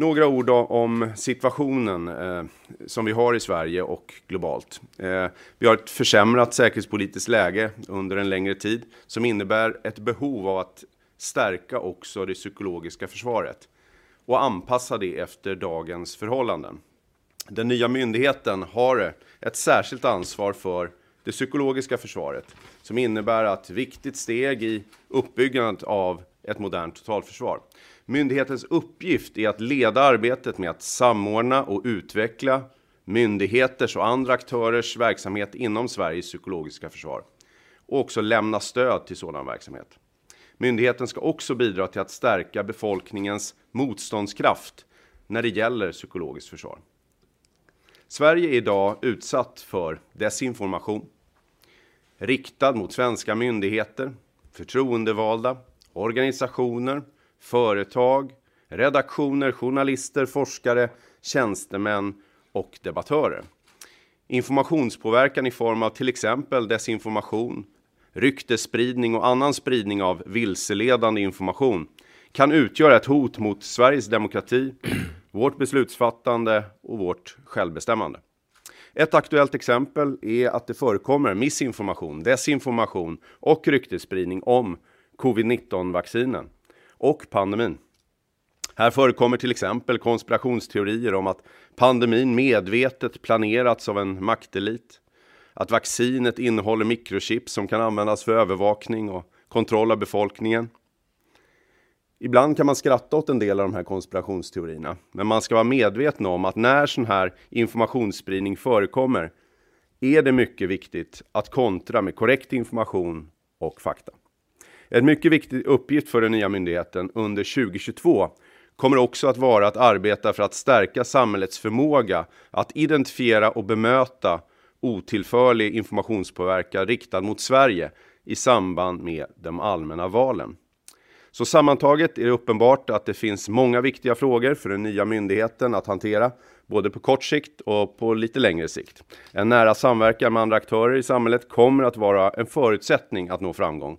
Några ord om situationen eh, som vi har i Sverige och globalt. Eh, vi har ett försämrat säkerhetspolitiskt läge under en längre tid som innebär ett behov av att stärka också det psykologiska försvaret och anpassa det efter dagens förhållanden. Den nya myndigheten har ett särskilt ansvar för det psykologiska försvaret som innebär ett viktigt steg i uppbyggandet av ett modernt totalförsvar. Myndighetens uppgift är att leda arbetet med att samordna och utveckla myndigheters och andra aktörers verksamhet inom Sveriges psykologiska försvar och också lämna stöd till sådan verksamhet. Myndigheten ska också bidra till att stärka befolkningens motståndskraft när det gäller psykologiskt försvar. Sverige är idag utsatt för desinformation riktad mot svenska myndigheter, förtroendevalda, organisationer, företag, redaktioner, journalister, forskare, tjänstemän och debattörer. Informationspåverkan i form av till exempel desinformation, ryktesspridning och annan spridning av vilseledande information kan utgöra ett hot mot Sveriges demokrati, vårt beslutsfattande och vårt självbestämmande. Ett aktuellt exempel är att det förekommer missinformation, desinformation och ryktesspridning om covid-19-vaccinen och pandemin. Här förekommer till exempel konspirationsteorier om att pandemin medvetet planerats av en maktelit, att vaccinet innehåller mikrochip som kan användas för övervakning och kontroll av befolkningen. Ibland kan man skratta åt en del av de här konspirationsteorierna, men man ska vara medveten om att när sån här informationsspridning förekommer är det mycket viktigt att kontra med korrekt information och fakta. En mycket viktig uppgift för den nya myndigheten under 2022 kommer också att vara att arbeta för att stärka samhällets förmåga att identifiera och bemöta otillförlig informationspåverkan riktad mot Sverige i samband med de allmänna valen. Så sammantaget är det uppenbart att det finns många viktiga frågor för den nya myndigheten att hantera, både på kort sikt och på lite längre sikt. En nära samverkan med andra aktörer i samhället kommer att vara en förutsättning att nå framgång.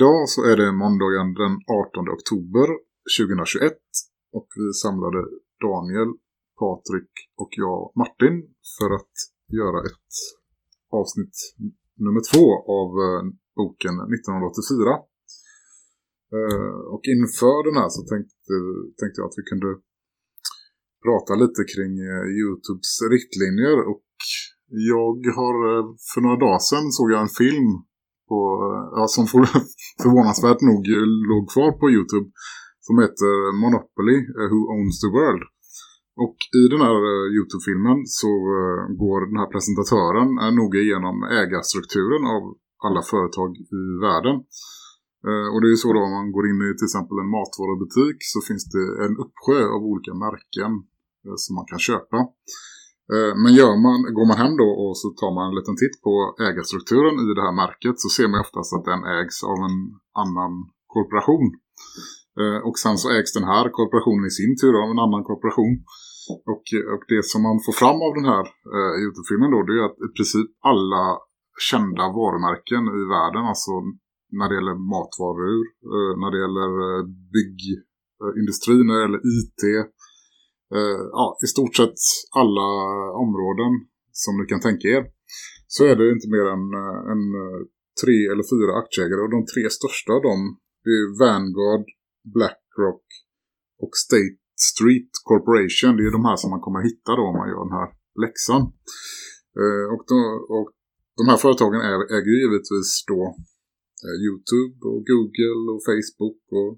Idag så är det måndagen den 18 oktober 2021 och vi samlade Daniel, Patrik och jag Martin för att göra ett avsnitt nummer två av eh, boken 1984. Eh, och inför den här så tänkte, tänkte jag att vi kunde prata lite kring eh, Youtubes riktlinjer och jag har för några dagar sedan såg jag en film på, ja, som för, förvånansvärt nog låg kvar på Youtube som heter Monopoly, eh, Who Owns the World. Och i den här eh, Youtube-filmen så eh, går den här presentatören noga igenom ägarstrukturen av alla företag i världen. och det är ju så då om man går in i till exempel en matvarubutik så finns det en uppsjö av olika märken som man kan köpa. Eh, men gör man, går man hem då och så tar man en liten titt på ägarstrukturen i det här märket så ser man oftast att den ägs av en annan korporation. Eh, och sen så ägs den här korporationen i sin tur av en annan korporation. Och, och det som man får fram av den här eh, Youtube-filmen då det är att i princip alla kända varumärken i världen, alltså när det gäller matvaror, eh, när det gäller eh, byggindustri, eh, när det gäller IT, eh, ja, i stort sett alla områden som ni kan tänka er så är det inte mer än, eh, än eh, tre eller fyra aktieägare och de tre största av dem det är Vanguard, Blackrock och State Street Corporation. Det är de här som man kommer hitta då om man gör den här läxan. Eh, och, de, och de här företagen äger givetvis då eh, Youtube och Google och Facebook och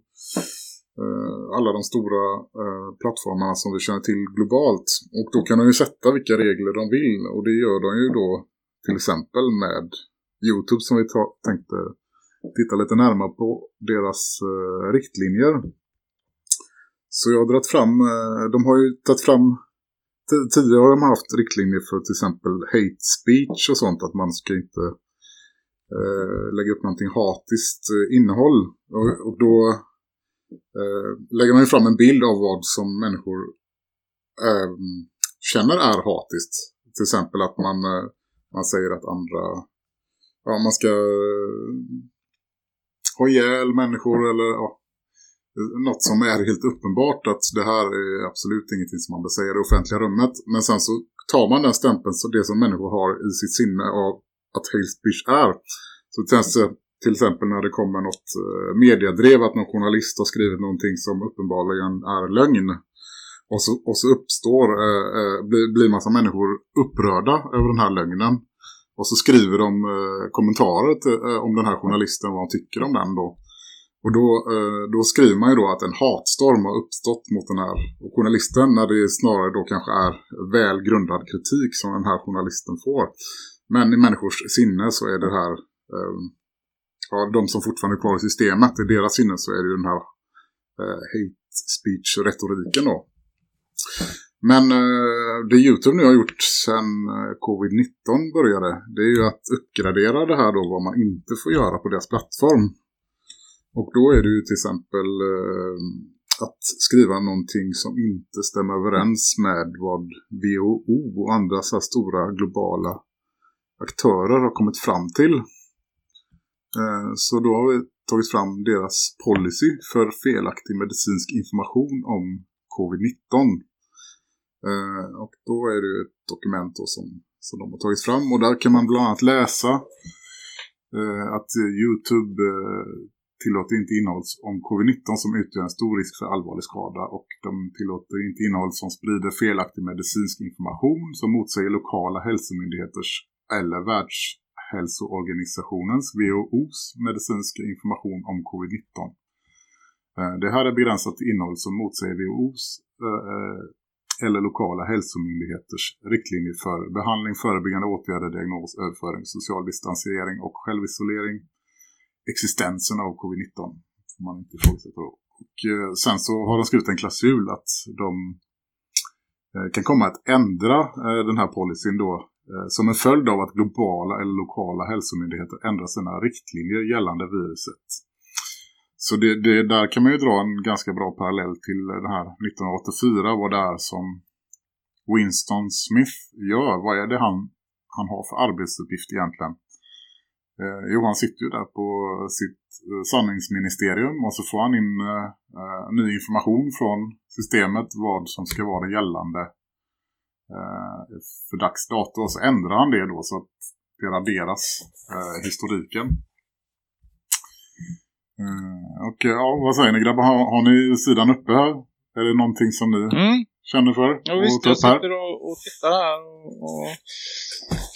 eh, alla de stora eh, plattformarna som vi känner till globalt. Och då kan de ju sätta vilka regler de vill och det gör de ju då till exempel med Youtube som vi tänkte titta lite närmare på deras eh, riktlinjer. Så jag har dragit fram, eh, de har ju tagit fram tidigare har de haft riktlinjer för till exempel hate speech och sånt. Att man ska inte eh, lägga upp någonting hatiskt eh, innehåll. Och, och då Eh, lägger man ju fram en bild av vad som människor eh, känner är hatiskt. Till exempel att man, eh, man säger att andra... Ja, man ska eh, ha ihjäl människor eller ja, något som är helt uppenbart att det här är absolut ingenting som man bör säga i det offentliga rummet. Men sen så tar man den stämpeln, så det som människor har i sitt sinne av att hate speech är. Så till exempel när det kommer något eh, mediedrev att någon journalist har skrivit någonting som uppenbarligen är lögn. Och så, och så uppstår, eh, eh blir, blir massa människor upprörda över den här lögnen. Och så skriver de eh, kommentarer till, eh, om den här journalisten, vad de tycker om den då. Och då, eh, då skriver man ju då att en hatstorm har uppstått mot den här journalisten när det snarare då kanske är väl grundad kritik som den här journalisten får. Men i människors sinne så är det här, eh, eh, de som fortfarande är kvar i systemet, i deras sinne så är det ju den här eh, hate speech-retoriken då. Men eh, det Youtube nu har gjort sedan eh, covid-19 började, det är ju att uppgradera det här då vad man inte får göra på deras plattform. Och då är det ju till exempel eh, att skriva någonting som inte stämmer överens med vad WHO och andra så stora globala aktörer har kommit fram till. Eh, så då har vi tagit fram deras policy för felaktig medicinsk information om covid-19. Eh, och då är det ett dokument som, som de har tagit fram och där kan man bland annat läsa eh, att Youtube tillåter inte innehåll om covid-19 som utgör en stor risk för allvarlig skada och de tillåter inte innehåll som sprider felaktig medicinsk information som motsäger lokala hälsomyndigheters eller Världshälsoorganisationens WHOs medicinska information om covid-19. Eh, det här är begränsat innehåll som motsäger WHOs eh, eller lokala hälsomyndigheters riktlinjer för behandling, förebyggande åtgärder, diagnos, överföring, social distansering och självisolering existensen av covid-19 får man inte ifrågasätter. Och eh, sen så har de skrivit en klausul att de eh, kan komma att ändra eh, den här policyn då Eh, som en följd av att globala eller lokala hälsomyndigheter ändrar sina riktlinjer gällande viruset. Så det, det, där kan man ju dra en ganska bra parallell till det här 1984 vad det är som Winston Smith gör. Vad är det han, han har för arbetsuppgift egentligen? Eh, jo, han sitter ju där på sitt eh, sanningsministerium och så får han in eh, eh ny information från systemet vad som ska vara gällande för dags dato. Och så ändrar han det då så att det raderas eh, historiken. och ja, vad säger ni grabbar? Har, har ni sidan uppe här? Är det någonting som ni mm. känner för? Ja visst, jag sitter och, och tittar här och, och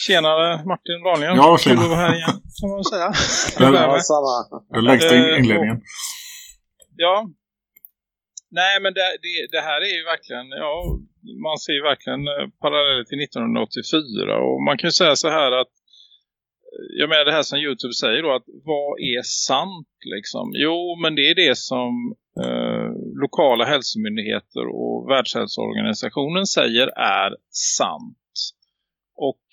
Tjenare Martin Daniel. Ja, tjena. Kul att vara här igen, kan man säga. ja, samma. Den längsta eh, inledningen. Ja. Nej, men det, det, det, här är ju verkligen, ja, man ser ju verkligen eh, paralleller till 1984 och man kan ju säga så här att eh, jag menar det här som Youtube säger då att vad är sant liksom? Jo men det är det som eh, lokala hälsomyndigheter och Världshälsoorganisationen säger är sant. Och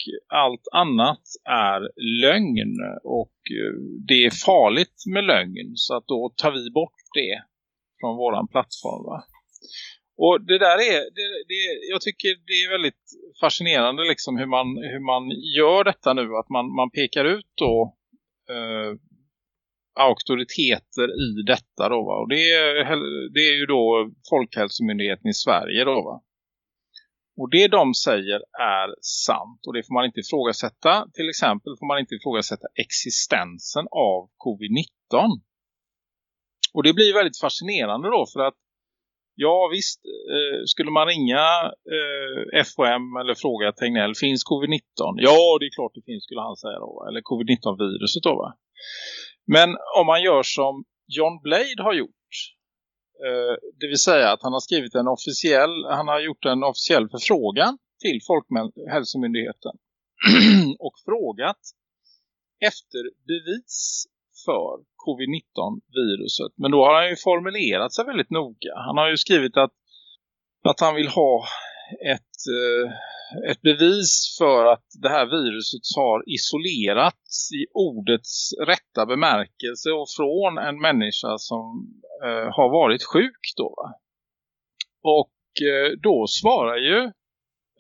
allt annat är lögn och eh, det är farligt med lögn. Så att då tar vi bort det från våran plattform va? Och det där är, det, det, jag tycker det är väldigt fascinerande liksom hur man, hur man gör detta nu. Att man, man pekar ut då eh, auktoriteter i detta då va. Och det är, det är ju då Folkhälsomyndigheten i Sverige då va. Och det de säger är sant och det får man inte ifrågasätta. Till exempel får man inte ifrågasätta existensen av covid-19. Och det blir väldigt fascinerande då för att ja visst eh, skulle man ringa eh, FOM eller fråga Tegnell finns covid-19? Ja det är klart det finns skulle han säga då. Eller covid-19-viruset då va. Men om man gör som John Blade har gjort Eh, det vill säga att han har skrivit en officiell, han har gjort en officiell förfrågan till Folkhälsomyndigheten och frågat efter bevis för covid-19-viruset. Men då har han ju formulerat sig väldigt noga. Han har ju skrivit att, att han vill ha ett, eh, ett bevis för att det här viruset har isolerats i ordets rätta bemärkelse och från en människa som eh, har varit sjuk då. Och eh, då svarar ju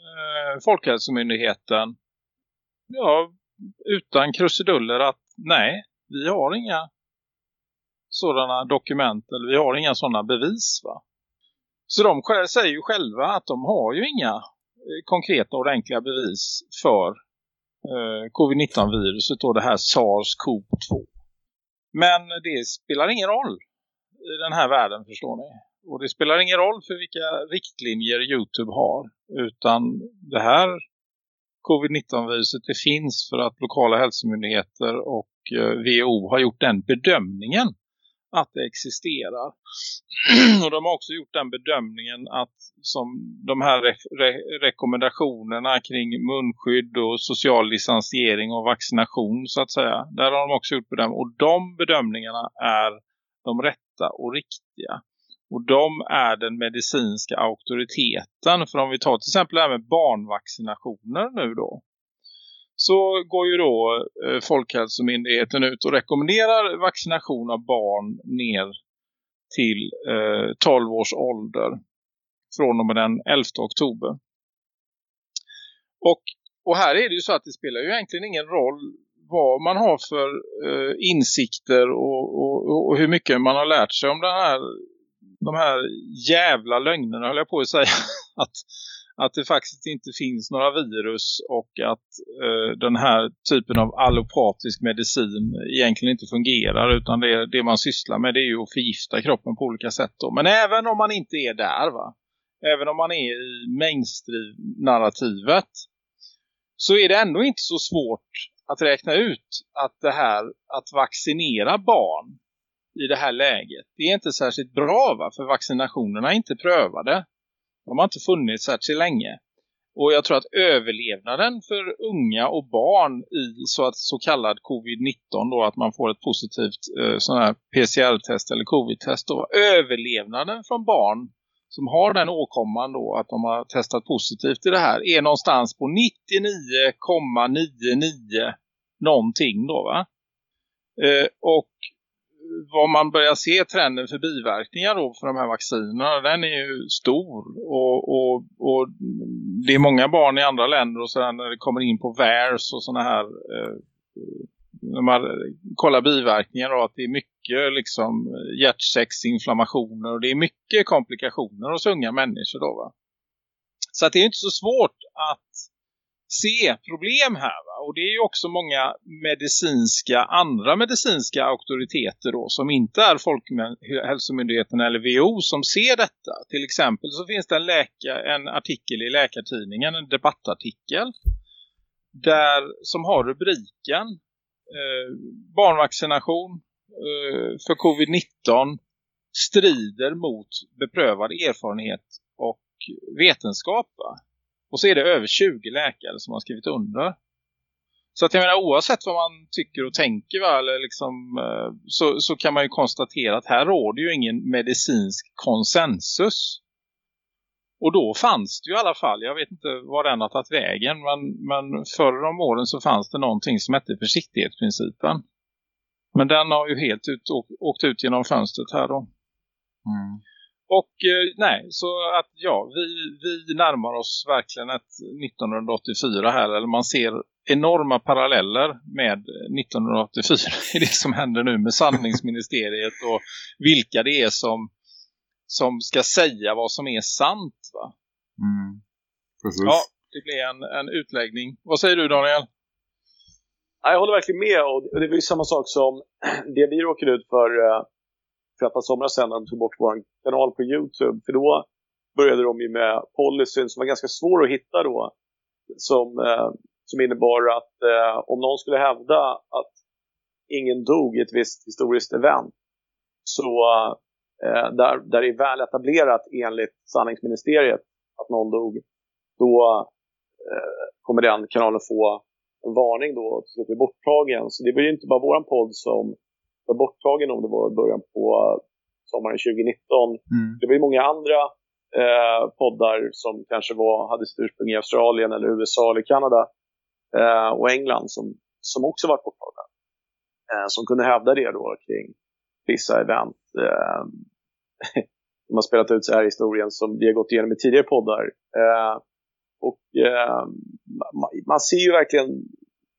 eh, Folkhälsomyndigheten ja, utan krusiduller att nej, vi har inga sådana dokument eller vi har inga sådana bevis va. Så de säger ju själva att de har ju inga eh, konkreta ordentliga bevis för eh, covid-19-viruset och det här SARS-CoV-2. Men det spelar ingen roll i den här världen förstår ni. Och det spelar ingen roll för vilka riktlinjer Youtube har. Utan det här covid-19-viruset det finns för att lokala hälsomyndigheter och WHO eh, har gjort den bedömningen att det existerar. och de har också gjort den bedömningen att som de här re re rekommendationerna kring munskydd och social licensiering och vaccination så att säga. Där har de också gjort bedömningar. Och de bedömningarna är de rätta och riktiga. Och de är den medicinska auktoriteten. För om vi tar till exempel det här med barnvaccinationer nu då så går ju då eh, Folkhälsomyndigheten ut och rekommenderar vaccination av barn ner till eh, 12 års ålder från och med den 11 oktober. Och, och här är det ju så att det spelar ju egentligen ingen roll vad man har för eh, insikter och, och, och, hur mycket man har lärt sig om den här, de här jävla lögnerna höll jag på att säga. att att det faktiskt inte finns några virus och att eh, den här typen av allopatisk medicin egentligen inte fungerar utan det, det man sysslar med det är ju att förgifta kroppen på olika sätt. Då. Men även om man inte är där va, även om man är i mainstream-narrativet så är det ändå inte så svårt att räkna ut att det här att vaccinera barn i det här läget, det är inte särskilt bra va? För vaccinationerna är inte prövade. De har inte funnits särskilt länge. Och jag tror att överlevnaden för unga och barn i så, att, så kallad covid-19 då att man får ett positivt eh, sån här PCR-test eller covid-test då. Överlevnaden från barn som har den åkomman då att de har testat positivt i det här är någonstans på 99,99 någonting då va. Eh, och vad man börjar se trenden för biverkningar då för de här vaccinerna, den är ju stor och, och, och det är många barn i andra länder och sådär när det kommer in på VARS och sådana här eh, när man kollar biverkningar då, att det är mycket liksom hjärtsäcksinflammationer och det är mycket komplikationer hos unga människor då va. Så att det är inte så svårt att se problem här. Va? Och det är ju också många medicinska, andra medicinska auktoriteter då som inte är Folkhälsomyndigheten eller WHO som ser detta. Till exempel så finns det en, läka, en artikel i Läkartidningen, en debattartikel där, som har rubriken eh, barnvaccination eh, för covid-19 strider mot beprövad erfarenhet och vetenskap. Va? Och så är det över 20 läkare som har skrivit under. Så att jag menar oavsett vad man tycker och tänker va, eller liksom, eh, så, så kan man ju konstatera att här råder ju ingen medicinsk konsensus. Och då fanns det ju i alla fall, jag vet inte var den har tagit vägen, men, men förr om åren så fanns det någonting som hette försiktighetsprincipen. Men den har ju helt ut, åkt ut genom fönstret här då. Mm. Och eh, nej, så att ja, vi, vi närmar oss verkligen ett 1984 här. Eller man ser enorma paralleller med 1984 i det som händer nu med sanningsministeriet och vilka det är som, som ska säga vad som är sant va? Mm, precis. Ja, det blir en, en utläggning. Vad säger du Daniel? Jag håller verkligen med och det är samma sak som det vi råkade ut för eh, för ett par somrar sedan när de tog bort vår kanal på Youtube. För då började de ju med policyn som var ganska svår att hitta då. Som, eh, som innebar att eh, om någon skulle hävda att ingen dog i ett visst historiskt event så, eh, där, där det är väl etablerat enligt sanningsministeriet att någon dog, då eh, kommer den kanalen få en varning då att bli borttagen. Så det blir ju inte bara våran podd som var borttagen om det var i början på sommaren 2019. Mm. Det var ju många andra eh, poddar som kanske var, hade sitt ursprung i Australien eller USA eller Kanada eh, och England som, som också varit borttagna. Eh, som kunde hävda det då kring vissa event. Eh, de har spelat ut så här historien som vi har gått igenom i tidigare poddar. Eh, och eh, man ser ju verkligen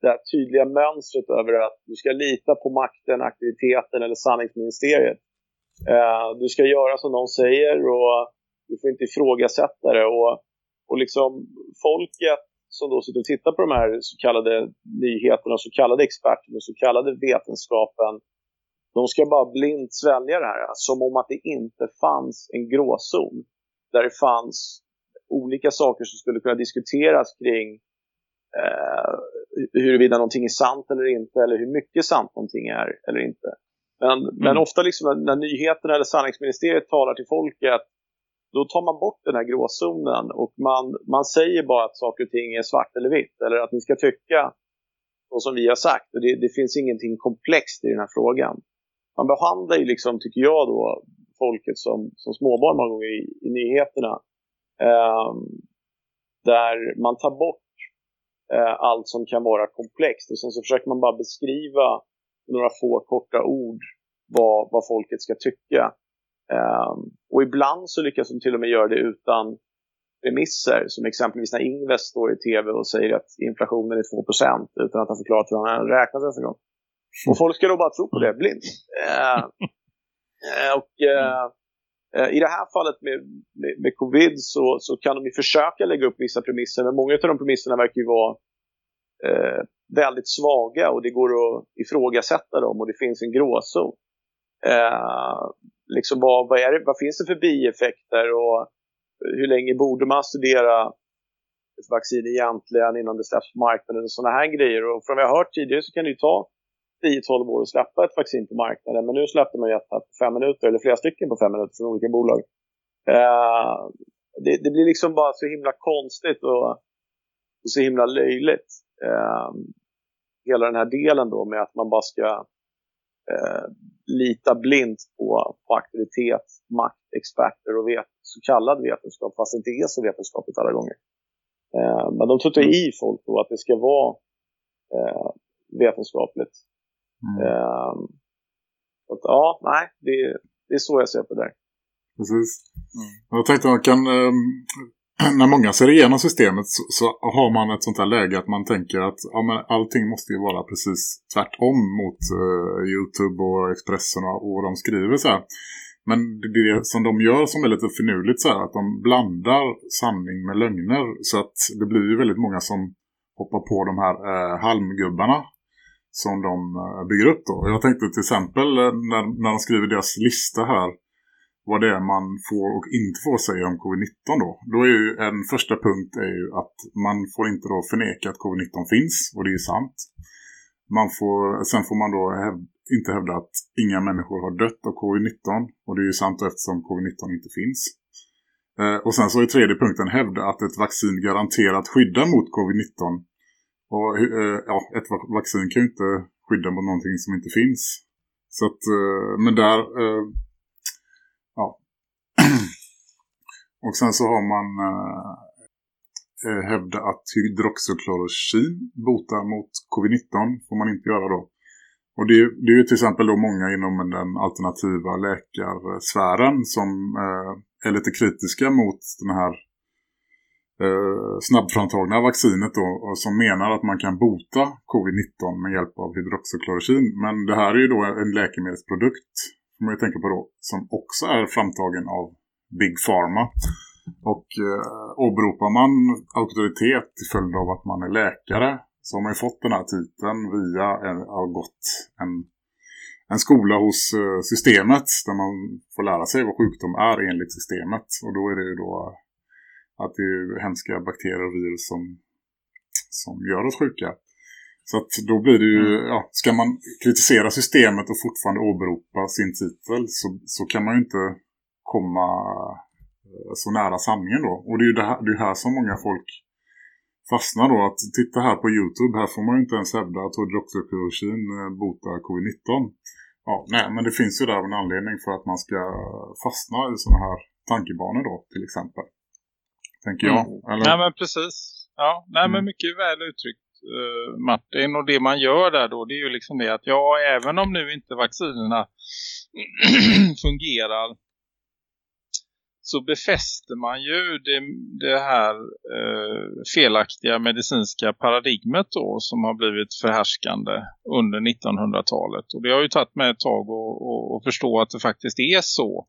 det här tydliga mönstret över att du ska lita på makten, aktiviteten eller sanningsministeriet. Eh, du ska göra som de säger och du får inte ifrågasätta det. Och, och liksom folket som då sitter och tittar på de här så kallade nyheterna, så kallade experterna, så kallade vetenskapen. De ska bara blint svälja det här. Som om att det inte fanns en gråzon. Där det fanns olika saker som skulle kunna diskuteras kring eh, huruvida någonting är sant eller inte eller hur mycket sant någonting är eller inte. Men, mm. men ofta liksom när, när nyheterna eller sanningsministeriet talar till folket då tar man bort den här gråzonen och man, man säger bara att saker och ting är svart eller vitt eller att ni ska tycka så som vi har sagt. Och det, det finns ingenting komplext i den här frågan. Man behandlar ju liksom, tycker jag då, folket som, som småbarn många gånger i, i nyheterna. Eh, där man tar bort allt som kan vara komplext och sen så försöker man bara beskriva några få korta ord vad, vad folket ska tycka. Um, och ibland så lyckas de till och med göra det utan remisser. Som exempelvis när Ingves står i tv och säger att inflationen är 2% utan att han förklarat hur han räknat nästa gång. Och folk ska då bara tro på det blint. Uh, och uh, Eh, i det här fallet med, med, med covid så, så kan de ju försöka lägga upp vissa premisser. Men många av de premisserna verkar ju vara eh, väldigt svaga och det går att ifrågasätta dem och det finns en gråzon. Eh, liksom vad, vad, är det, vad finns det för bieffekter och hur länge borde man studera ett vaccin egentligen innan det släpps på marknaden och sådana här grejer. Och från vad jag har hört tidigare så kan det ju ta 10-12 år att släppa ett vaccin på marknaden. Men nu släppte man ju ett på fem minuter, eller flera stycken på fem minuter från olika bolag. Eh, det, det, blir liksom bara så himla konstigt och, och så himla löjligt. Eh, hela den här delen då med att man bara ska eh, lita blint på, på auktoritet, makt, experter och vet, så kallad vetenskap, fast det inte är så vetenskapligt alla gånger. Eh, men de tuttar i folk då att det ska vara eh, vetenskapligt. Mm. Eh, att, ja, nej, det, det är så jag ser på det. Precis. Mm. Jag tänkte att man kan ehm, när många ser igenom systemet så, så, har man ett sånt här läge att man tänker att ja, men allting måste ju vara precis tvärtom mot uh, Youtube och Expressen och, och de skriver så här. Men det, det som de gör som är lite förnuligt så här, att de blandar sanning med lögner så att det blir ju väldigt många som hoppar på de här uh, halmgubbarna som de eh, bygger upp då. Jag tänkte till exempel eh, när, när de skriver deras lista här vad det är man får och inte får säga om covid-19 då. Då är ju en första punkt är ju att man får inte då förneka att covid-19 finns och det är ju sant. Man får, sen får man då häv, inte hävda att inga människor har dött av covid-19 och det är ju sant eftersom covid-19 inte finns. Eh, och sen så är tredje punkten hävda att ett vaccin garanterat skyddar mot covid-19. Och eh, ja, ett vaccin kan ju inte skydda mot någonting som inte finns. Så att, eh, men där eh, ja. Och sen så har man hävda att hydroxyklorokin botar mot covid-19 får man inte göra då. Och det, det är ju till exempel då många inom den alternativa läkarsfären som eh, är lite kritiska mot den här eh, snabbframtagna vaccinet då, som menar att man kan bota covid-19 med hjälp av hydroxyklorokin. Men det här är ju då en läkemedelsprodukt, som jag tänker på då, som också är framtagen av Big Pharma. Och eh, åberopar man auktoritet till följd av att man är läkare så har man ju fått den här titeln via en, har gått en, en skola hos eh, systemet där man får lära sig vad sjukdom är enligt systemet. Och då är det ju då att det är hemska bakterier och virus som, som gör oss sjuka. Så att då blir det ju, ja, ska man kritisera systemet och fortfarande åberopa sin titel så, så kan man ju inte komma eh, så nära sanningen då. Och det är ju det här, det är här som många folk fastnar då. Att titta här på Youtube, här får man ju inte ens hävda att hydroxyklorokin eh, botar covid-19. Ja, nej, men det finns ju där en anledning för att man ska fastna i sådana här tankebanor då till exempel. Tänker jag. Mm. Nej men precis. Ja, nej mm. men mycket väl uttryckt uh, Martin. Och det man gör där då det är ju liksom det att ja även om nu inte vaccinerna fungerar så befäster man ju det, det här eh, felaktiga medicinska paradigmet då som har blivit förhärskande under 1900-talet. Och det har ju tagit mig ett tag att förstå att det faktiskt är så.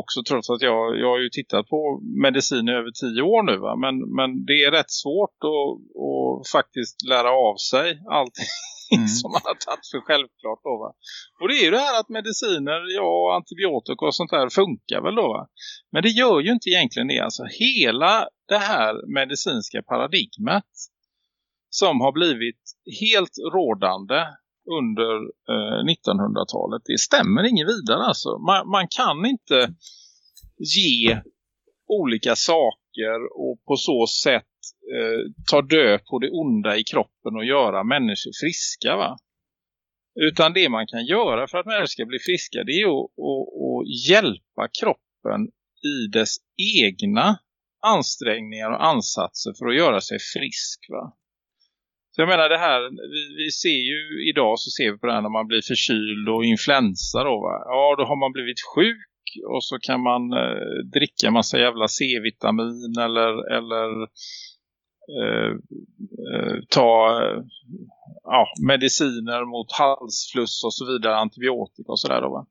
Också trots att jag, jag har ju tittat på medicin i över tio år nu va? Men, men det är rätt svårt att, att faktiskt lära av sig allting mm. som man har tagit för självklart då va. Och det är ju det här att mediciner, ja antibiotika och sånt där funkar väl då va. Men det gör ju inte egentligen det alltså. Hela det här medicinska paradigmet som har blivit helt rådande under eh, 1900-talet. Det stämmer ingen vidare alltså. Man, man, kan inte ge olika saker och på så sätt eh, ta död på det onda i kroppen och göra människor friska va. Utan det man kan göra för att människor ska bli friska det är att, att, att hjälpa kroppen i dess egna ansträngningar och ansatser för att göra sig frisk va. Så jag menar det här, vi, vi, ser ju idag så ser vi på det här när man blir förkyld och influensa då va. Ja då har man blivit sjuk och så kan man eh, dricka massa jävla C-vitamin eller, eller eh, eh, ta ja, mediciner mot halsfluss och så vidare, antibiotika och sådär då va.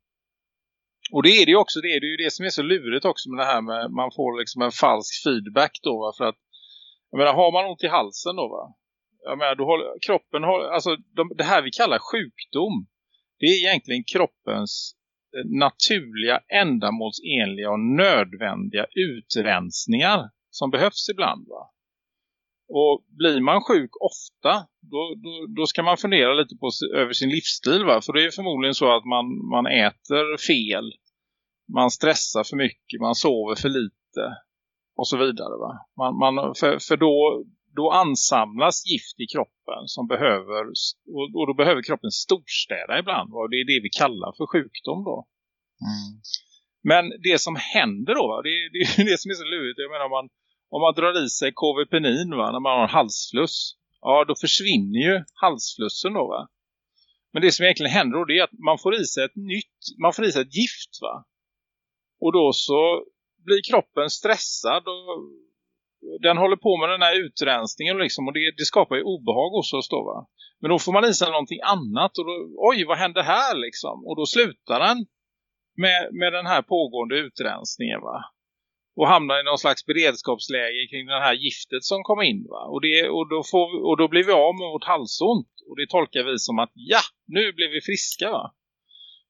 Och det är det ju också, det är det ju det som är så lurigt också med det här med, man får liksom en falsk feedback då va, för att jag menar, har man ont i halsen då va, jag menar, då håller, kroppen håller, alltså de, det här vi kallar sjukdom det är egentligen kroppens eh, naturliga, ändamålsenliga och nödvändiga utrensningar som behövs ibland va. Och blir man sjuk ofta då, då, då ska man fundera lite på över sin livsstil va. För det är förmodligen så att man, man äter fel. Man stressar för mycket, man sover för lite och så vidare va. Man, man, för, för då, då ansamlas gift i kroppen som behöver och, då behöver kroppen storstäda ibland. Och det är det vi kallar för sjukdom då. Mm. Men det som händer då, det, det är det som är så lurigt. Jag menar om man, om man drar i sig KVPenin va, när man har halsfluss. Ja, då försvinner ju halsflussen då va. Men det som egentligen händer då det är att man får i sig ett nytt, man får i sig ett gift va. Och då så blir kroppen stressad och den håller på med den här utrensningen liksom, och det, det skapar ju obehag hos oss då va. Men då får man i sig någonting annat och då, oj vad händer här liksom? Och då slutar den med, med den här pågående utrensningen va. Och hamnar i någon slags beredskapsläge kring det här giftet som kommer in va. Och, det, och, då får vi, och då blir vi av med vårt halsont. Och det tolkar vi som att ja, nu blir vi friska va.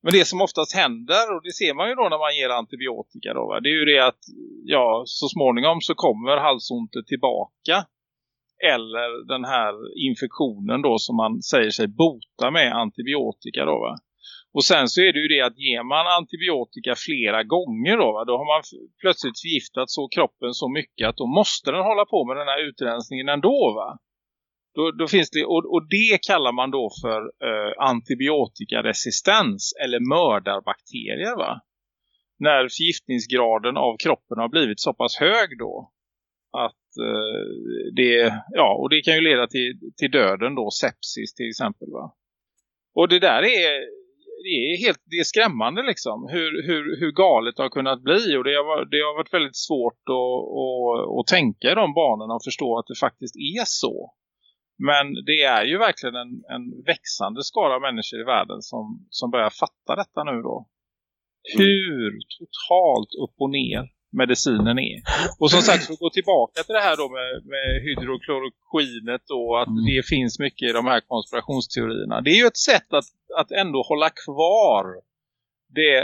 Men det som oftast händer, och det ser man ju då när man ger antibiotika då, va? det är ju det att ja, så småningom så kommer halsontet tillbaka. Eller den här infektionen då som man säger sig bota med antibiotika då va. Och sen så är det ju det att ger man antibiotika flera gånger då, va, då har man plötsligt förgiftat så kroppen så mycket att då måste den hålla på med den här utrensningen ändå va. Då, då, finns det, och, och, det kallar man då för eh, antibiotikaresistens eller mördarbakterier va. När förgiftningsgraden av kroppen har blivit så pass hög då att eh, det, ja och det kan ju leda till, till döden då, sepsis till exempel va. Och det där är, det är helt det är skrämmande liksom hur, hur, hur galet det har kunnat bli och det har, det har varit väldigt svårt att, att, att tänka i de banorna och förstå att det faktiskt är så. Men det är ju verkligen en, en växande skara människor i världen som, som börjar fatta detta nu då. Hur totalt upp och ner medicinen är. Och som sagt, för att gå tillbaka till det här då med, med hydroklorokinet och att mm. det finns mycket i de här konspirationsteorierna. Det är ju ett sätt att, att ändå hålla kvar det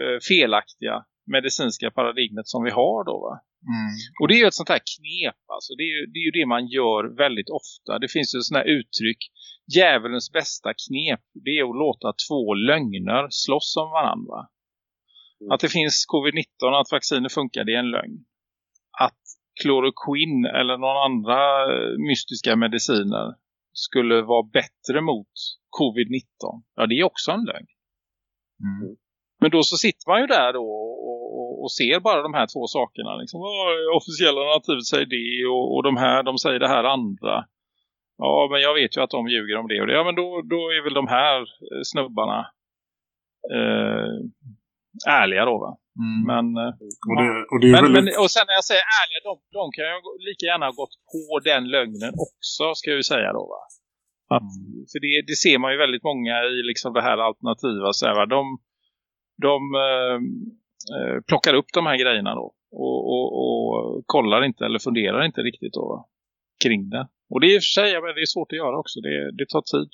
eh, felaktiga medicinska paradigmet som vi har då va. Mm. Och det är ju ett sånt här knep alltså. Det är, ju, det är ju det man gör väldigt ofta. Det finns ju sådana här uttryck. Djävulens bästa knep det är att låta två lögner slåss om varandra. Mm. Att det finns covid-19 att vacciner funkar det är en lögn. Att kloroquin eller någon andra eh, mystiska mediciner skulle vara bättre mot covid-19. Ja det är också en lögn. Mm. Men då så sitter man ju där då och, ser bara de här två sakerna. Liksom, "Åh, officiella narrativet säger det och, och de här de säger det här andra. Ja men jag vet ju att de ljuger om det och det. Ja men då, då är väl de här eh, snubbarna eh, ärliga då va. Mm. Men, eh, och, det, och det men, väldigt... men, och sen när jag säger ärliga, de, de kan ju lika gärna ha gått på den lögnen också ska jag ju säga då va. Att, För det, det ser man ju väldigt många i liksom det här alternativa så här, va? De, de eh, plockar upp de här grejerna då och, och, och kollar inte eller funderar inte riktigt då, va? kring det. Och det är i och för sig men det är svårt att göra också, det, det tar tid.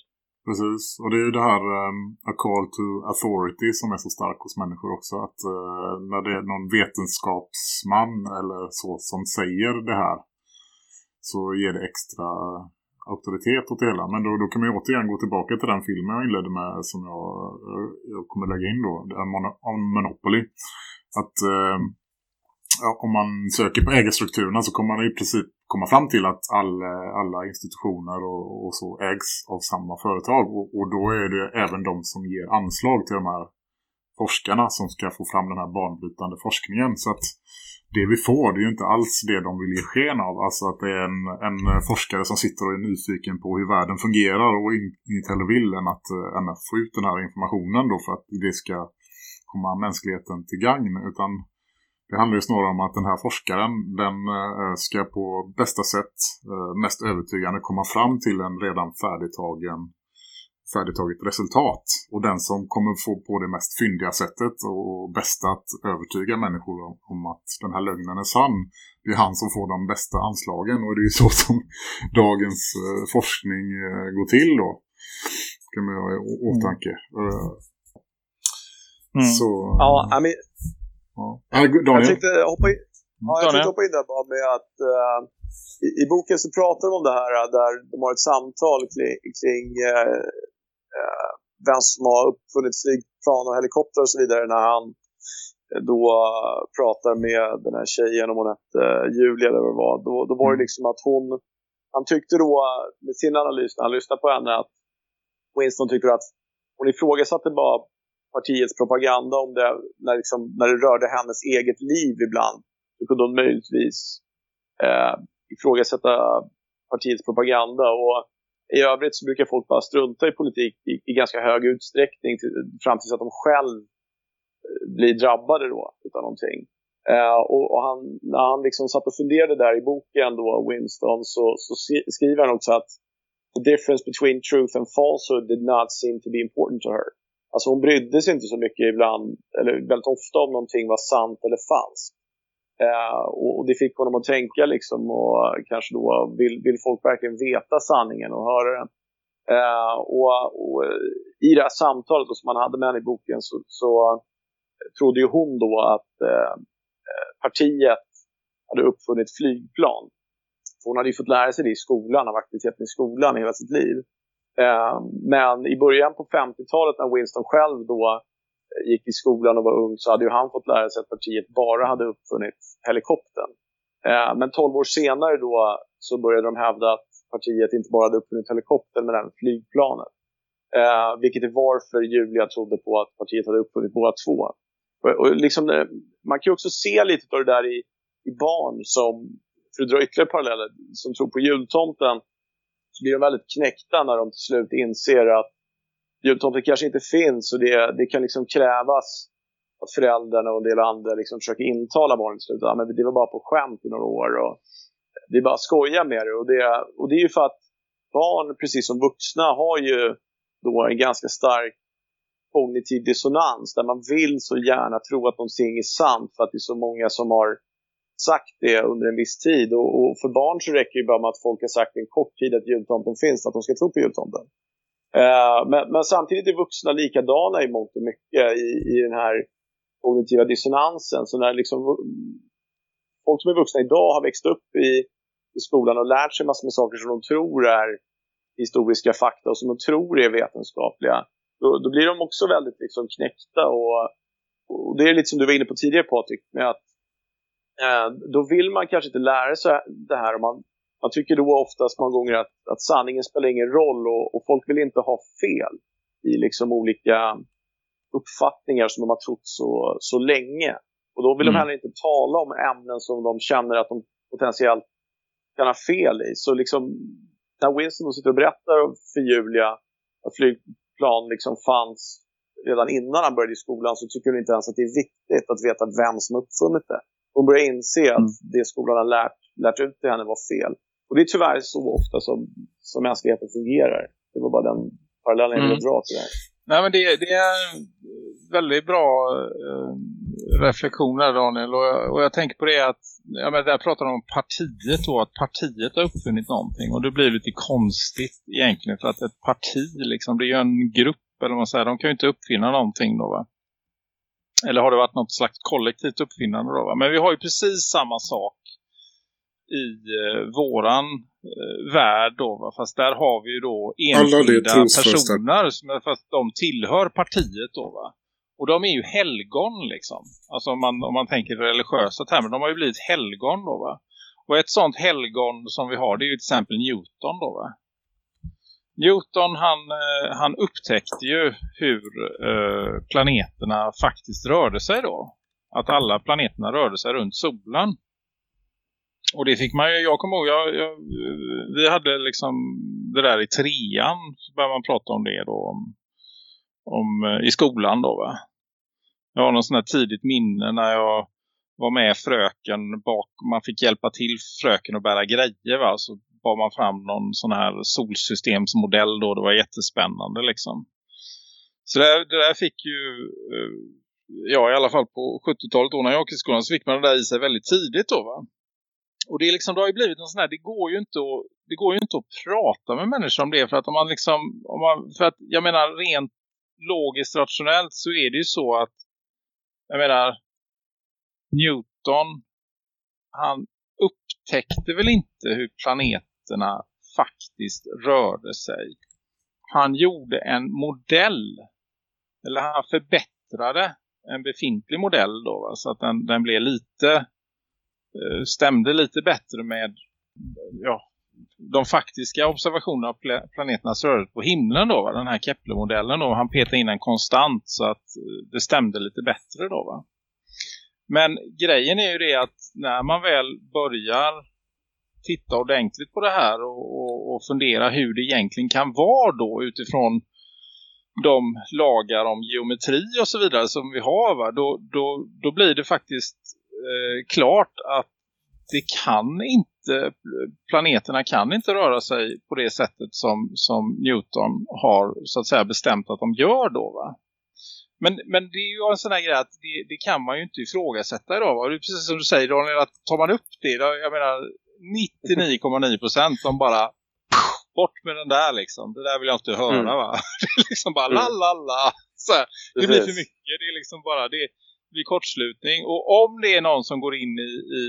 Precis, och det är ju det här um, a call to authority som är så stark hos människor också. Att uh, när det är någon vetenskapsman eller så som säger det här så ger det extra auktoritet åt det hela. Men då, då kan man ju återigen gå tillbaka till den filmen jag inledde med som jag, jag kommer lägga in då, det är Mon- om Monopoly. Att eh, ja, om man söker på ägarstrukturerna så kommer man i princip komma fram till att all, eh, alla institutioner och, och så ägs av samma företag. Och, och då är det även de som ger anslag till de här forskarna som ska få fram den här banbrytande forskningen. Så att det vi får det är ju inte alls det de vill ge sken av. Alltså att det är en, en eh, forskare som sitter och är nyfiken på hur världen fungerar och inget heller vill än att, eh, än att få ut den här informationen då för att det ska komma mänskligheten till gagn. Utan det handlar ju snarare om att den här forskaren den eh, ska på bästa sätt mest övertygande komma fram till en redan färdigtagen färdigtaget resultat. Och den som kommer få på det mest fyndiga sättet och bästa att övertyga människor om, om att den här lögnen är sann. Det är han som får de bästa anslagen och det är ju så som dagens eh, forskning eh, går till då. Kan man ha i åtanke. Eh, Mm. Så, Ja, I mean, ja. Nej, Daniel? Jag tänkte hoppa in, ja, jag tänkte hoppa in där bara med att eh, i, i boken så pratar de om det här eh, där de har ett samtal kring, kring eh, eh, vem som har uppfunnit flygplan och helikopter och så vidare när han eh, då eh, pratar med den här tjejen om hon hette eh, Julia eller vad det var. Då, då var det liksom att hon, han tyckte då med sin analys när han lyssnade på henne att Winston tyckte att hon ifrågasatte bara partiets propaganda om det när, liksom, när det rörde hennes eget liv ibland. Då kunde hon möjligtvis eh, ifrågasätta partiets propaganda. Och i övrigt så brukar folk bara strunta i politik i, i ganska hög utsträckning till, fram tills att de själv eh, blir drabbade då utav någonting. Uh, och, och han, när han liksom satt och funderade där i boken då, Winston, så, så skriver han också att the difference between truth and falsehood did not seem to be important to her. Alltså hon brydde sig inte så mycket ibland, eller väldigt ofta om någonting var sant eller falskt. Eh, och, det fick honom att tänka liksom och kanske då vill, vill folk verkligen veta sanningen och höra den. Eh, och, och i det här samtalet då, som han hade med henne i boken så, så trodde ju hon då att eh, partiet hade uppfunnit flygplan. För hon hade ju fått lära sig det i skolan, av aktiviteten i skolan i hela sitt liv. Eh, men i början på 50-talet när Winston själv då gick i skolan och var ung så hade ju han fått lära sig att partiet bara hade uppfunnit helikoptern. Eh, men 12 år senare då så började de hävda att partiet inte bara hade uppfunnit helikoptern men även flygplanet. Eh, vilket är varför Julia trodde på att partiet hade uppfunnit båda två. Och, och liksom, eh, man kan ju också se lite av det där i, i barn som, för att dra ytterligare paralleller, som tror på jultomten så blir de väldigt knäckta när de till slut inser att jultomten kanske inte finns och det, det kan liksom krävas att föräldrarna och en del andra liksom försöker intala barnen till slut. Ja, men det var bara på skämt i några år och det är bara att skoja med det. Och det. Och det är ju för att barn, precis som vuxna, har ju då en ganska stark kognitiv dissonans där man vill så gärna tro att någonting är sant för att det är så många som har sagt det under en viss tid. Och, och för barn så räcker det bara med att folk har sagt en kort tid att jultomten finns för att de ska tro på jultomten. Eh, men, men samtidigt är vuxna likadana i mångt och mycket i, i den här kognitiva dissonansen. Så när liksom folk som är vuxna idag har växt upp i, i skolan och lärt sig massor med saker som de tror är historiska fakta och som de tror är vetenskapliga. Då, då blir de också väldigt liksom knäckta och, och, det är lite som du var inne på tidigare Patrik med att eh, då vill man kanske inte lära sig det här. om Man, man tycker då oftast många gånger att, att sanningen spelar ingen roll och, och folk vill inte ha fel i liksom olika uppfattningar som de har trott så, så länge. Och då vill mm. de heller inte tala om ämnen som de känner att de potentiellt kan ha fel i. Så liksom när Winston sitter och berättar för Julia att flygplan liksom fanns redan innan han började i skolan så tycker hon inte ens att det är viktigt att veta vem som uppfunnit det. Hon börjar inse att mm. det skolan har lärt, lärt ut till henne var fel. Och det är tyvärr så ofta som, som mänskligheten fungerar. Det var bara den parallellen jag ville mm. dra till det här. Nej men det, det är väldigt bra eh, reflektioner Daniel och jag, och jag tänker på det att ja, men där pratar de om partiet då att partiet har uppfunnit någonting och det blir lite konstigt egentligen för att ett parti liksom det är ju en grupp eller vad man säger de kan ju inte uppfinna någonting då va eller har det varit något slags kollektivt uppfinnande då va men vi har ju precis samma sak i eh, våran eh, värld då va? fast där har vi ju då enskilda personer som, fast de tillhör partiet då va och de är ju helgon liksom. Alltså om man, om man tänker religiösa termer. De har ju blivit helgon då va. Och ett sånt helgon som vi har det är ju till exempel Newton då va. Newton han, eh, han upptäckte ju hur eh, planeterna faktiskt rörde sig då. Att alla planeterna rörde sig runt solen. Och det fick man ju, jag kommer ihåg, jag, jag, vi hade liksom det där i trean så började man prata om det då. Om, om, eh, i skolan då va. Jag har någon sån här tidigt minne när jag var med fröken bak. Man fick hjälpa till fröken att bära grejer va. Så bar man fram någon sån här solsystemsmodell då. Det var jättespännande liksom. Så det, det där fick ju, eh, ja i alla fall på 70-talet då när jag åkte i skolan så fick man det där i sig väldigt tidigt då va. Och det, är liksom, det har ju blivit en sån här, det går ju inte att, det går ju inte att prata med människor om det. För att om man liksom, om man, för att jag menar rent logiskt rationellt så är det ju så att jag menar Newton han upptäckte väl inte hur planeterna faktiskt rörde sig. Han gjorde en modell eller han förbättrade en befintlig modell då va? så att den, den blev lite Eh, stämde lite bättre med ja, de faktiska observationerna av planeternas rörelse på himlen då va? Den här Kepler-modellen då. Han petade in en konstant så att eh, det stämde lite bättre då va. Men grejen är ju det att när man väl börjar titta ordentligt på det här och, och, och fundera hur det egentligen kan vara då utifrån de lagar om geometri och så vidare som vi har va? Då, då, då blir det faktiskt eh, klart att det kan inte, planeterna kan inte röra sig på det sättet som, som Newton har så att säga bestämt att de gör då va. Men, men det är ju en sån här grej att det, det kan man ju inte ifrågasätta idag va. Och det är precis som du säger Daniel att tar man upp det, jag menar 99,9% de bara bort med den där liksom. Det där vill jag inte höra mm. va. Det är liksom bara mm. la la la. Så här, det blir för mycket. Det är liksom bara det vid kortslutning. Och om det är någon som går in i, i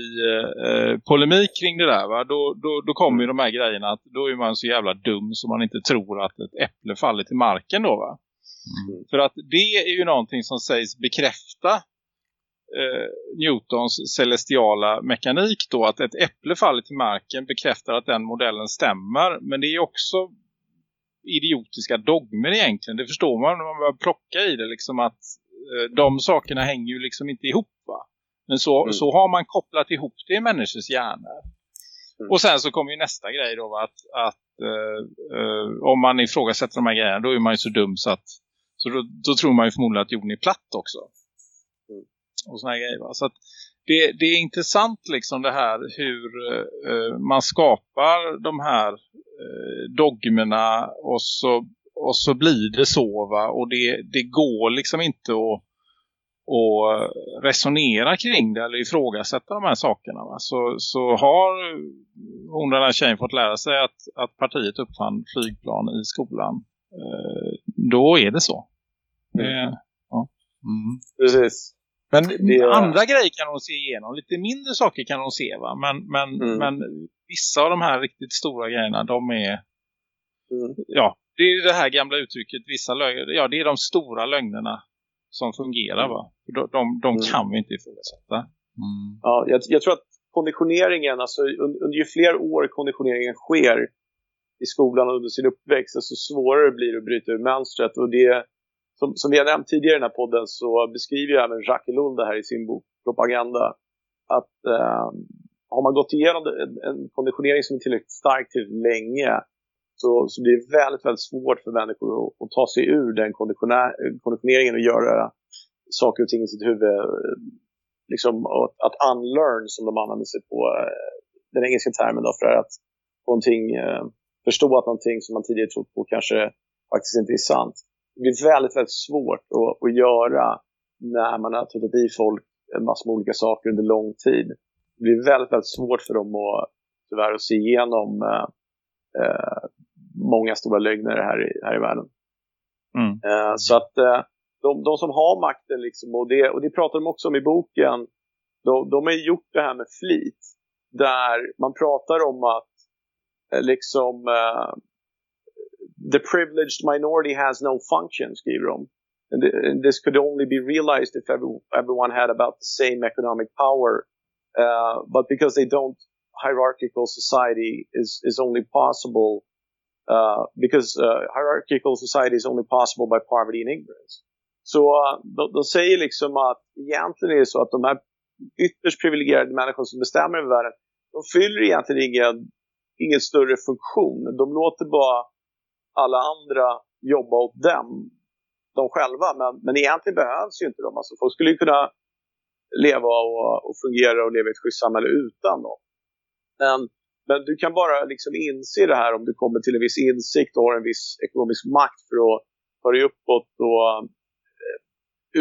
eh, polemik kring det där va, då, då, då kommer ju de här grejerna att då är man så jävla dum så man inte tror att ett äpple faller till marken då va. Mm. För att det är ju någonting som sägs bekräfta eh, Newtons celestiala mekanik då. Att ett äpple faller till marken bekräftar att den modellen stämmer. Men det är också idiotiska dogmer egentligen. Det förstår man när man börjar plocka i det. Liksom att de sakerna hänger ju liksom inte ihop va. Men så, mm. så har man kopplat ihop det i människors hjärnor. Mm. Och sen så kommer ju nästa grej då att, att uh, uh, om man ifrågasätter de här grejerna då är man ju så dum så att så då, då tror man ju förmodligen att jorden är platt också. Mm. Och såna här grejer va. Så att det, det, är intressant liksom det här hur uh, man skapar de här dogmerna och så och så blir det så va. Och det, det går liksom inte att, att resonera kring det eller ifrågasätta de här sakerna va. Så, så har hon den här tjejen fått lära sig att, att partiet uppfann flygplan i skolan. Eh, då är det så. Mm. Det, ja. mm. Precis. Men det... andra grejer kan hon se igenom. Lite mindre saker kan hon se va. Men, men, mm. men vissa av de här riktigt stora grejerna de är... Mm. Ja, det är det här gamla uttrycket. Vissa lögner, ja det är de stora lögnerna som fungerar mm. va. De, de, de mm. kan vi inte ifrågasätta. Mm. Ja, jag, jag, tror att konditioneringen, alltså under, under ju fler år konditioneringen sker i skolan under sin uppväxt, desto svårare blir det att bryta ur mönstret. Och det, som, som vi har nämnt tidigare i den här podden så beskriver ju även Jacques Lund här i sin bok Propaganda att eh, har man gått igenom en, en konditionering som är tillräckligt stark till länge så, så blir det väldigt, väldigt svårt för människor att, att ta sig ur den konditioneringen och göra saker och ting i sitt huvud eh, liksom att, att unlearn som de använder sig på eh, den engelska termen då för att någonting, eh, förstå att någonting som man tidigare trott på kanske faktiskt inte är sant. Det blir väldigt, väldigt svårt att, att göra när man har tuttat i folk en massa olika saker under lång tid. Det blir väldigt, väldigt svårt för dem att tyvärr att se igenom eh många stora lögner här i, här i världen. Mm. Eh, så att eh, de, de som har makten, liksom, och, det, och det pratar de också om i boken, de, de har gjort det här med flit. Där man pratar om att eh, liksom uh, the privileged minority has no function, skriver de. And, this could only be realized if every, everyone had about the same economic power. Uh, but because they don't, hierarchical society is, is only possible uh, because uh, hierarchical society is only possible by poverty and ignorance. Så uh, de, de säger liksom att egentligen är det så att de här ytterst privilegierade människorna som bestämmer över världen, de fyller egentligen ingen, ingen större funktion. De låter bara alla andra jobba åt dem, de själva. Men, men egentligen behövs ju inte de. Alltså, folk skulle ju kunna leva och, och fungera och leva i ett schysst samhälle utan dem. Men, men du kan bara liksom inse det här om du kommer till en viss insikt och har en viss ekonomisk makt för att ta dig uppåt och eh,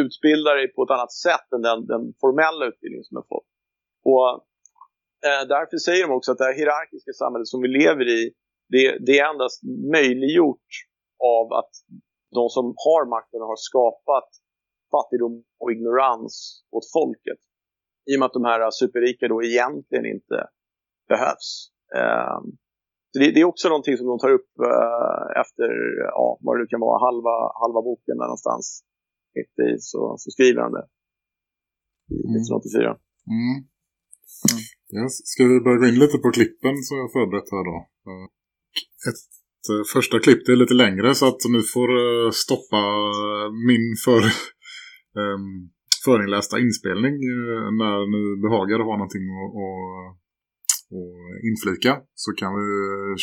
utbilda dig på ett annat sätt än den, den formella utbildning som du har fått. Och eh, därför säger de också att det här hierarkiska samhället som vi lever i, det, det är endast möjliggjort av att de som har makten har skapat fattigdom och ignorans åt folket. I och med att de här superrika då egentligen inte behövs. Eh, det, det, är också någonting som de tar upp eh, efter, ja, vad det nu kan vara, halva, halva boken där någonstans mitt i så, så skriver han det. I 1984. Mm. Mm. Yes. Ska vi börja gå in lite på klippen som jag förberett här då? Ett eh, första klipp det är lite längre så att ni får eh, stoppa min för, um, förinlästa inspelning eh, när ni behagar ha någonting att, och inflika så kan vi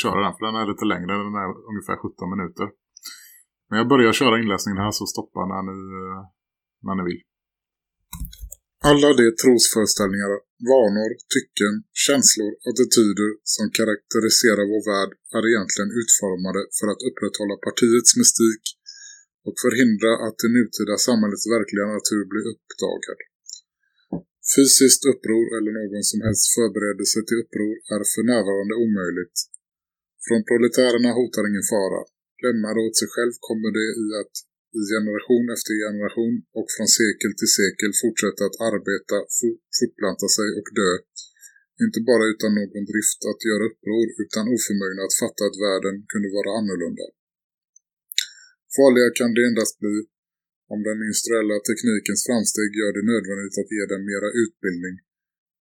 köra den för den är lite längre, den är ungefär 17 minuter. Men jag börjar köra inläsningen här så stoppa när ni, när ni vill. Alla de trosföreställningar, vanor, tycken, känslor och attityder som karaktäriserar vår värld är egentligen utformade för att upprätthålla partiets mystik och förhindra att det nutida samhällets verkliga natur blir uppdagad. Fysiskt uppror eller någon som helst förberedelse till uppror är för närvarande omöjligt. Från proletärerna hotar ingen fara, lämnade åt sig själv kommer det i att i generation efter generation och från sekel till sekel fortsätta att arbeta, fortplanta sig och dö. Inte bara utan någon drift att göra uppror utan oförmögna att fatta att världen kunde vara annorlunda. Farliga kan det endast bli om den industriella teknikens framsteg gör det nödvändigt att ge den mera utbildning.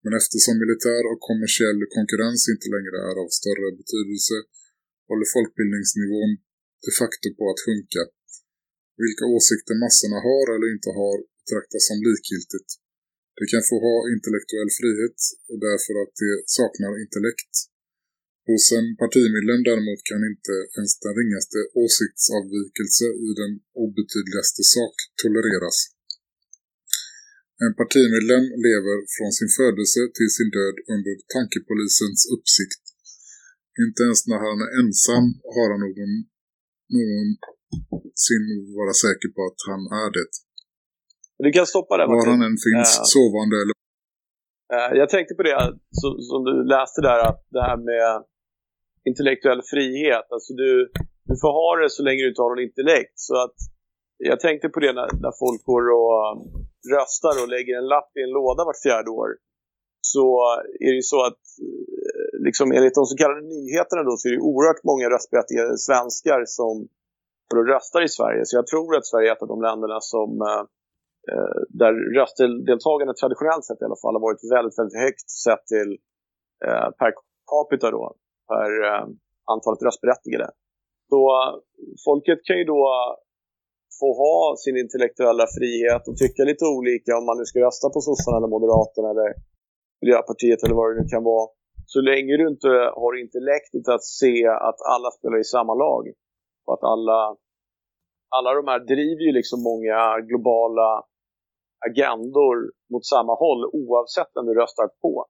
Men eftersom militär och kommersiell konkurrens inte längre är av större betydelse håller folkbildningsnivån de facto på att sjunka. Vilka åsikter massorna har eller inte har betraktas som likgiltigt. De kan få ha intellektuell frihet därför att de saknar intellekt. Hos en partimedlem däremot kan inte ens den ringaste åsiktsavvikelse i den obetydligaste sak tolereras. En partimedlem lever från sin födelse till sin död under tankepolisens uppsikt. Inte ens när han är ensam har han någon någonsin vara säker på att han är det. Du kan stoppa det. Var han än finns, uh, sovande eller... Jag tänkte på det så, som du läste där, att det här med intellektuell frihet. Alltså du, du får ha det så länge du inte har någon intellekt. Så att jag tänkte på det när, när folk går och um, röstar och lägger en lapp i en låda vart fjärde år så är det ju så att eh, liksom enligt de så kallade nyheterna då så är det oerhört många röstberättigade svenskar som röstar i Sverige. Så jag tror att Sverige är ett av de länderna som eh, eh där röstdeltagandet traditionellt sett i alla fall har varit väldigt, väldigt högt sett till eh, per capita då, per eh, antalet röstberättigade. Så folket kan ju då få ha sin intellektuella frihet och tycka lite olika om man nu ska rösta på sossarna eller moderaterna eller Miljöpartiet eller vad det nu kan vara. Så länge du inte har intellektet att se att alla spelar i samma lag. Och att alla, alla de här driver ju liksom många globala agendor mot samma håll oavsett vem du röstar på.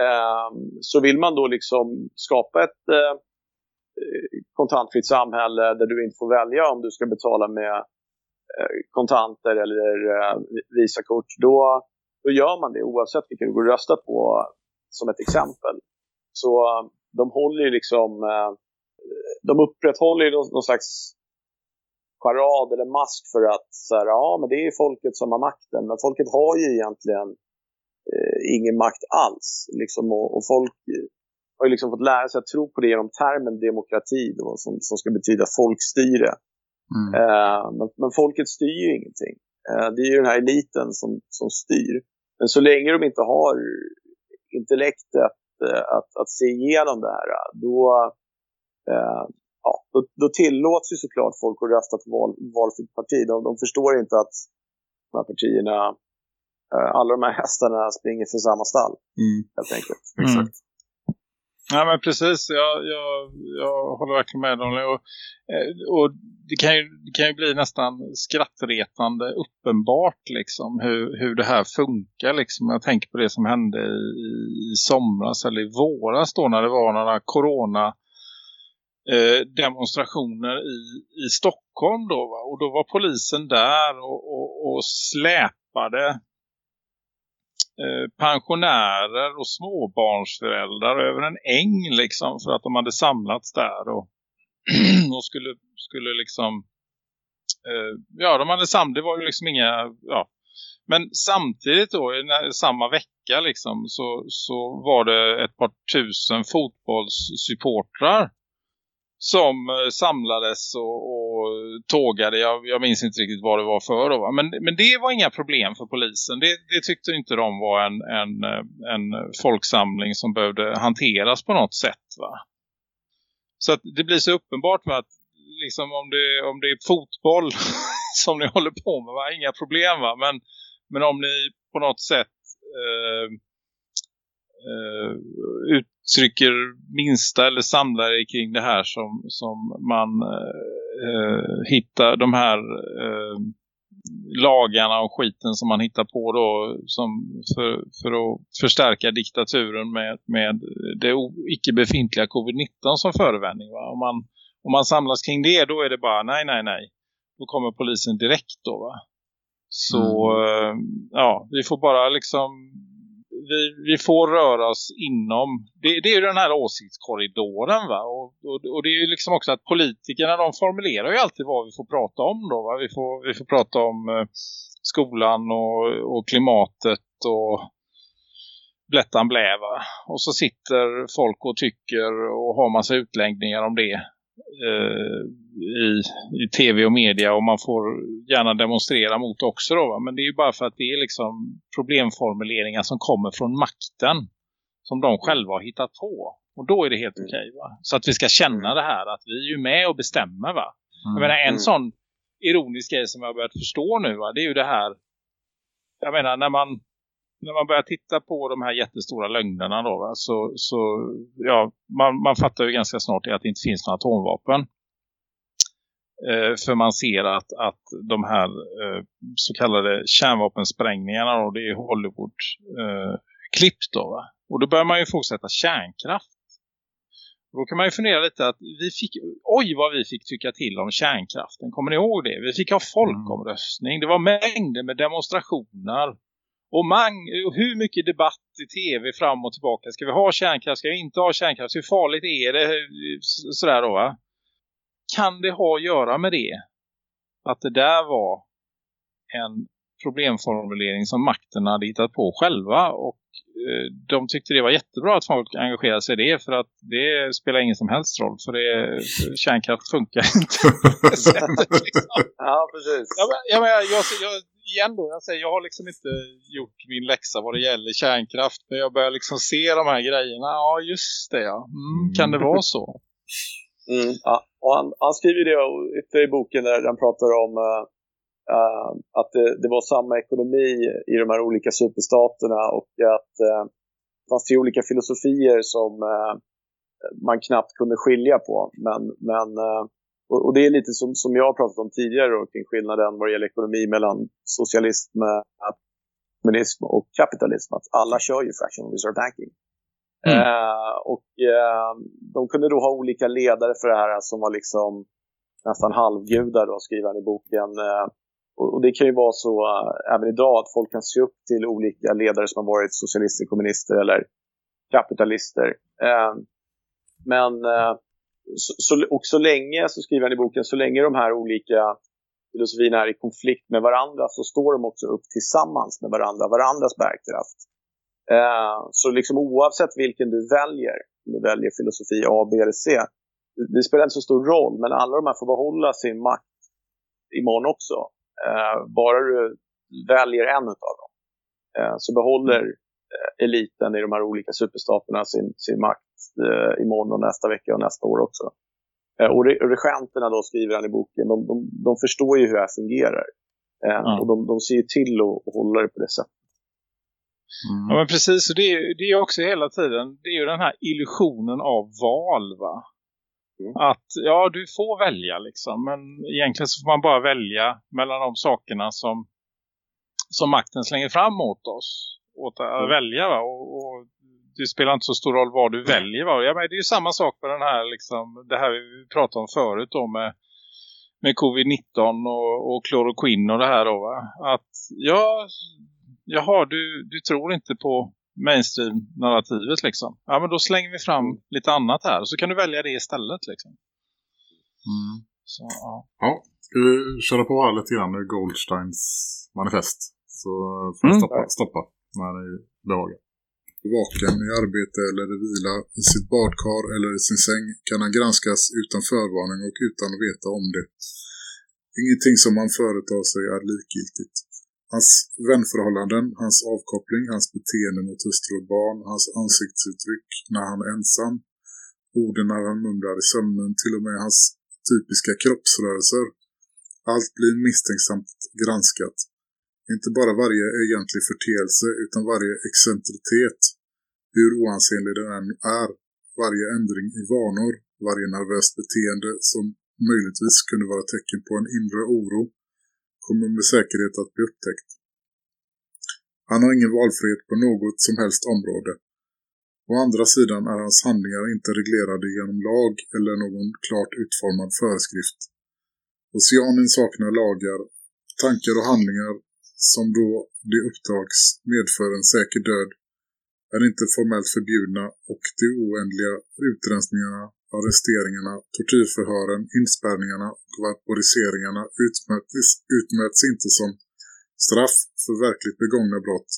Ehm, så vill man då liksom skapa ett eh, kontantfritt samhälle där du inte får välja om du ska betala med eh, kontanter eller eh, visakort, då då gör man det oavsett vilka du går och röstar på som ett exempel. Så de håller ju liksom, de upprätthåller ju någon, slags parad eller mask för att så här, ja men det är folket som har makten. Men folket har ju egentligen eh, ingen makt alls. Liksom, och, och, folk har ju liksom fått lära sig att tro på det genom termen demokrati då, som, som ska betyda folkstyre. Mm. Eh, men, men, folket styr ju ingenting. Eh, det är ju den här eliten som, som styr. Men så länge de inte har intellektet eh, att, att se igenom det här, då, eh, ja, då, då tillåts ju såklart folk att rösta på val, valfritt parti. De, de förstår inte att de här partierna, eh, alla de här hästarna springer för samma stall, mm. helt enkelt. Mm. Exakt. Ja men precis, jag, jag, jag håller verkligen med om det. Och, eh, och det, kan ju, det kan ju bli nästan skrattretande uppenbart liksom hur, hur det här funkar. Liksom. Jag tänker på det som hände i, i somras eller i våras då när det var några corona eh, demonstrationer i, i Stockholm då va? och då var polisen där och, och, och släpade Eh, Eh, pensionärer och småbarnsföräldrar över en äng liksom för att de hade samlats där och, och skulle, skulle liksom eh, ja de hade samlat, det var ju liksom inga ja, men samtidigt då när, samma vecka liksom så, så var det ett par tusen fotbollssupportrar som eh, samlades och, och tågade. Jag, jag, minns inte riktigt vad det var för. Då, men, men det var inga problem för polisen. Det, det tyckte inte de var en, en, eh, en folksamling som behövde hanteras på något sätt. Va? Så att det blir så uppenbart med att liksom om, det, om det är fotboll som ni håller på med, va? inga problem va. Men, men om ni på något sätt eh, eh, uttrycker minsta eller samlare kring det här som, som man eh, hittar de här eh, lagarna och skiten som man hittar på då som för, för att förstärka diktaturen med, med det icke befintliga covid-19 som förevändning. Va? Om, man, om man samlas kring det då är det bara nej, nej, nej. Då kommer polisen direkt då va. Så mm. eh, ja, vi får bara liksom vi, vi får röra oss inom, det, det är ju den här åsiktskorridoren va. Och, och, och, det är ju liksom också att politikerna de formulerar ju alltid vad vi får prata om då va. Vi får, vi får prata om eh, skolan och, och klimatet och blättan bläva. Och så sitter folk och tycker och har massa utläggningar om det i, i tv och media och man får gärna demonstrera mot också då, va? men det är ju bara för att det är liksom problemformuleringar som kommer från makten som de själva har hittat på och då är det helt mm. okej va så att vi ska känna mm. det här att vi är ju med och bestämmer va mm. jag menar en mm. sån ironisk grej som jag har börjat förstå nu va det är ju det här jag menar när man när man börjar titta på de här jättestora lögnerna då, va, så, så ja, man, man fattar ju ganska snart att det inte finns några atomvapen. Eh, för man ser att, att de här eh, så kallade kärnvapensprängningarna då, det är Hollywood eh, klipp då va. Och då börjar man ju fortsätta kärnkraft. Och då kan man ju fundera lite att vi fick, oj vad vi fick tycka till om kärnkraften. Kommer ni ihåg det? Vi fick ha folkomröstning. Det var mängder med demonstrationer och man, hur mycket debatt i tv fram och tillbaka. Ska vi ha kärnkraft? Ska vi inte ha kärnkraft? Hur farligt är det? Sådär då va? Kan det ha att göra med det? Att det där var en problemformulering som makten hade hittat på själva och eh, de tyckte det var jättebra att folk engagerade sig i det för att det spelar ingen som helst roll för det, kärnkraft funkar inte. liksom. Ja, precis. Ja, men, ja, men jag, jag, jag, igen då, jag, säger, jag har liksom inte gjort min läxa vad det gäller kärnkraft men jag börjar liksom se de här grejerna. Ja, just det ja. Mm, kan det vara så? Mm, ja. Och han, han skriver det ytterligare i boken där han pratar om uh, uh, att det, det, var samma ekonomi i de här olika superstaterna och att uh, det fanns tre olika filosofier som man knappt kunde skilja på. Men, men, och, och, det är lite som, som jag har pratat om tidigare då, kring skillnaden vad det gäller ekonomi mellan socialism, kommunism och kapitalism. Att alla kör ju fractional reserve banking. Mm. Eh, och eh, de kunde då ha olika ledare för det här som var liksom nästan halvgudar då, skriver han i boken. Eh, och, och, det kan ju vara så eh, även idag att folk kan se upp till olika ledare som har varit socialister, kommunister eller kapitalister. Eh, men eh, så, så, och så länge, så skriver han i boken, så länge de här olika filosofierna är i konflikt med varandra så står de också upp tillsammans med varandra, varandras bärkraft. Eh, så liksom oavsett vilken du väljer, om du väljer filosofi A, B eller C, det spelar inte så stor roll, men alla de här får behålla sin makt imorgon också. Eh, bara du väljer en av dem eh, så behåller mm eliten i de här olika superstaterna sin, sin makt eh, imorgon och nästa vecka och nästa år också. Eh, och regenterna då skriver han i boken, de, de, de förstår ju hur det här fungerar. Mm. Och de, de ser till att, att hålla det på det sättet. Mm. Ja men precis, och det, är, det är också hela tiden, det är ju den här illusionen av val va. Mm. Att ja du får välja liksom, men egentligen så får man bara välja mellan de sakerna som, som makten slänger fram mot oss. Åt att mm. välja va, och, och, det spelar inte så stor roll vad du väljer va. Ja, men det är ju samma sak med den här liksom, det här vi pratade om förut då med med covid-19 och, och kloroquin och det här då va? Att ja, jaha, du, du tror inte på mainstream-narrativet liksom. Ja, men då slänger vi fram lite annat här. Så kan du välja det istället liksom. Mm. Så, ja. ja, ska vi köra på lite grann Goldsteins manifest. Så får mm. stoppa, stoppa när ni behagar. Vaken i arbete eller i vila i sitt badkar eller i sin säng kan han granskas utan förvarning och utan att veta om det. Ingenting som han företar sig är likgiltigt. Hans vänförhållanden, hans avkoppling, hans beteende mot hustru och barn, hans ansiktsuttryck när han är ensam, orden när han mumlar i sömnen, till och med hans typiska kroppsrörelser. Allt blir misstänksamt granskat. Inte bara varje egentlig förteelse utan varje excentritet, hur oansenlig den än är, varje ändring i vanor, varje nervöst beteende som möjligtvis kunde vara tecken på en inre oro kommer med säkerhet att bli upptäckt. Han har ingen valfrihet på något som helst område. Å andra sidan är hans handlingar inte reglerade genom lag eller någon klart utformad föreskrift. Oceanen saknar lagar, tankar och handlingar som då de upptags medför en säker död är inte formellt förbjudna och de oändliga utrensningarna arresteringarna, tortyrförhören, inspärrningarna och vaporiseringarna utmäts, utmäts inte som straff för verkligt begångna brott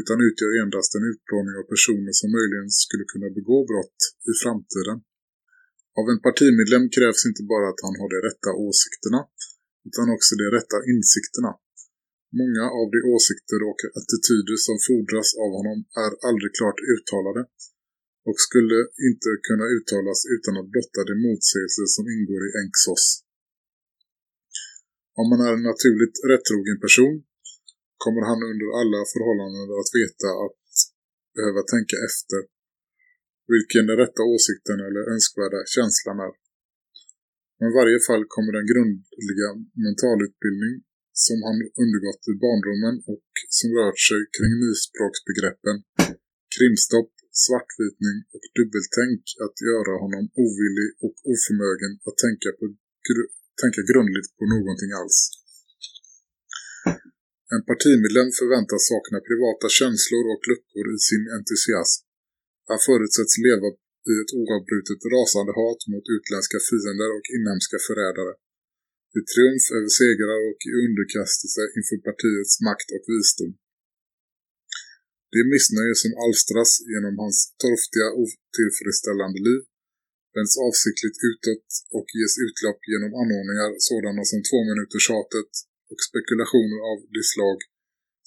utan utgör endast en utplåning av personer som möjligen skulle kunna begå brott i framtiden. Av en partimedlem krävs inte bara att han har de rätta åsikterna utan också de rätta insikterna. Många av de åsikter och attityder som fordras av honom är aldrig klart uttalade och skulle inte kunna uttalas utan att blotta de motsägelser som ingår i Enksos. Om man är en naturligt rättrogen person kommer han under alla förhållanden att veta att behöva tänka efter vilken den rätta åsikten eller önskvärda känslan är. Men i varje fall kommer den grundliga mentalutbildning som han undergått i barndomen och som rört sig kring nyspråksbegreppen, krimstopp, svartvitning och dubbeltänk att göra honom ovillig och oförmögen att tänka, på, tänka grundligt på någonting alls. En partimedlem förväntas sakna privata känslor och luckor i sin entusiasm. Han förutsätts leva i ett oavbrutet rasande hat mot utländska fiender och inhemska förrädare i triumf över segrar och i underkastelse inför partiets makt och visdom. Det missnöje som alstras genom hans torftiga otillfredsställande liv vänds avsiktligt utåt och ges utlopp genom anordningar sådana som två minuter tjatet och spekulationer av det slag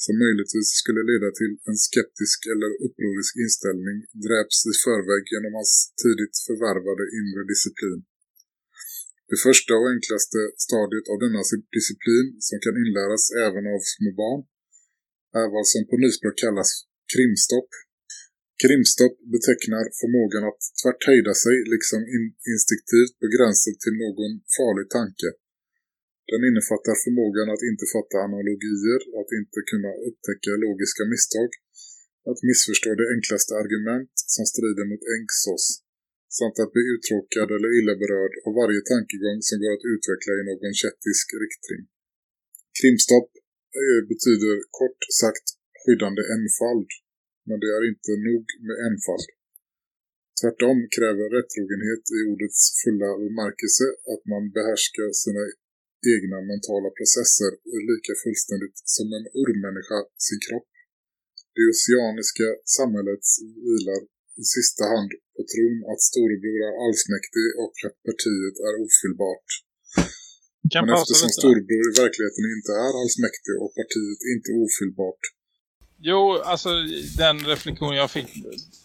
som möjligtvis skulle leda till en skeptisk eller upprorisk inställning dräps i förväg genom hans tidigt förvärvade inre disciplin. Det första och enklaste stadiet av denna disciplin som kan inläras även av små barn är vad som på nyspråk kallas krimstopp. Krimstopp betecknar förmågan att tvärt hejda sig liksom in instinktivt på gränsen till någon farlig tanke. Den innefattar förmågan att inte fatta analogier, att inte kunna upptäcka logiska misstag, att missförstå det enklaste argument som strider mot Engsos samt att bli uttråkad eller illa berörd av varje tankegång som går att utveckla i någon kättisk riktning. Krimstopp eh, betyder kort sagt skyddande enfald, men det är inte nog med enfald. Tvärtom kräver rättrogenhet i ordets fulla bemärkelse att man behärskar sina egna mentala processer lika fullständigt som en urmänniska sin kropp. Det oceaniska samhället vilar i sista hand på tron att storebror är allsmäktig och att partiet är ofyllbart. Men eftersom storebror i verkligheten inte är allsmäktig och partiet inte ofyllbart. Jo, alltså den reflektion jag fick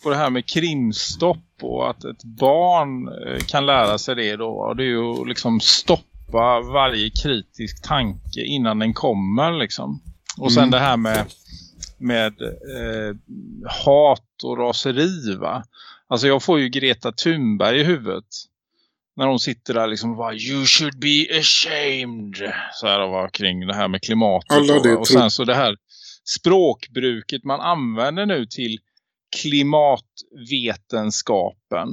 på det här med krimstopp och att ett barn eh, kan lära sig det då. Det är ju liksom stoppa varje kritisk tanke innan den kommer liksom. Och sen mm. det här med med eh, hat och raseri va. Alltså jag får ju Greta Thunberg i huvudet. När hon sitter där liksom och bara You should be ashamed. Så här var kring det här med klimatet. Alla det och sen så det här språkbruket man använder nu till klimatvetenskapen.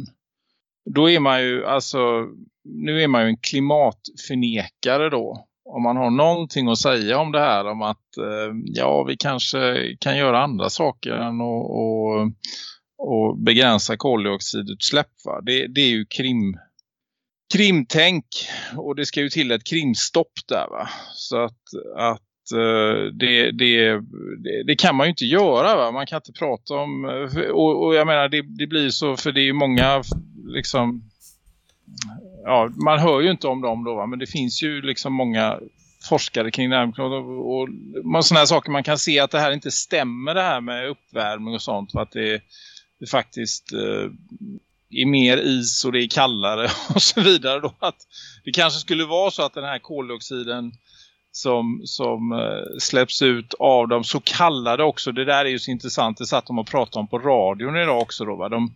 Då är man ju alltså nu är man ju en klimatförnekare då om man har någonting att säga om det här om att eh, ja vi kanske kan göra andra saker än att och, och begränsa koldioxidutsläpp va? Det, det är ju krim krimtänk och det ska ju till ett krimstopp där va så att, att eh, det, det, det, kan man ju inte göra va? man kan inte prata om eh, och, och jag menar det, det blir så för det är ju många liksom ja, man hör ju inte om dem då va? men det finns ju liksom många forskare kring det här och, och sådana här saker man kan se att det här inte stämmer det här med uppvärmning och sånt för att det, det faktiskt eh, är mer is och det är kallare och så vidare då att det kanske skulle vara så att den här koldioxiden som, som eh, släpps ut av de så kallade också. Det där är ju så intressant. Det satt de och pratade om på radion idag också. Då, va? De,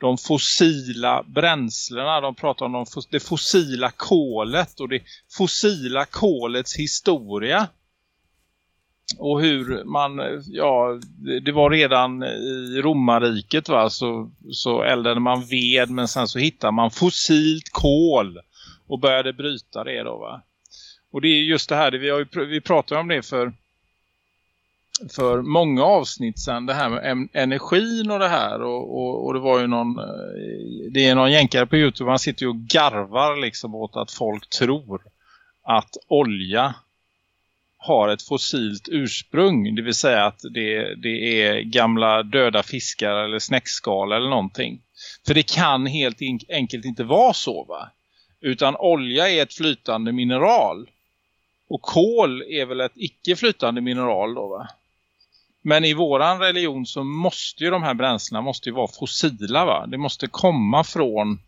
de fossila bränslena. De pratar om de, det fossila kolet och det fossila kolets historia. Och hur man, ja, det var redan i romarriket va, så, så eldade man ved men sen så hittade man fossilt kol och började bryta det då va. Och det är just det här, vi, har ju, vi pratade om det för för många avsnitt sen det här med energin och det här och, och, och, det var ju någon eh, det är någon jänkare på Youtube han sitter ju och garvar liksom åt att folk tror att olja har ett fossilt ursprung det vill säga att det, det är gamla döda fiskar eller snäckskal eller någonting. För det kan helt enkelt inte vara så va? Utan olja är ett flytande mineral och kol är väl ett icke flytande mineral då va? Men i våran religion så måste ju de här bränslena måste ju vara fossila va. Det måste komma från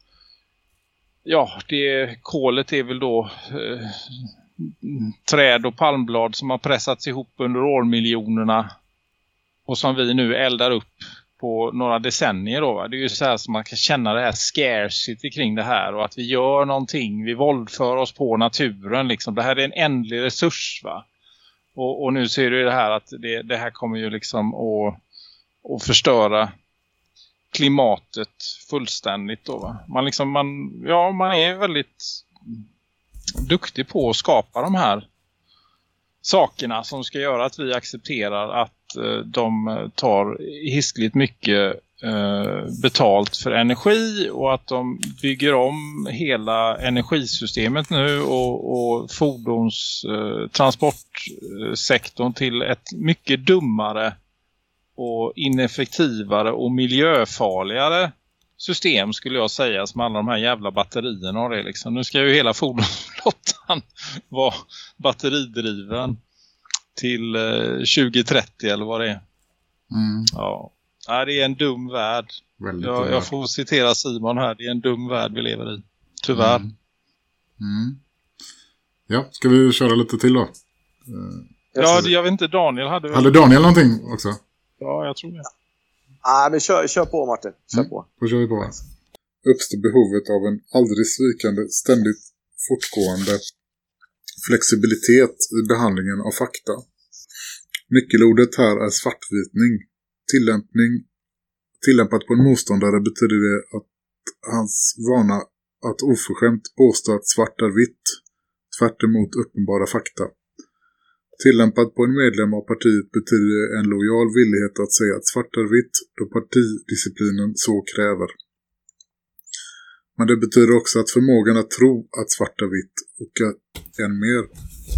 ja, det kolet är väl då eh, träd och palmblad som har pressats ihop under årmiljonerna och som vi nu eldar upp på några decennier då va? Det är ju så här som man kan känna det här scarcity kring det här och att vi gör någonting, vi våldför oss på naturen liksom. Det här är en ändlig resurs va? Och, och nu ser du det här att det, det här kommer ju liksom att, att förstöra klimatet fullständigt då va? Man liksom, man, ja man är väldigt duktig på att skapa de här sakerna som ska göra att vi accepterar att eh, de eh, tar hiskligt mycket eh, betalt för energi och att de bygger om hela energisystemet nu och, och fordonstransportsektorn eh, till ett mycket dummare och ineffektivare och miljöfarligare system skulle jag säga som alla de här jävla batterierna har det liksom. Nu ska ju hela fordonsflottan vara batteridriven till eh, 2030 eller vad det är. Mm. Ja. ja, det är en dum värld. Jag, jag, får citera Simon här, det är en dum värld vi lever i. Tyvärr. Mm. Mm. Ja, ska vi köra lite till då? Uh, ja, jag vet inte, Daniel hade... Hade Daniel någonting också? Ja, jag tror det. Nej, men kör, kör på Martin. Kör mm. på. Då kör vi på. Uppstår behovet av en aldrig svikande, ständigt fortgående flexibilitet i behandlingen av fakta. Nyckelordet här är svartvitning. Tillämpning, tillämpat på en motståndare betyder det att hans vana att oförskämt påstå att svart är vitt, tvärt emot uppenbara fakta. Tillämpat på en medlem av partiet betyder det en lojal villighet att säga att svart är vitt då partidisciplinen så kräver. Men det betyder också att förmågan att tro att svart är vitt och att, än mer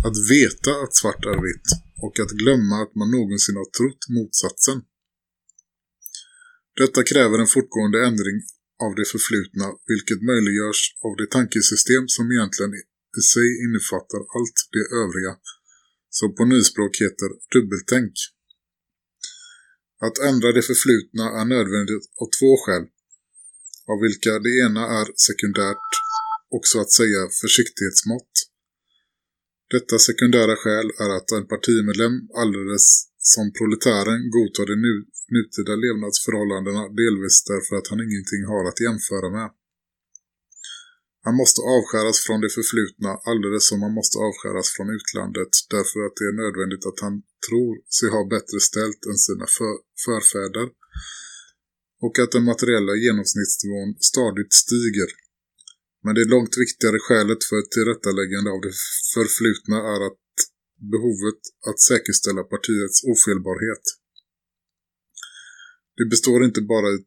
att veta att svart är vitt och att glömma att man någonsin har trott motsatsen. Detta kräver en fortgående ändring av det förflutna vilket möjliggörs av det tankesystem som egentligen i sig innefattar allt det övriga som på nyspråk heter dubbeltänk. Att ändra det förflutna är nödvändigt av två skäl, av vilka det ena är sekundärt och så att säga försiktighetsmått. Detta sekundära skäl är att en partimedlem alldeles som proletären godtar de nu, nutida levnadsförhållandena delvis därför att han ingenting har att jämföra med. Han måste avskäras från det förflutna alldeles som han måste avskäras från utlandet därför att det är nödvändigt att han tror sig ha bättre ställt än sina för förfäder och att den materiella genomsnittsnivån stadigt stiger. Men det långt viktigare skälet för ett tillrättaläggande av det förflutna är att behovet att säkerställa partiets ofelbarhet. Det består inte bara i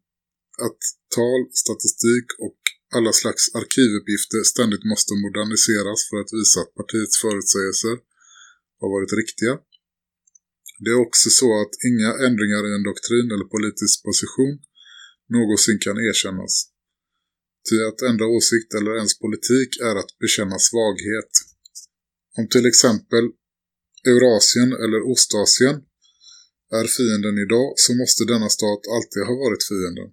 att tal, statistik och alla slags arkivuppgifter ständigt måste moderniseras för att visa att partiets förutsägelser har varit riktiga. Det är också så att inga ändringar i en doktrin eller politisk position någonsin kan erkännas. Ty att ändra åsikt eller ens politik är att bekänna svaghet. Om till exempel Eurasien eller Ostasien är fienden idag så måste denna stat alltid ha varit fienden.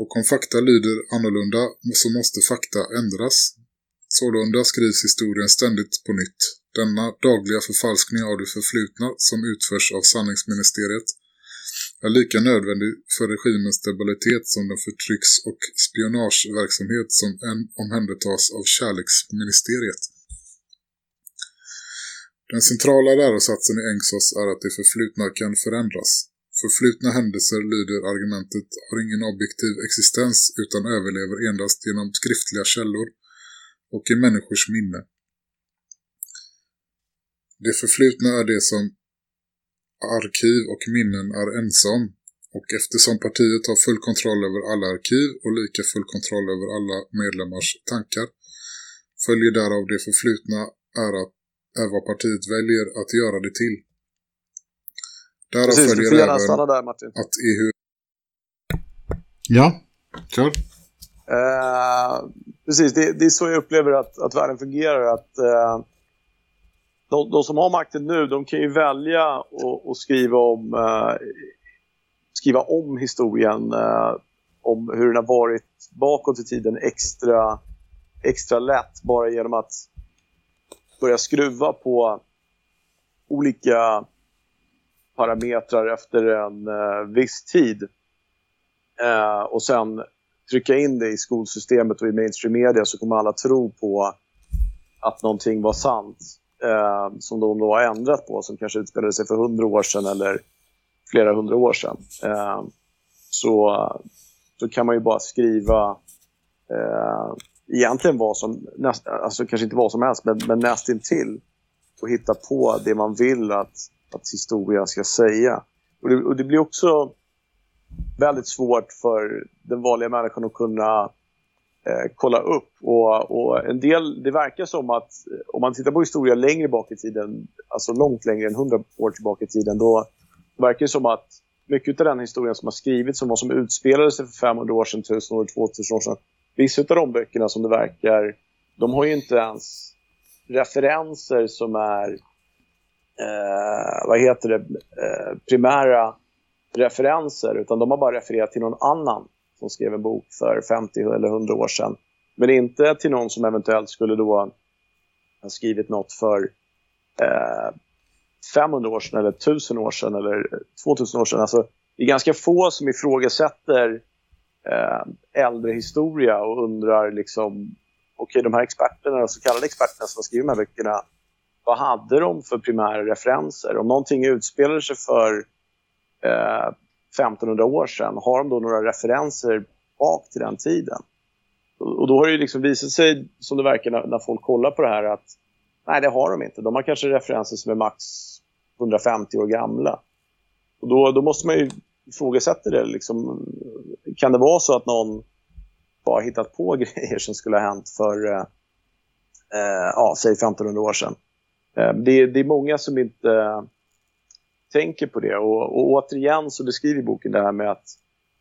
Och om fakta lyder annorlunda så måste fakta ändras. Sålunda skrivs historien ständigt på nytt. Denna dagliga förfalskning av det förflutna som utförs av sanningsministeriet är lika nödvändig för regimens stabilitet som den förtrycks- och spionageverksamhet som än omhändertas av kärleksministeriet. Den centrala lärosatsen i Engsos är att det förflutna kan förändras. Förflutna händelser, lyder argumentet, har ingen objektiv existens utan överlever endast genom skriftliga källor och i människors minne. Det förflutna är det som arkiv och minnen är ensam och eftersom partiet har full kontroll över alla arkiv och lika full kontroll över alla medlemmars tankar följer därav det förflutna är, att, är vad partiet väljer att göra det till. Därav Precis, följer du får gärna stanna där Martin. Att EU... Ja, kör. Uh, precis, det, det, är så jag upplever att, att världen fungerar. Att uh, de, de, som har makten nu, de kan ju välja att skriva om uh, skriva om historien om hur den har varit bakåt i tiden extra, extra lätt bara genom att börja skruva på olika parametrar efter en eh, viss tid. eh, och sen trycka in det i skolsystemet och i mainstream media så kommer alla tro på att någonting var sant. eh, som de då har ändrat på, som kanske utspelade sig för hundra år sedan eller flera hundra år sedan. Eh, så, så kan man ju bara skriva eh, egentligen vad som, näst, alltså kanske inte vad som helst, men, men nästintill och hitta på det man vill att att historia ska säga. Och det, och det blir också väldigt svårt för den vanliga människan att kunna eh, kolla upp. Och, och, en del, det verkar som att eh, om man tittar på historia längre bak i tiden, alltså långt längre än 100 år tillbaka i tiden, då verkar det som att mycket av den historien som har skrivits om vad som utspelade sig för 500 år sedan, 1000 år, 2000 år sedan, vissa av de böckerna som det verkar, de har ju inte ens referenser som är eh, vad heter det, eh, primära referenser utan de har bara refererat till någon annan som skrev en bok för 50 eller 100 år sedan. Men inte till någon som eventuellt skulle då ha skrivit något för eh, 500 år sedan eller 1000 år sedan eller 2000 år sedan. Alltså, det är ganska få som ifrågasätter eh, äldre historia och undrar liksom okej, okay, de här experterna, de så kallade experterna som har skrivit de här böckerna, vad hade de för primära referenser? Om någonting utspelade sig för eh, 1500 år sedan, har de då några referenser bak till den tiden? Och då har det liksom visat sig, som det verkar när, när folk kollar på det här, att nej, det har de inte. De har kanske referenser som är max 150 år gamla. Och då, då måste man ju ifrågasätta det. Liksom, kan det vara så att någon bara hittat på grejer som skulle ha hänt för, eh, eh ja, säg 1500 år sedan? Det det, det, är många som inte eh, tänker på det. Och, och återigen så beskriver boken det här med att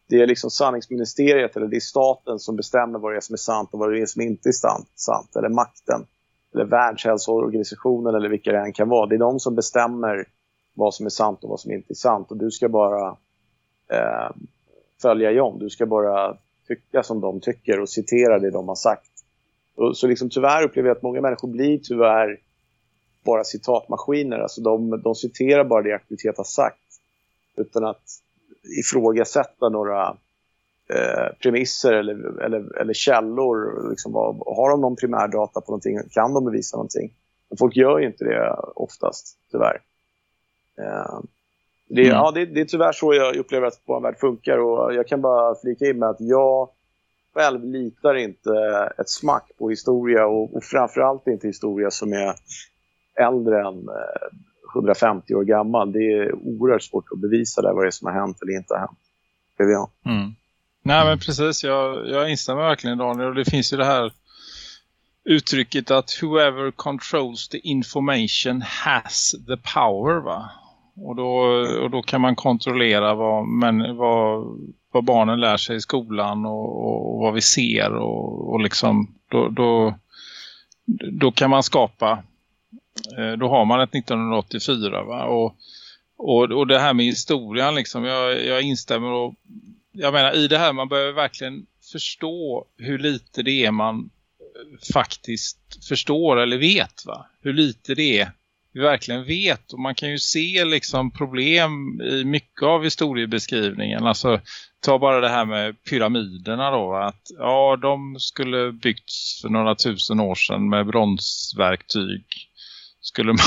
det är liksom sanningsministeriet eller det är staten som bestämmer vad det är som är sant och vad det är som inte är sant. sant eller makten eller världshälsoorganisationen eller vilka det än kan vara. Det är de som bestämmer vad som är sant och vad som inte är sant. Och du ska bara eh, följa John. Du ska bara tycka som de tycker och citera det de har sagt. Och, så liksom tyvärr upplever jag att många människor blir tyvärr bara citatmaskiner. Alltså de, de citerar bara det aktivitet har sagt utan att ifrågasätta några eh, premisser eller, eller, eller källor. Liksom, har de någon primärdata på någonting? Kan de bevisa någonting? Men folk gör ju inte det oftast, tyvärr. Eh, det, mm. ja, det, det, är tyvärr så jag upplever att vår värld funkar och jag kan bara flika in med att jag själv litar inte ett smack på historia och, och framförallt inte historia som är äldre än eh, 150 år gammal. Det är oerhört svårt att bevisa där vad det är som har hänt eller inte har hänt. Mm. Nej men precis, jag, jag instämmer verkligen Daniel och det finns ju det här uttrycket att whoever controls the information has the power va? Och då, och då kan man kontrollera vad, men, vad, vad barnen lär sig i skolan och, och, och vad vi ser och, och liksom då, då, då kan man skapa Eh, då har man ett 1984 va? Och, och, och det här med historien liksom, jag, jag instämmer och jag menar i det här man behöver verkligen förstå hur lite det är man eh, faktiskt förstår eller vet va? Hur lite det är vi verkligen vet. Och man kan ju se liksom problem i mycket av historiebeskrivningen. Alltså ta bara det här med pyramiderna då. Att ja, de skulle byggts för några tusen år sedan med bronsverktyg. Skulle man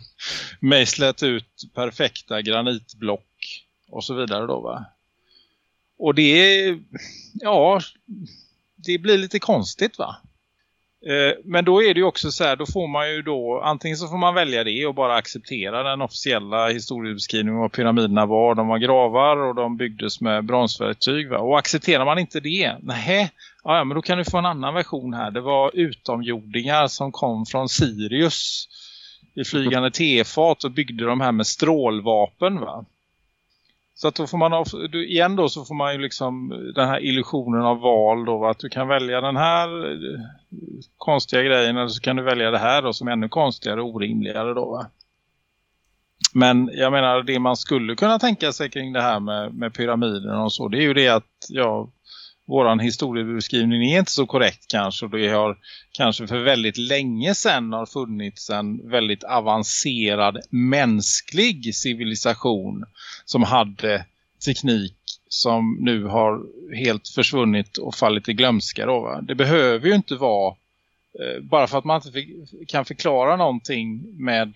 mejslat ut perfekta granitblock och så vidare då va. Och det är, ja, det blir lite konstigt va. Eh, men då är det ju också så här, då får man ju då, antingen så får man välja det och bara acceptera den officiella historiebeskrivningen av pyramiderna var. De var gravar och de byggdes med bronsverktyg. Va? Och accepterar man inte det, nej, ja, men då kan du få en annan version här. Det var utomjordingar som kom från Sirius i flygande tefat och byggde de här med strålvapen va. Så att då får man igen då så får man ju liksom den här illusionen av val då att du kan välja den här eh, konstiga grejen eller så kan du välja det här då som är ännu konstigare och orimligare då va. Men jag menar det man skulle kunna tänka sig kring det här med, med pyramiden och så det är ju det att ja, våran historiebeskrivning är inte så korrekt kanske och det har kanske för väldigt länge sedan har funnits en väldigt avancerad mänsklig civilisation som hade teknik som nu har helt försvunnit och fallit i glömska då va? Det behöver ju inte vara eh, bara för att man inte kan förklara någonting med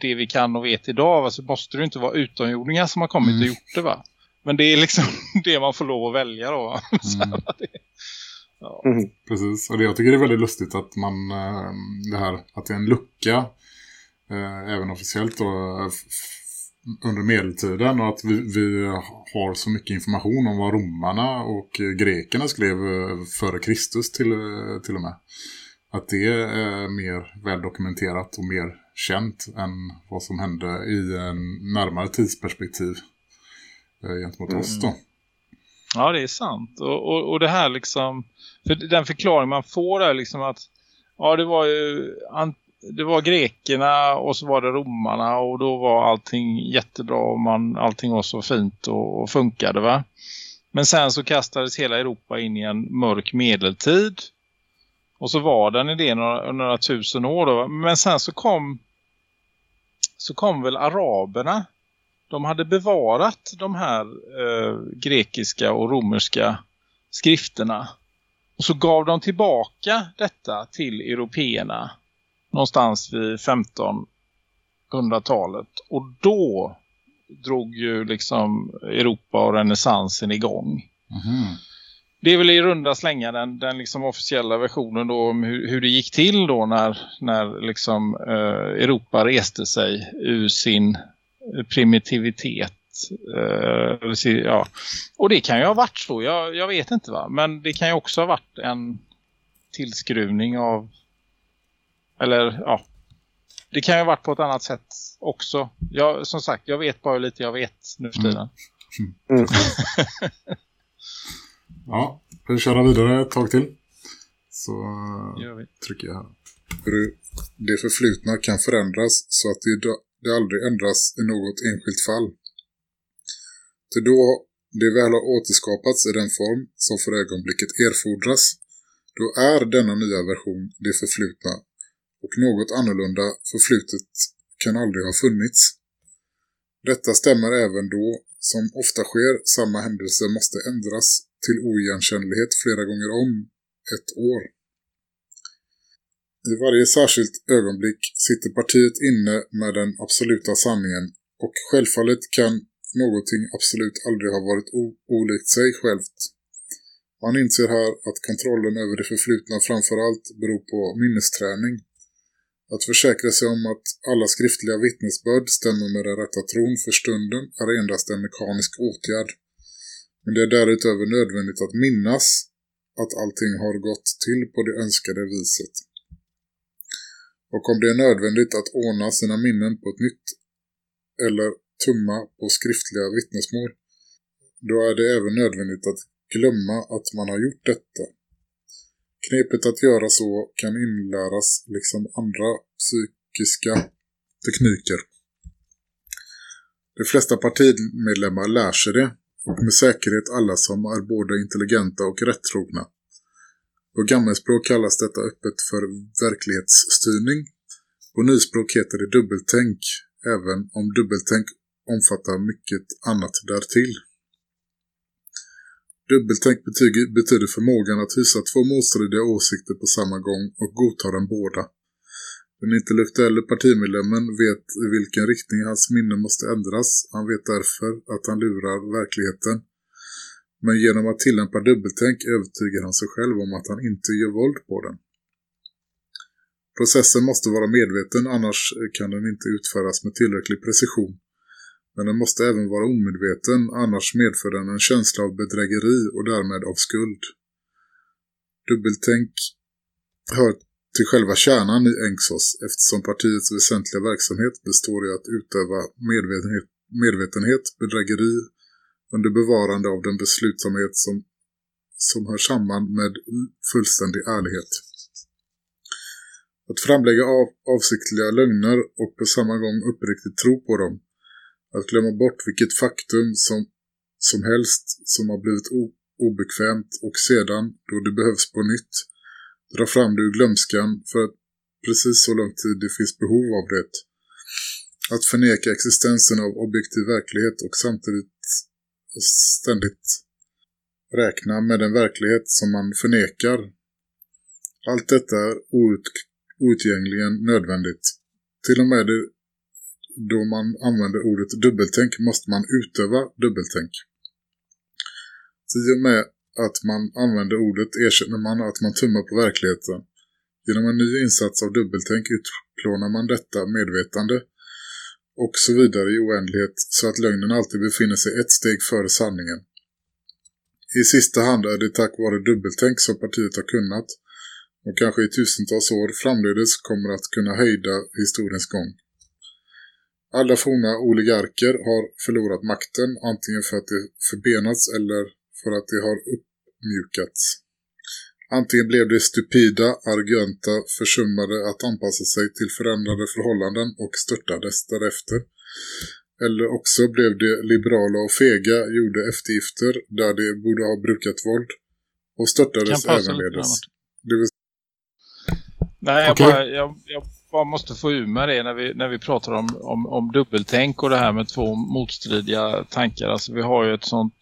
det vi kan och vet idag va? så måste det inte vara utomjordingar som har kommit mm. och gjort det va? Men det är liksom det man får lov att välja då. Mm. ja. mm. Precis, och det, jag tycker det är väldigt lustigt att man ehm, det här, att det är en lucka eh, även officiellt då under medeltiden och att vi, vi har så mycket information om vad romarna och grekerna skrev eh, före Kristus till, eh, till och med. Att det är mer väldokumenterat och mer känt än vad som hände i en närmare tidsperspektiv eh, gentemot mm. oss då. Ja, det är sant. Och, och, och det här liksom, för den förklaring man får är liksom att ja, det var ju det var grekerna och så var det romarna och då var allting jättebra och man, allting var så fint och, och funkade va. Men sen så kastades hela Europa in i en mörk medeltid. Och så var den i det några, några tusen år då. Men sen så kom så kom väl araberna. De hade bevarat de här eh, grekiska och romerska skrifterna. Och så gav de tillbaka detta till européerna någonstans vid 1500-talet. Och då drog ju liksom Europa och renässansen igång. Mm. Det är väl i runda slänga den, den liksom officiella versionen då om hur, hur det gick till då när, när liksom eh, Europa reste sig ur sin primitivitet. Eh, ja. Och det kan ju ha varit så, jag, jag vet inte va. Men det kan ju också ha varit en tillskruvning av eller ja, det kan ju ha varit på ett annat sätt också. Jag, som sagt, jag vet bara lite jag vet nu för tiden. Mm. Mm. ja, vi köra vidare ett tag till. Så trycker jag här. Det förflutna kan förändras så att det, det aldrig ändras i något enskilt fall. Till då det väl har återskapats i den form som för ögonblicket erfordras, då är denna nya version det förflutna och något annorlunda förflutet kan aldrig ha funnits. Detta stämmer även då, som ofta sker, samma händelse måste ändras till oigenkännlighet flera gånger om ett år. I varje särskilt ögonblick sitter partiet inne med den absoluta sanningen och självfallet kan någonting absolut aldrig ha varit olikt sig självt. Man inser här att kontrollen över det förflutna framförallt beror på minnesträning att försäkra sig om att alla skriftliga vittnesbörd stämmer med den rätta tron för stunden är endast en mekanisk åtgärd. Men det är därutöver nödvändigt att minnas att allting har gått till på det önskade viset. Och om det är nödvändigt att ordna sina minnen på ett nytt eller tumma på skriftliga vittnesmål, då är det även nödvändigt att glömma att man har gjort detta Knepet att göra så kan inläras liksom andra psykiska tekniker. De flesta partimedlemmar lär sig det och med säkerhet alla som är både intelligenta och rättrogna. På gammelspråk kallas detta öppet för verklighetsstyrning. På nyspråk heter det dubbeltänk, även om dubbeltänk omfattar mycket annat därtill. Dubbeltänk betyder förmågan att hysa två motstridiga åsikter på samma gång och godta dem båda. Den intellektuella partimedlemmen vet i vilken riktning hans minne måste ändras. Han vet därför att han lurar verkligheten. Men genom att tillämpa dubbeltänk övertygar han sig själv om att han inte gör våld på den. Processen måste vara medveten annars kan den inte utföras med tillräcklig precision. Men den måste även vara omedveten, annars medför den en känsla av bedrägeri och därmed av skuld. Dubbeltänk hör till själva kärnan i Engsos eftersom partiets väsentliga verksamhet består i att utöva medvetenhet, medvetenhet bedrägeri under bevarande av den beslutsamhet som, som hör samman med fullständig ärlighet. Att framlägga av, avsiktliga lögner och på samma gång uppriktigt tro på dem att glömma bort vilket faktum som, som helst som har blivit obekvämt och sedan, då det behövs på nytt, dra fram det ur glömskan för att precis så lång tid det finns behov av det. Att förneka existensen av objektiv verklighet och samtidigt ständigt räkna med den verklighet som man förnekar. Allt detta är out, outgängligen nödvändigt. Till och med det då man använder ordet dubbeltänk måste man utöva dubbeltänk. I och med att man använder ordet erkänner man att man tummar på verkligheten. Genom en ny insats av dubbeltänk utplånar man detta medvetande och så vidare i oändlighet så att lögnen alltid befinner sig ett steg före sanningen. I sista hand är det tack vare dubbeltänk som partiet har kunnat och kanske i tusentals år framledes kommer att kunna hejda historiens gång. Alla forna oligarker har förlorat makten antingen för att de förbenats eller för att de har uppmjukats. Antingen blev de stupida, arroganta, försummade att anpassa sig till förändrade förhållanden och störtades därefter. Eller också blev de liberala och fega, gjorde eftergifter där de borde ha brukat våld och störtades ävenledes. Vill... Nej, jag, okay. bara, jag, jag, bara måste få ur med det när vi, när vi pratar om, om, om dubbeltänk och det här med två motstridiga tankar. Alltså vi har ju ett sånt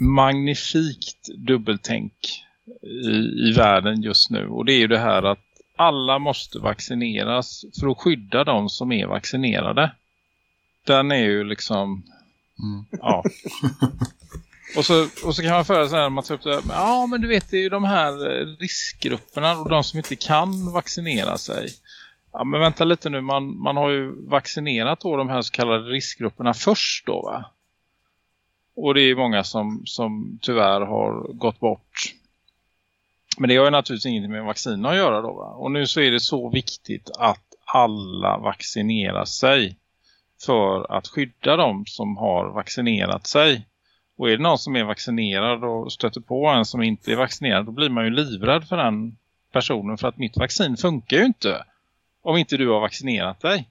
magnifikt dubbeltänk i, i världen just nu. Och det är ju det här att alla måste vaccineras för att skydda de som är vaccinerade. Den är ju liksom... Mm. Ja. Och så, och så kan man föra så här, man tar upp det, ja men du vet det är ju de här riskgrupperna och de som inte kan vaccinera sig. Ja men vänta lite nu, man, man har ju vaccinerat då de här så kallade riskgrupperna först då va? Och det är många som, som tyvärr har gått bort. Men det har ju naturligtvis ingenting med vaccin att göra då va? Och nu så är det så viktigt att alla vaccinerar sig för att skydda dem som har vaccinerat sig. Och är det någon som är vaccinerad och stöter på en som inte är vaccinerad då blir man ju livrädd för den personen för att mitt vaccin funkar ju inte om inte du har vaccinerat dig.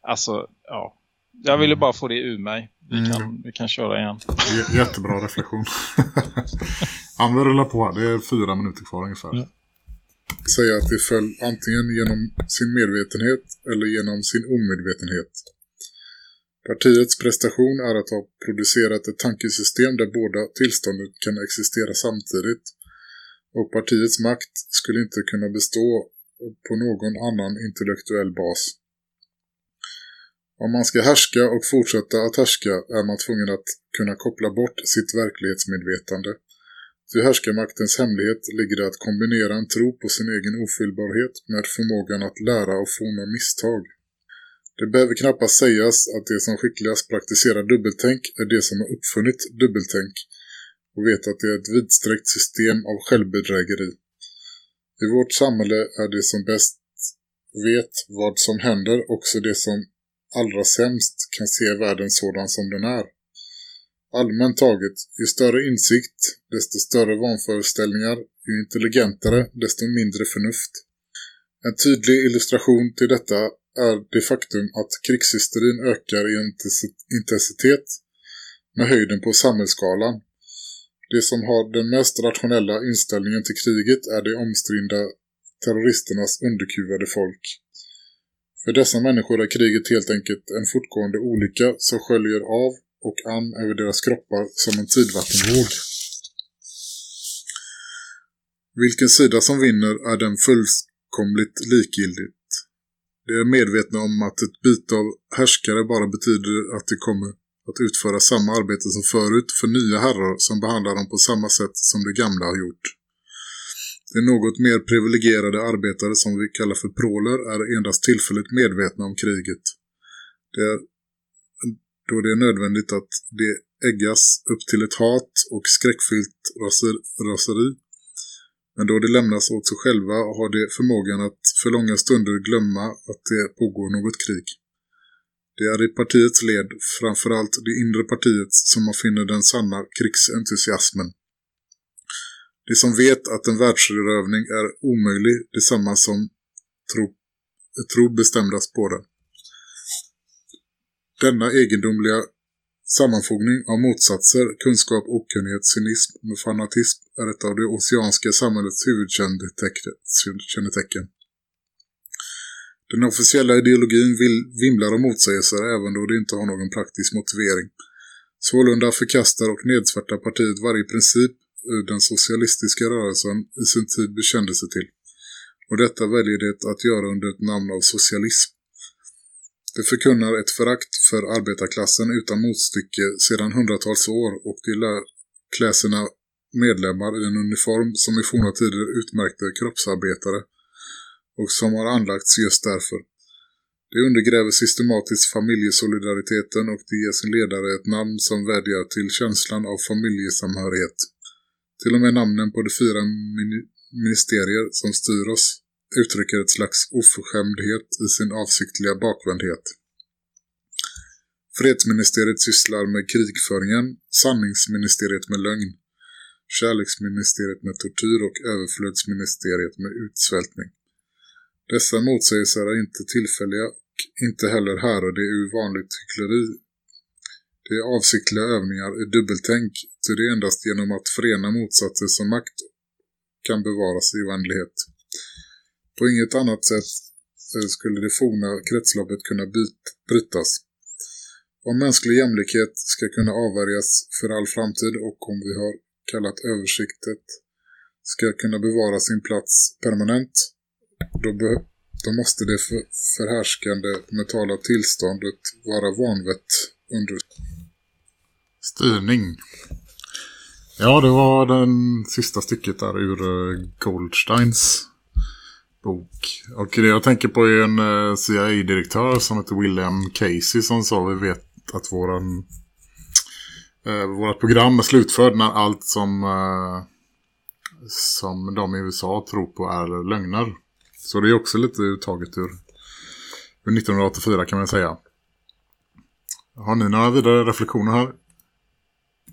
Alltså, ja. Jag ville bara få det ur mig. Vi kan, mm. vi kan köra igen. J jättebra reflektion. vi rullar på. Det är fyra minuter kvar ungefär. Mm. Säga att det föll antingen genom sin medvetenhet eller genom sin omedvetenhet. Partiets prestation är att ha producerat ett tankesystem där båda tillståndet kan existera samtidigt. Och partiets makt skulle inte kunna bestå på någon annan intellektuell bas. Om man ska härska och fortsätta att härska är man tvungen att kunna koppla bort sitt verklighetsmedvetande. Till härskarmaktens hemlighet ligger det att kombinera en tro på sin egen ofyllbarhet med förmågan att lära och forma misstag. Det behöver knappast sägas att det som skickligast praktiserar dubbeltänk är det som har uppfunnit dubbeltänk och vet att det är ett vidsträckt system av självbedrägeri. I vårt samhälle är det som bäst vet vad som händer också det som allra sämst kan se världen sådan som den är. Allmänt taget, ju större insikt, desto större vanföreställningar, ju intelligentare, desto mindre förnuft. En tydlig illustration till detta är det faktum att krigshysterin ökar i intensitet med höjden på samhällsskalan. Det som har den mest rationella inställningen till kriget är de omstridda terroristernas underkuvade folk. För dessa människor är kriget helt enkelt en fortgående olycka som sköljer av och an över deras kroppar som en tidvattenvåg. Vilken sida som vinner är den fullkomligt likgiltigt. De är medvetna om att ett byte av härskare bara betyder att de kommer att utföra samma arbete som förut för nya herrar som behandlar dem på samma sätt som de gamla har gjort. De något mer privilegierade arbetare som vi kallar för proler är endast tillfälligt medvetna om kriget. Det är då det är nödvändigt att det äggas upp till ett hat och skräckfyllt raser, raseri. Men då det lämnas åt sig själva har de förmågan att för långa stunder glömma att det pågår något krig. Det är i partiets led, framförallt det inre partiet, som man finner den sanna krigsentusiasmen. De som vet att en världsrövning är omöjlig, detsamma som tro, tro bestämda på den. Denna egendomliga sammanfogning av motsatser, kunskap, okunnighet, cynism med fanatism är ett av det oceanska samhällets huvudkännetecken. Den officiella ideologin vill, vimlar av motsägelser även då det inte har någon praktisk motivering. Sålunda förkastar och nedsvärtar partiet varje princip den socialistiska rörelsen i sin tid bekände sig till. Och detta väljer det att göra under ett namn av socialism. Det förkunnar ett förakt för arbetarklassen utan motstycke sedan hundratals år och de lär klä sina medlemmar i en uniform som i forna tider utmärkte kroppsarbetare och som har anlagts just därför. Det undergräver systematiskt familjesolidariteten och det ger sin ledare ett namn som vädjar till känslan av familjesamhörighet. Till och med namnen på de fyra ministerier som styr oss uttrycker ett slags oförskämdhet i sin avsiktliga bakvändhet. Fredsministeriet sysslar med krigföringen, sanningsministeriet med lögn, kärleksministeriet med tortyr och överflödsministeriet med utsvältning. Dessa motsägelser är inte tillfälliga och inte heller härade ur vanligt hyckleri. Det är avsiktliga övningar i dubbeltänk, till det är endast genom att förena motsatser som makt kan bevaras i oändlighet. På inget annat sätt skulle det forna kretsloppet kunna brytas. Om mänsklig jämlikhet ska kunna avvärjas för all framtid och om vi har kallat översiktet ska kunna bevara sin plats permanent då, då måste det för förhärskande mentala tillståndet vara vanvett under styrning. Ja, det var den sista stycket där ur eh, Goldsteins bok. Och det jag tänker på är en eh, CIA-direktör som heter William Casey som sa vi vet att våran eh, vårt program är slutförd när allt som eh, som de i USA tror på är lögner. Så det är också lite uttaget ur, ur 1984 kan man säga. Har ni några vidare reflektioner här?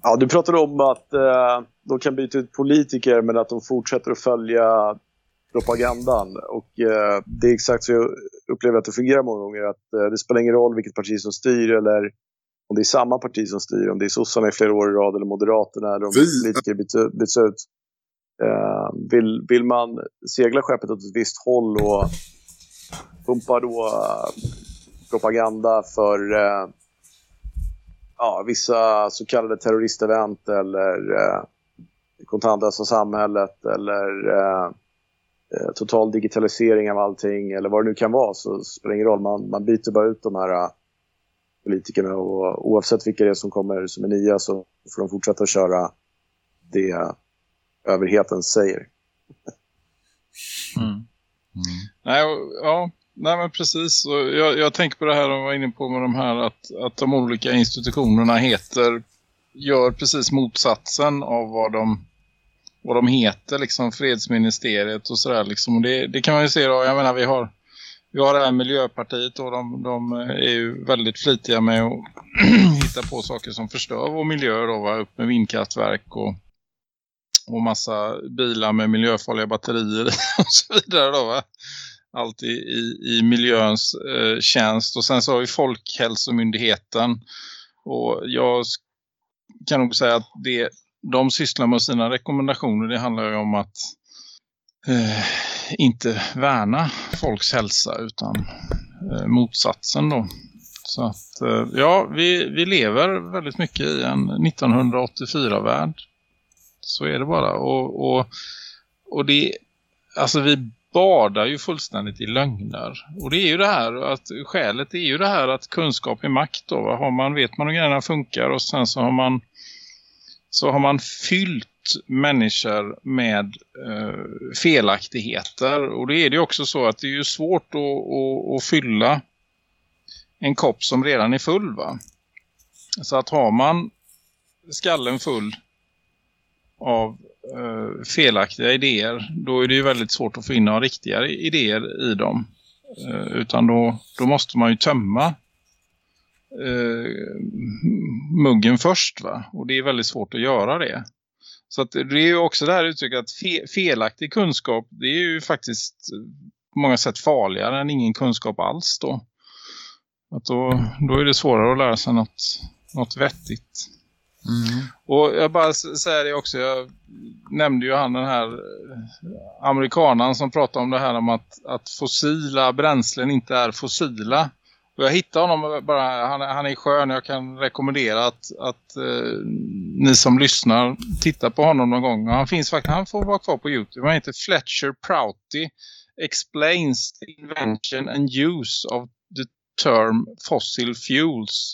Ja, du pratade om att eh, de kan byta ut politiker men att de fortsätter att följa propagandan. Och eh, det är exakt så jag upplever att det fungerar många gånger. Att eh, det spelar ingen roll vilket parti som styr eller om det är samma parti som styr. Om det är sossarna i flera år i rad eller moderaterna eller om politiker byts, byts ut. Eh, vill, vill man segla skeppet åt ett visst håll och pumpa då eh, propaganda för eh, ja, vissa så kallade terroristevent eller eh, kontantlösa samhället eller eh, eh, total digitalisering av allting eller vad det nu kan vara så spelar det ingen roll. Man, man byter bara ut de här eh, politikerna och oavsett vilka det är som kommer som är nya så får de fortsätta att köra det överheten säger. mm. Mm. Nej, ja, nej, men precis. Jag, jag tänker på det här de var inne på med de här att, att de olika institutionerna heter gör precis motsatsen av vad de vad de heter liksom fredsministeriet och sådär liksom. Och det, det kan man ju se då, jag menar vi har vi har det här Miljöpartiet och de, de är ju väldigt flitiga med att hitta på saker som förstör vår miljö då, va? upp med vindkraftverk och, och massa bilar med miljöfarliga batterier och så vidare då va? Allt i, i, i miljöns eh, tjänst och sen så har vi Folkhälsomyndigheten och jag kan nog säga att det, de sysslar med sina rekommendationer. Det handlar ju om att eh, inte värna folks hälsa utan eh, motsatsen då. Så att eh, ja, vi, vi lever väldigt mycket i en 1984-värld. Så är det bara. Och, och, och det, alltså vi badar ju fullständigt i lögner. Och det är ju det här att skälet är ju det här att kunskap är makt då. Har man, vet man hur grejerna funkar och sen så har man så har man fyllt människor med eh, felaktigheter. Och det är det också så att det är ju svårt att, att, att fylla en kopp som redan är full va. Så att har man skallen full av eh, felaktiga idéer då är det ju väldigt svårt att få in några riktiga idéer i dem. Eh, utan då, då måste man ju tömma eh, muggen först va? Och det är väldigt svårt att göra det. Så att det är ju också det här uttrycket att fe felaktig kunskap det är ju faktiskt eh, på många sätt farligare än ingen kunskap alls då. Att då, då är det svårare att lära sig något, något vettigt. Mm. Och jag bara säger det också, jag nämnde ju han den här eh, amerikanen som pratade om det här om att, att fossila bränslen inte är fossila. Och jag hittade honom bara, han, han är skön. Jag kan rekommendera att, att eh, ni som lyssnar tittar på honom någon gång. Och han finns faktiskt, han får vara kvar på Youtube. Han heter Fletcher Prouty explains the invention and use of the term fossil fuels.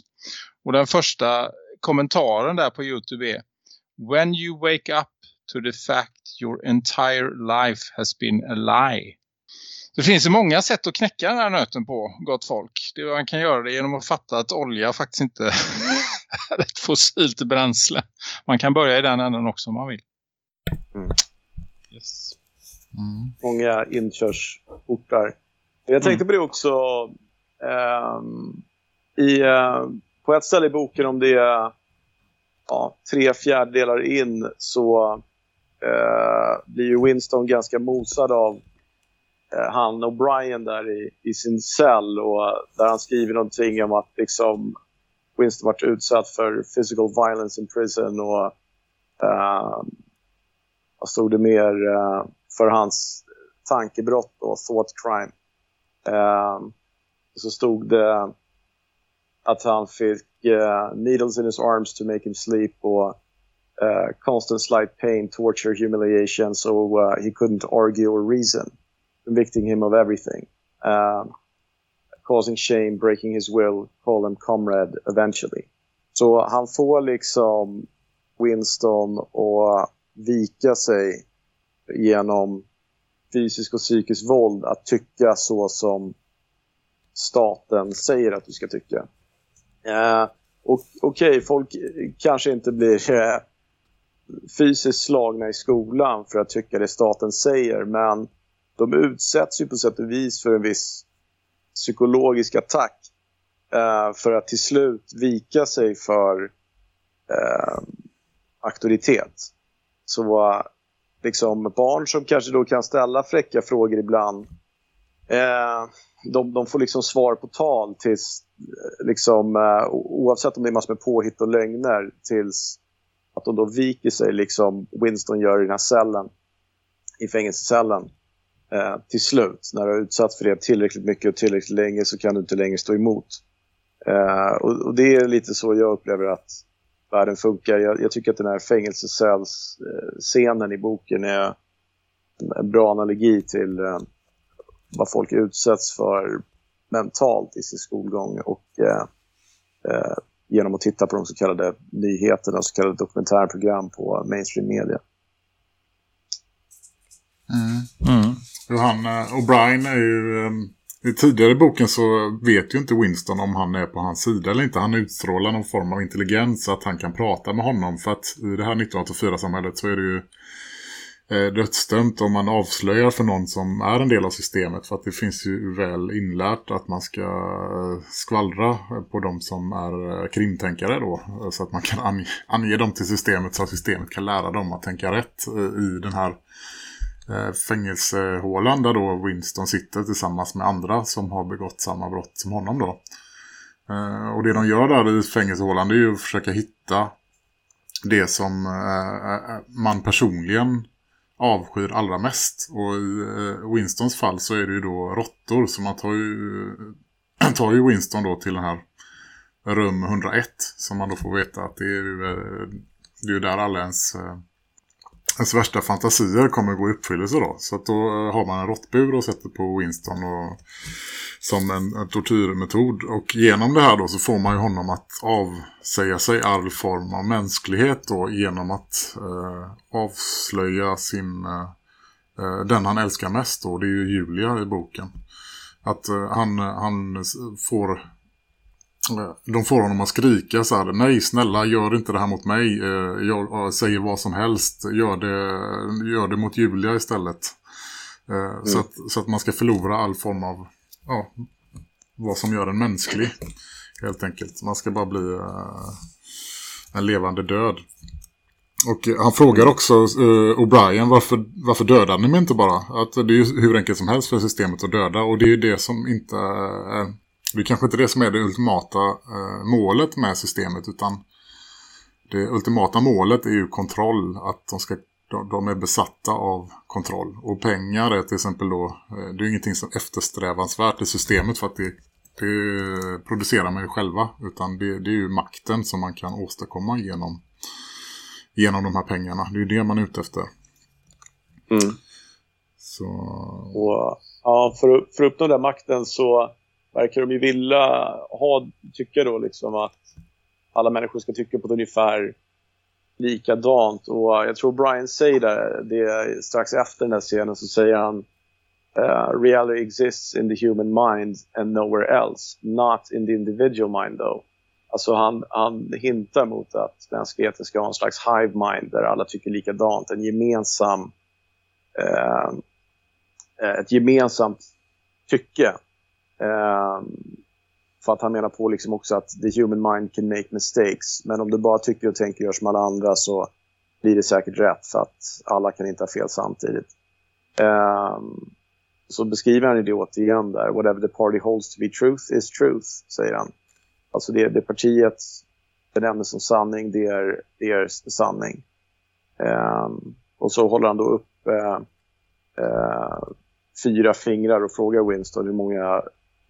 Och den första kommentaren där på Youtube är When you wake up to the fact your entire life has been a lie. Det finns ju många sätt att knäcka den här nöten på, gott folk. Det, man kan göra det genom att fatta att olja faktiskt inte är ett fossilt bränsle. Man kan börja i den änden också om man vill. Mm. Yes. Mm. Många inkörsportar. Jag tänkte mm. på det också um, i, uh, på ett ställe i boken om det är ja, tre fjärdedelar in så eh, blir ju Winston ganska mosad av eh, han och Brian där i, i sin cell och där han skriver någonting om att liksom Winston varit utsatt för physical violence in prison och eh, vad stod det mer eh, för hans tankebrott och thought crime. Eh, så stod det att han fick uh, needles in his arms to make him sleep och uh, constant slight pain, torture, humiliation so uh, he couldn't argue or reason, convicting him of everything. Um, causing shame, breaking his will, call him comrade eventually. Så han får liksom Winston att vika sig genom fysisk och psykisk våld att tycka så som staten säger att du ska tycka. Eh, Okej, okay, folk kanske inte blir eh, fysiskt slagna i skolan för att tycka det staten säger, men de utsätts ju på sätt och vis för en viss psykologisk attack eh, för att till slut vika sig för eh, auktoritet. Så liksom barn som kanske då kan ställa fräcka frågor ibland eh, de, de får liksom svar på tal tills liksom eh, oavsett om det är massor med påhitt och lögner tills att de då viker sig liksom Winston gör i den här cellen i fängelsecellen eh, till slut. När du har utsatts för det tillräckligt mycket och tillräckligt länge så kan du inte längre stå emot. Eh, och, och, det är lite så jag upplever att världen funkar. Jag, jag tycker att den här fängelsecellsscenen eh, i boken är en bra analogi till eh, vad folk utsätts för mentalt i sin skolgång och eh, eh, genom att titta på de så kallade nyheterna, så kallade dokumentärprogram på mainstream media. Mm. Mm. Han, eh, O'Brien är ju... Um, I tidigare boken så vet ju inte Winston om han är på hans sida eller inte. Han utstrålar någon form av intelligens så att han kan prata med honom. För att i det här 1984-samhället så är det ju Eh, dödsdömt om man avslöjar för någon som är en del av systemet. För att det finns ju väl inlärt att man ska eh, skvallra på de som är eh, krimtänkare då. Så att man kan ange, ange dem till systemet så att systemet kan lära dem att tänka rätt i den här fängelsehålan där då Winston sitter tillsammans med andra som har begått samma brott som honom då. Och det de gör där i fängelsehålan det är ju att försöka hitta det som man personligen avskyr allra mest. Och i eh, Winstons fall så är det ju då råttor. Så man tar ju, tar ju Winston då till den här rum 101. Som man då får veta att det är ju, eh, det är ju där alla ens, eh, ens värsta fantasier kommer gå i uppfyllelse då. Så att då eh, har man en råttbur och sätter på Winston och som en, en tortyrmetod. Och genom det här då så får man ju honom att avsäga sig all form av mänsklighet då genom att eh, avslöja sin eh, eh den han älskar mest då. Det är ju Julia i boken. Att eh, han, han får de får honom att skrika så här, nej snälla gör inte det här mot mig, eh, jag säger vad som helst, gör det, gör det mot Julia istället. mm. så, att, så att man ska förlora all form av ja, vad som gör en mänsklig. Helt enkelt. Man ska bara bli en levande död. Och han frågar också uh, O'Brien varför, varför dödar ni mig inte bara? Att det är ju hur enkelt som helst för systemet att döda. Och det är ju det som inte är... Det är kanske inte det som är det ultimata uh, målet med systemet utan det ultimata målet är ju kontroll. Att de ska de, är besatta av kontroll. Och pengar är till exempel då, eh, det är ingenting som eftersträvansvärt i systemet för att det, det producerar man ju själva. Utan det, det, är ju makten som man kan åstadkomma genom, genom de här pengarna. Det är ju det man är ute efter. Mm. Så... Och, ja, för, för att uppnå den makten så verkar de ju vilja ha, tycka då liksom att alla människor ska tycka på ett ungefär likadant. Och jag tror Brian säger det, det strax efter den här scenen så säger han uh, reality exists in the human mind and nowhere else. Not in the individual mind though. Alltså han, han hintar mot att mänskligheten ska ha en slags hive mind där alla tycker likadant. En gemensam, eh, eh ett gemensamt tycke. Eh, för att han menar på liksom också att the human mind can make mistakes. Men om du bara tycker och tänker och gör som alla andra så blir det säkert rätt för att alla kan inte ha fel samtidigt. Eh, så beskriver han det återigen där. Whatever the party holds to be truth is truth, säger han. Alltså det, det partiet benämner som sanning, det är, det är sanning. Um, och så håller han då upp uh, uh, fyra fingrar och frågar Winston hur många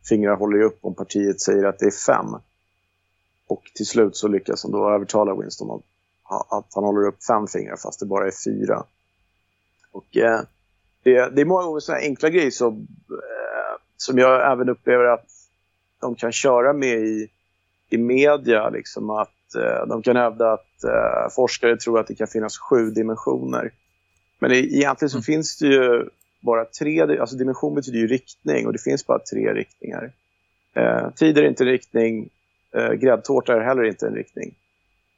fingrar håller upp om partiet säger att det är fem. Och till slut så lyckas han då övertala Winston att, att han håller upp fem fingrar fast det bara är fyra. Och uh, det, det, är många gånger sådana enkla grejer som, som jag även upplever att de kan köra med i i media liksom att eh, de kan hävda att eh, forskare tror att det kan finnas sju dimensioner. Men det, egentligen så mm. finns det ju bara tre, alltså dimension betyder ju riktning och det finns bara tre riktningar. Eh, tid är inte en riktning, eh, gräddtårta är heller inte en riktning.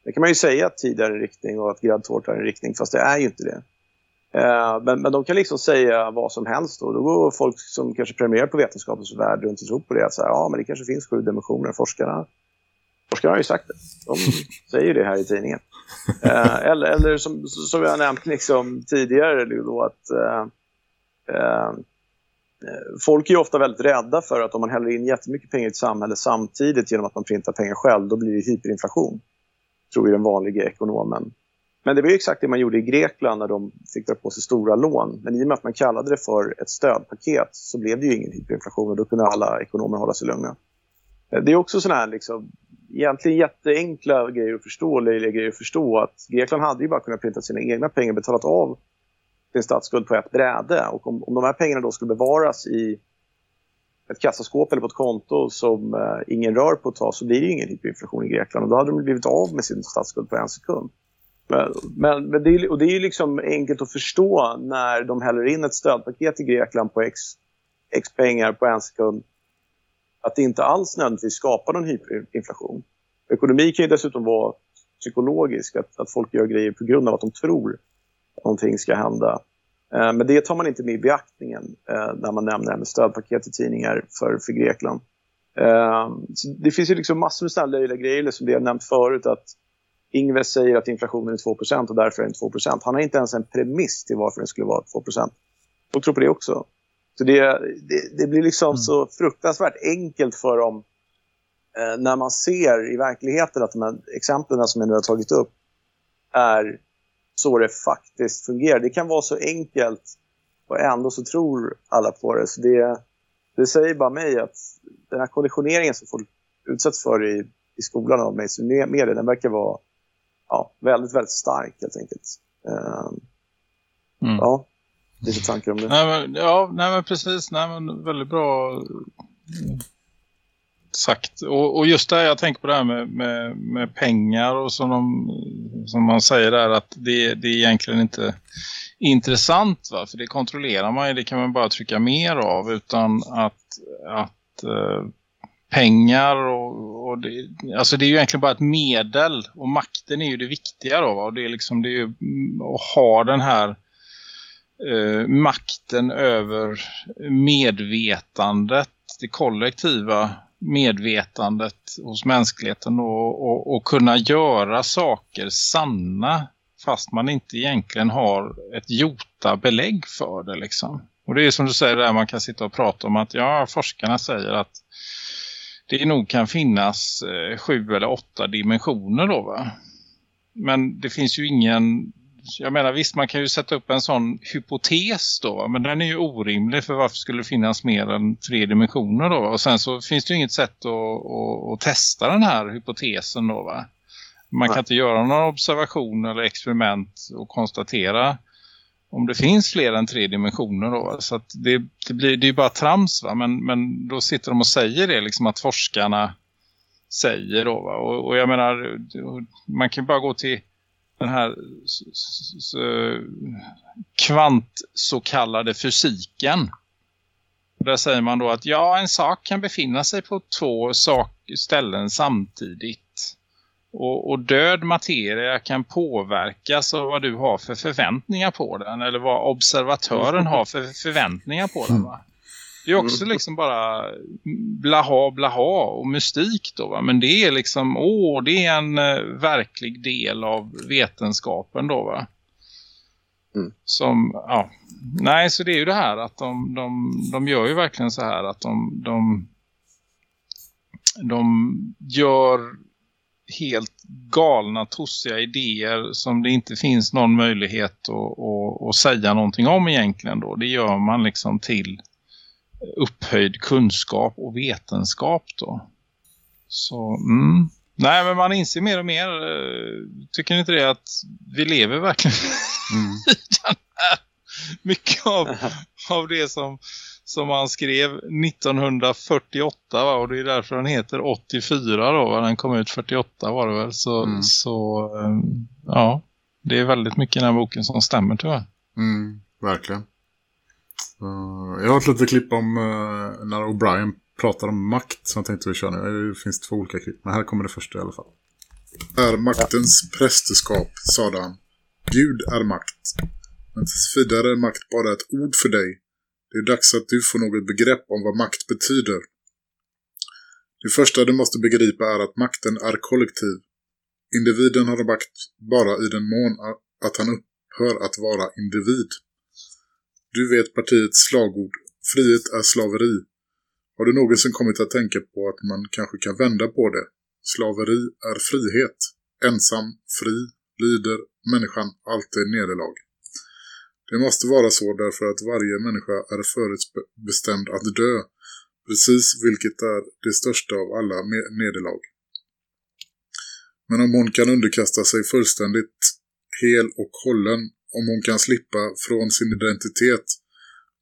Det kan man ju säga att tid är en riktning och att gräddtårta är en riktning, fast det är ju inte det. Eh, men, men de kan liksom säga vad som helst och då går folk som kanske premierar på vetenskapens värld runt och tror på det att säga, ja men det kanske finns sju dimensioner, forskarna Forskarna har ju sagt det. De säger det här i tidningen. Eh, eller eller som, som jag nämnt liksom tidigare då att eh, Ehm, folk är ju ofta väldigt rädda för att om man häller in jättemycket pengar i ett samhälle samtidigt genom att man printar pengar själv, då blir det hyperinflation. Tror ju den vanliga ekonomen. Men det var ju exakt det man gjorde i Grekland när de fick dra på sig stora lån. Men i och med att man kallade det för ett stödpaket så blev det ju ingen hyperinflation och då kunde alla ekonomer hålla sig lugna. Eh, det är också sådana här liksom, egentligen jätteenkla grejer att förstå, löjliga grejer att förstå. Att Grekland hade ju bara kunnat printa sina egna pengar och betalat av sin statsskuld på ett bräde. Och om, om de här pengarna då skulle bevaras i ett kassaskåp eller på ett konto som eh, ingen rör på ett tag så blir det ju ingen hyperinflation i Grekland. Och då hade de blivit av med sin statsskuld på en sekund. Men, men, men det, är, och det är ju liksom enkelt att förstå när de häller in ett stödpaket i Grekland på x, x pengar på en sekund att det inte alls nödvändigtvis skapar någon hyperinflation. Ekonomi kan ju dessutom vara psykologisk, att, att folk gör grejer på grund av att de tror någonting ska hända. Eh, men det tar man inte med i beaktningen eh, när man nämner det här med stödpaket i tidningar för, för Grekland. Eh, det finns ju liksom massor med sådana löjliga grejer som det jag nämnt förut att Ingves säger att inflationen är 2% och därför är den 2% Han har inte ens en premiss till varför den skulle vara 2% Folk tror på det också. Så det, det, det blir liksom mm. så fruktansvärt enkelt för dem när man ser i verkligheten att de här exemplen som jag nu har tagit upp är så det faktiskt fungerar. Det kan vara så enkelt och ändå så tror alla på det. Så det, det säger bara mig att den här konditioneringen som folk utsätts för i, i skolan av mig, media, den verkar vara ja, väldigt, väldigt stark helt enkelt. Um, mm. Ja, lite tankar om det. Nej, men, ja, nej men precis. Nej, men väldigt bra sagt. Och, och just det jag tänker på det här med, med, med pengar och som, de, som man säger där att det, det är egentligen inte intressant va? För det kontrollerar man ju, det kan man bara trycka mer av utan att, att eh, pengar och, och det, alltså det är ju egentligen bara ett medel och makten är ju det viktiga då va? och det är liksom det är ju mm, att ha den här eh, makten över medvetandet, det kollektiva medvetandet hos mänskligheten och, och, och, kunna göra saker sanna fast man inte egentligen har ett jota belägg för det liksom. Och det är som du säger där man kan sitta och prata om att ja, forskarna säger att det nog kan finnas eh, sju eller åtta dimensioner då va. Men det finns ju ingen jag menar visst man kan ju sätta upp en sån hypotes då men den är ju orimlig för varför skulle det finnas mer än tre dimensioner då och sen så finns det ju inget sätt att, att, att testa den här hypotesen då va. Man kan inte göra någon observation eller experiment och konstatera om det finns fler än tre dimensioner då. Så att det, det blir det är ju bara trams va? Men, men då sitter de och säger det liksom att forskarna säger då va? Och, och jag menar man kan bara gå till den här kvant så kallade fysiken. Där säger man då att ja, en sak kan befinna sig på två sak ställen samtidigt. Och, och, död materia kan påverkas av vad du har för förväntningar på den. Eller vad observatören har för förväntningar på den va? Det är också mm. liksom bara blaha blaha och mystik då va. Men det är liksom, åh det är en uh, verklig del av vetenskapen då va. Mm. Som, ja. Nej så det är ju det här att de, de, de gör ju verkligen så här att de, de, de gör helt galna, tossiga idéer som det inte finns någon möjlighet att, att, att säga någonting om egentligen då. Det gör man liksom till upphöjd kunskap och vetenskap då. Så, mm. Nej, men man inser mer och mer. Eh, tycker ni inte det att vi lever verkligen mm. mycket av, av det som, som han skrev 1948 va? och det är därför den heter 84 då, va? den kom ut 48 var det väl så, mm. så um, ja, det är väldigt mycket i den här boken som stämmer tyvärr. Mm, verkligen. Uh, jag har ett litet klipp om uh, när O'Brien pratar om makt som jag tänkte vi kör nu. Det finns två olika klipp, men här kommer det första i alla fall. Är maktens ja. prästerskap, sade han. Gud är makt. Men tills vidare är makt bara ett ord för dig. Det är dags att du får något begrepp om vad makt betyder. Det första du måste begripa är att makten är kollektiv. Individen har makt bara i den mån att han upphör att vara individ. Du vet partiets slagord. Frihet är slaveri. Har du någonsin kommit att tänka på att man kanske kan vända på det? Slaveri är frihet. Ensam, fri, lyder människan alltid nederlag. Det måste vara så därför att varje människa är förutbestämd att dö, precis vilket är det största av alla nederlag. Men om hon kan underkasta sig fullständigt hel och hållen om hon kan slippa från sin identitet,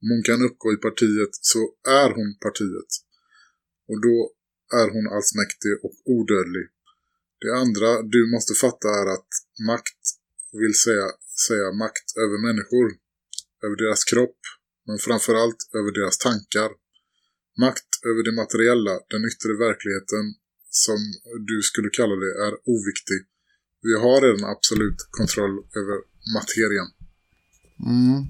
om hon kan uppgå i partiet så är hon partiet. Och då är hon allsmäktig och odödlig. Det andra du måste fatta är att makt vill säga, säga makt över människor, över deras kropp, men framförallt över deras tankar. Makt över det materiella, den yttre verkligheten som du skulle kalla det, är oviktig. Vi har redan absolut kontroll över materien. Mm.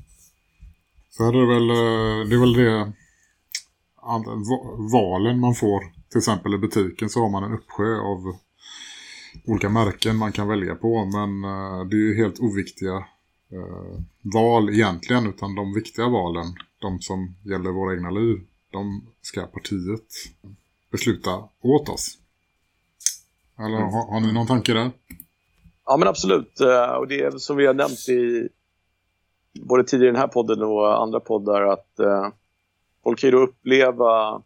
Så är det väl, eh, det är väl det valen man får. Till exempel i butiken så har man en uppsjö av olika märken man kan välja på. Men eh, det är ju helt oviktiga eh, val egentligen. Utan de viktiga valen, de som gäller våra egna liv, de ska partiet besluta åt oss. Eller mm. har, har ni någon tanke där? Ja men absolut. Eh, och det är som vi har nämnt i både tidigare i den här podden och andra poddar att eh, folk kan ju då uppleva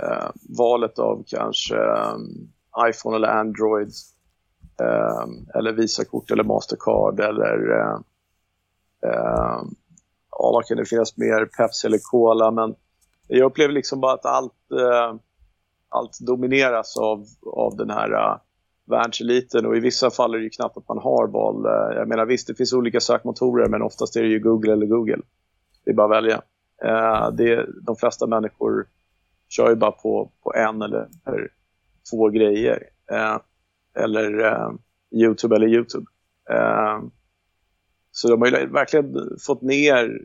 eh, valet av kanske eh, iPhone eller Android eh, eller Visakort eller Mastercard eller eh, ja, vad kan det finnas mer? Pepsi eller Cola men jag upplever liksom bara att allt, allt domineras av, av den här världseliten och i vissa fall är det ju knappt att man har val. Eh, jag menar visst, det finns olika sökmotorer men oftast är det ju Google eller Google. Det är bara att välja. Eh, det, de flesta människor kör ju bara på, på en eller två grejer. Eh, eller Youtube eller Youtube. Så de har ju verkligen fått ner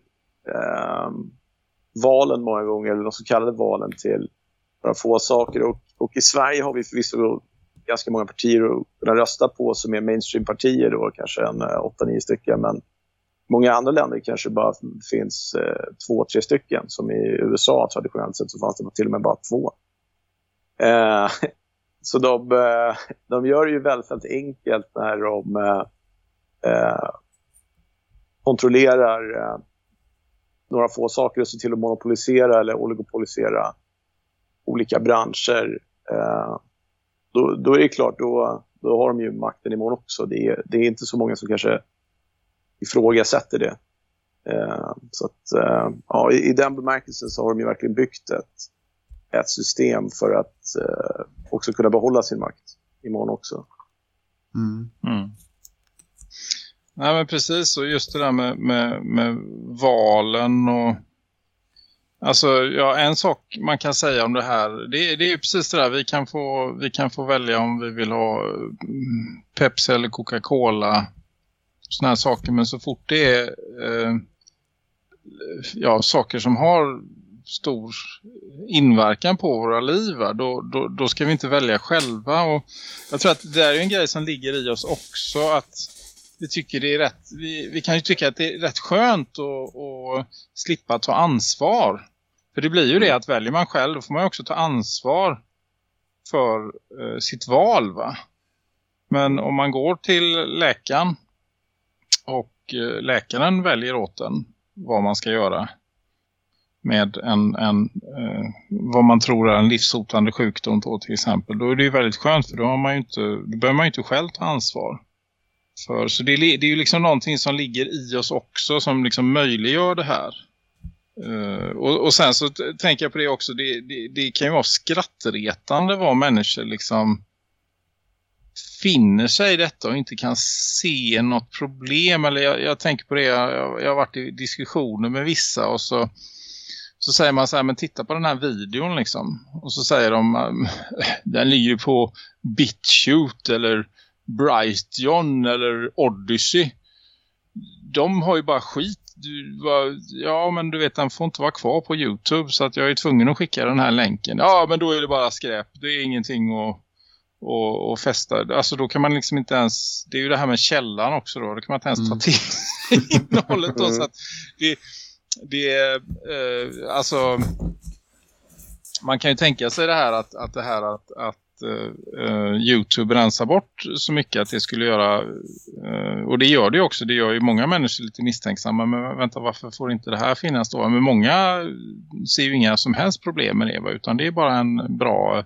valen många gånger, eller de så kallade valen till några få saker. Och, och i Sverige har vi förvisso ganska många partier att kunna rösta på som är mainstream-partier då, kanske en eh, 8-9 stycken. Men många andra länder kanske bara finns eh, två, tre stycken. Som i USA traditionellt sett så fanns det till och med bara två. Eh, så de, eh, de gör det ju väldigt, enkelt när de eh, eh, kontrollerar några få saker och ser till att monopolisera eller oligopolisera olika branscher då, då är det klart, då, då har de ju makten imorgon också. Det är, det är inte så många som kanske ifrågasätter det. Eh, så att, eh, ja, i, i, den bemärkelsen så har de ju verkligen byggt ett, ett system för att eh, också kunna behålla sin makt imorgon också. Mm. Mm. Nej men precis, och just det där med, med, med valen och Alltså, ja, en sak man kan säga om det här, det, det är precis det där, vi kan, få, vi kan få välja om vi vill ha mm, Pepsi eller Coca-Cola, sådana här saker, men så fort det är eh, ja, saker som har stor inverkan på våra liv, då, då, då ska vi inte välja själva. Och jag tror att det är en grej som ligger i oss också, att vi tycker det är rätt, vi, vi kan ju tycka att det är rätt skönt att, att slippa ta ansvar. För det blir ju det att väljer man själv då får man också ta ansvar för eh, sitt val va. Men om man går till läkaren och eh, läkaren väljer åt en vad man ska göra med en, en eh, vad man tror är en livshotande sjukdom då till exempel. Då är det ju väldigt skönt för då, har man inte, då behöver man ju inte själv ta ansvar för. Så det, det är ju liksom någonting som ligger i oss också som liksom möjliggör det här. Uh, och, och, sen så tänker jag på det också, det, det, det, kan ju vara skrattretande vad människor liksom finner sig i detta och inte kan se något problem. Eller jag, jag tänker på det, jag, jag, har varit i diskussioner med vissa och så, så säger man så här, men titta på den här videon liksom. Och så säger de, den ligger på BitChute eller Brighton eller Odyssey. De har ju bara skit. Du, ja men du vet den får inte vara kvar på Youtube så att jag är tvungen att skicka den här länken. Ja men då är det bara skräp. Det är ingenting att och, och fästa. Alltså då kan man liksom inte ens, det är ju det här med källan också då, då kan man inte ens mm. ta till innehållet då så att det, det är, eh, alltså man kan ju tänka sig det här att, att det här att, att uh, Youtube rensar bort så mycket att det skulle göra uh, och det gör det också, det gör ju många människor lite misstänksamma men vänta varför får inte det här finnas då? Men många ser ju inga som helst problem med det utan det är bara en bra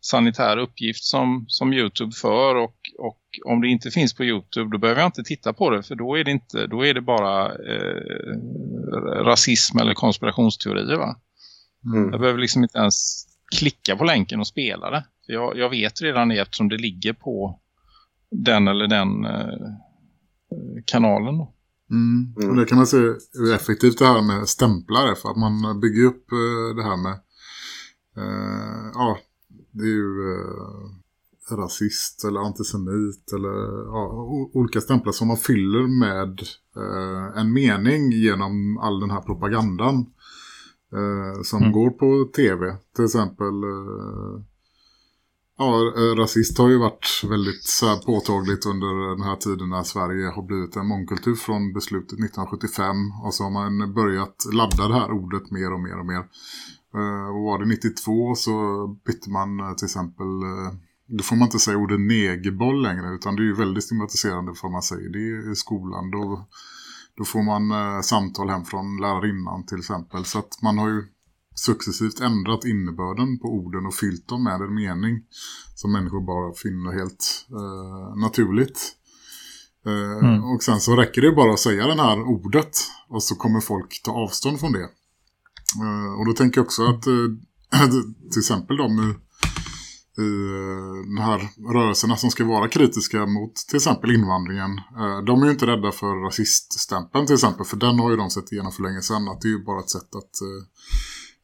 sanitär uppgift som, som Youtube för och, och om det inte finns på Youtube då behöver jag inte titta på det för då är det, inte, då är det bara eh, rasism eller konspirationsteorier va? Mm. Jag behöver liksom inte ens klicka på länken och spela det. Jag, jag vet redan det eftersom det ligger på den eller den eh, kanalen. Då. Mm. Mm. Och det kan man se hur effektivt det här med stämplare för att man bygger upp eh, det här med eh, ja, det är ju eh, rasist eller antisemit eller ja, olika stämplar som man fyller med eh, en mening genom all den här propagandan eh, som mm. går på tv. Till exempel eh, ja, eh, rasist har ju varit väldigt så påtagligt under den här tiden när Sverige har blivit en mångkultur från beslutet 1975 och så har man börjat ladda det här ordet mer och mer och mer. Eh, och var det 92 så bytte man eh, till exempel, då får man inte säga ordet negerboll längre utan det är ju väldigt stigmatiserande för man säger det i skolan. Då, då får man samtal hem från lärarinnan till exempel. Så att man har ju successivt ändrat innebörden på orden och fyllt dem med en mening som människor bara finner helt naturligt. Mm. Och sen så räcker det bara att säga den här ordet och så kommer folk ta avstånd från det. Eh, och då tänker jag också att eh, till exempel de i, i de här rörelserna som ska vara kritiska mot till exempel invandringen. Eh, de är ju inte rädda för rasiststämpeln till exempel. För den har ju de sett igenom för länge sedan. Att det är ju bara ett sätt att,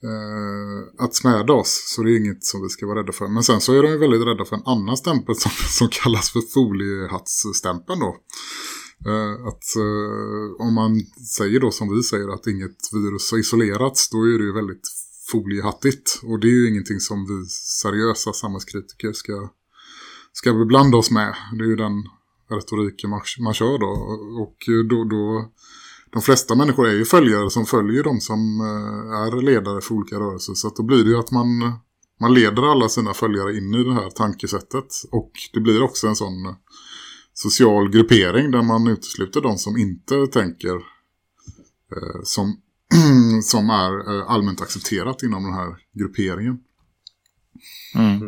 Eh, att smäda oss. Så det är inget som vi ska vara rädda för. Men sen så är de ju väldigt rädda för en annan stämpel som, som kallas för foliehattsstämpeln då. Eh, att eh, om man säger då som vi säger att inget virus har isolerats då är det ju väldigt foliehattigt och det är ju ingenting som vi seriösa samhällskritiker ska, ska beblanda oss med. Det är ju den retoriken man, man kör då och då, då de flesta människor är ju följare som följer de som uh, är ledare för olika rörelser så att då blir det ju att man, man leder alla sina följare in i det här tankesättet och det blir också en sån social gruppering där man utesluter de som inte tänker eh, som, som är eh, allmänt accepterat inom den här grupperingen. Mm. Mm.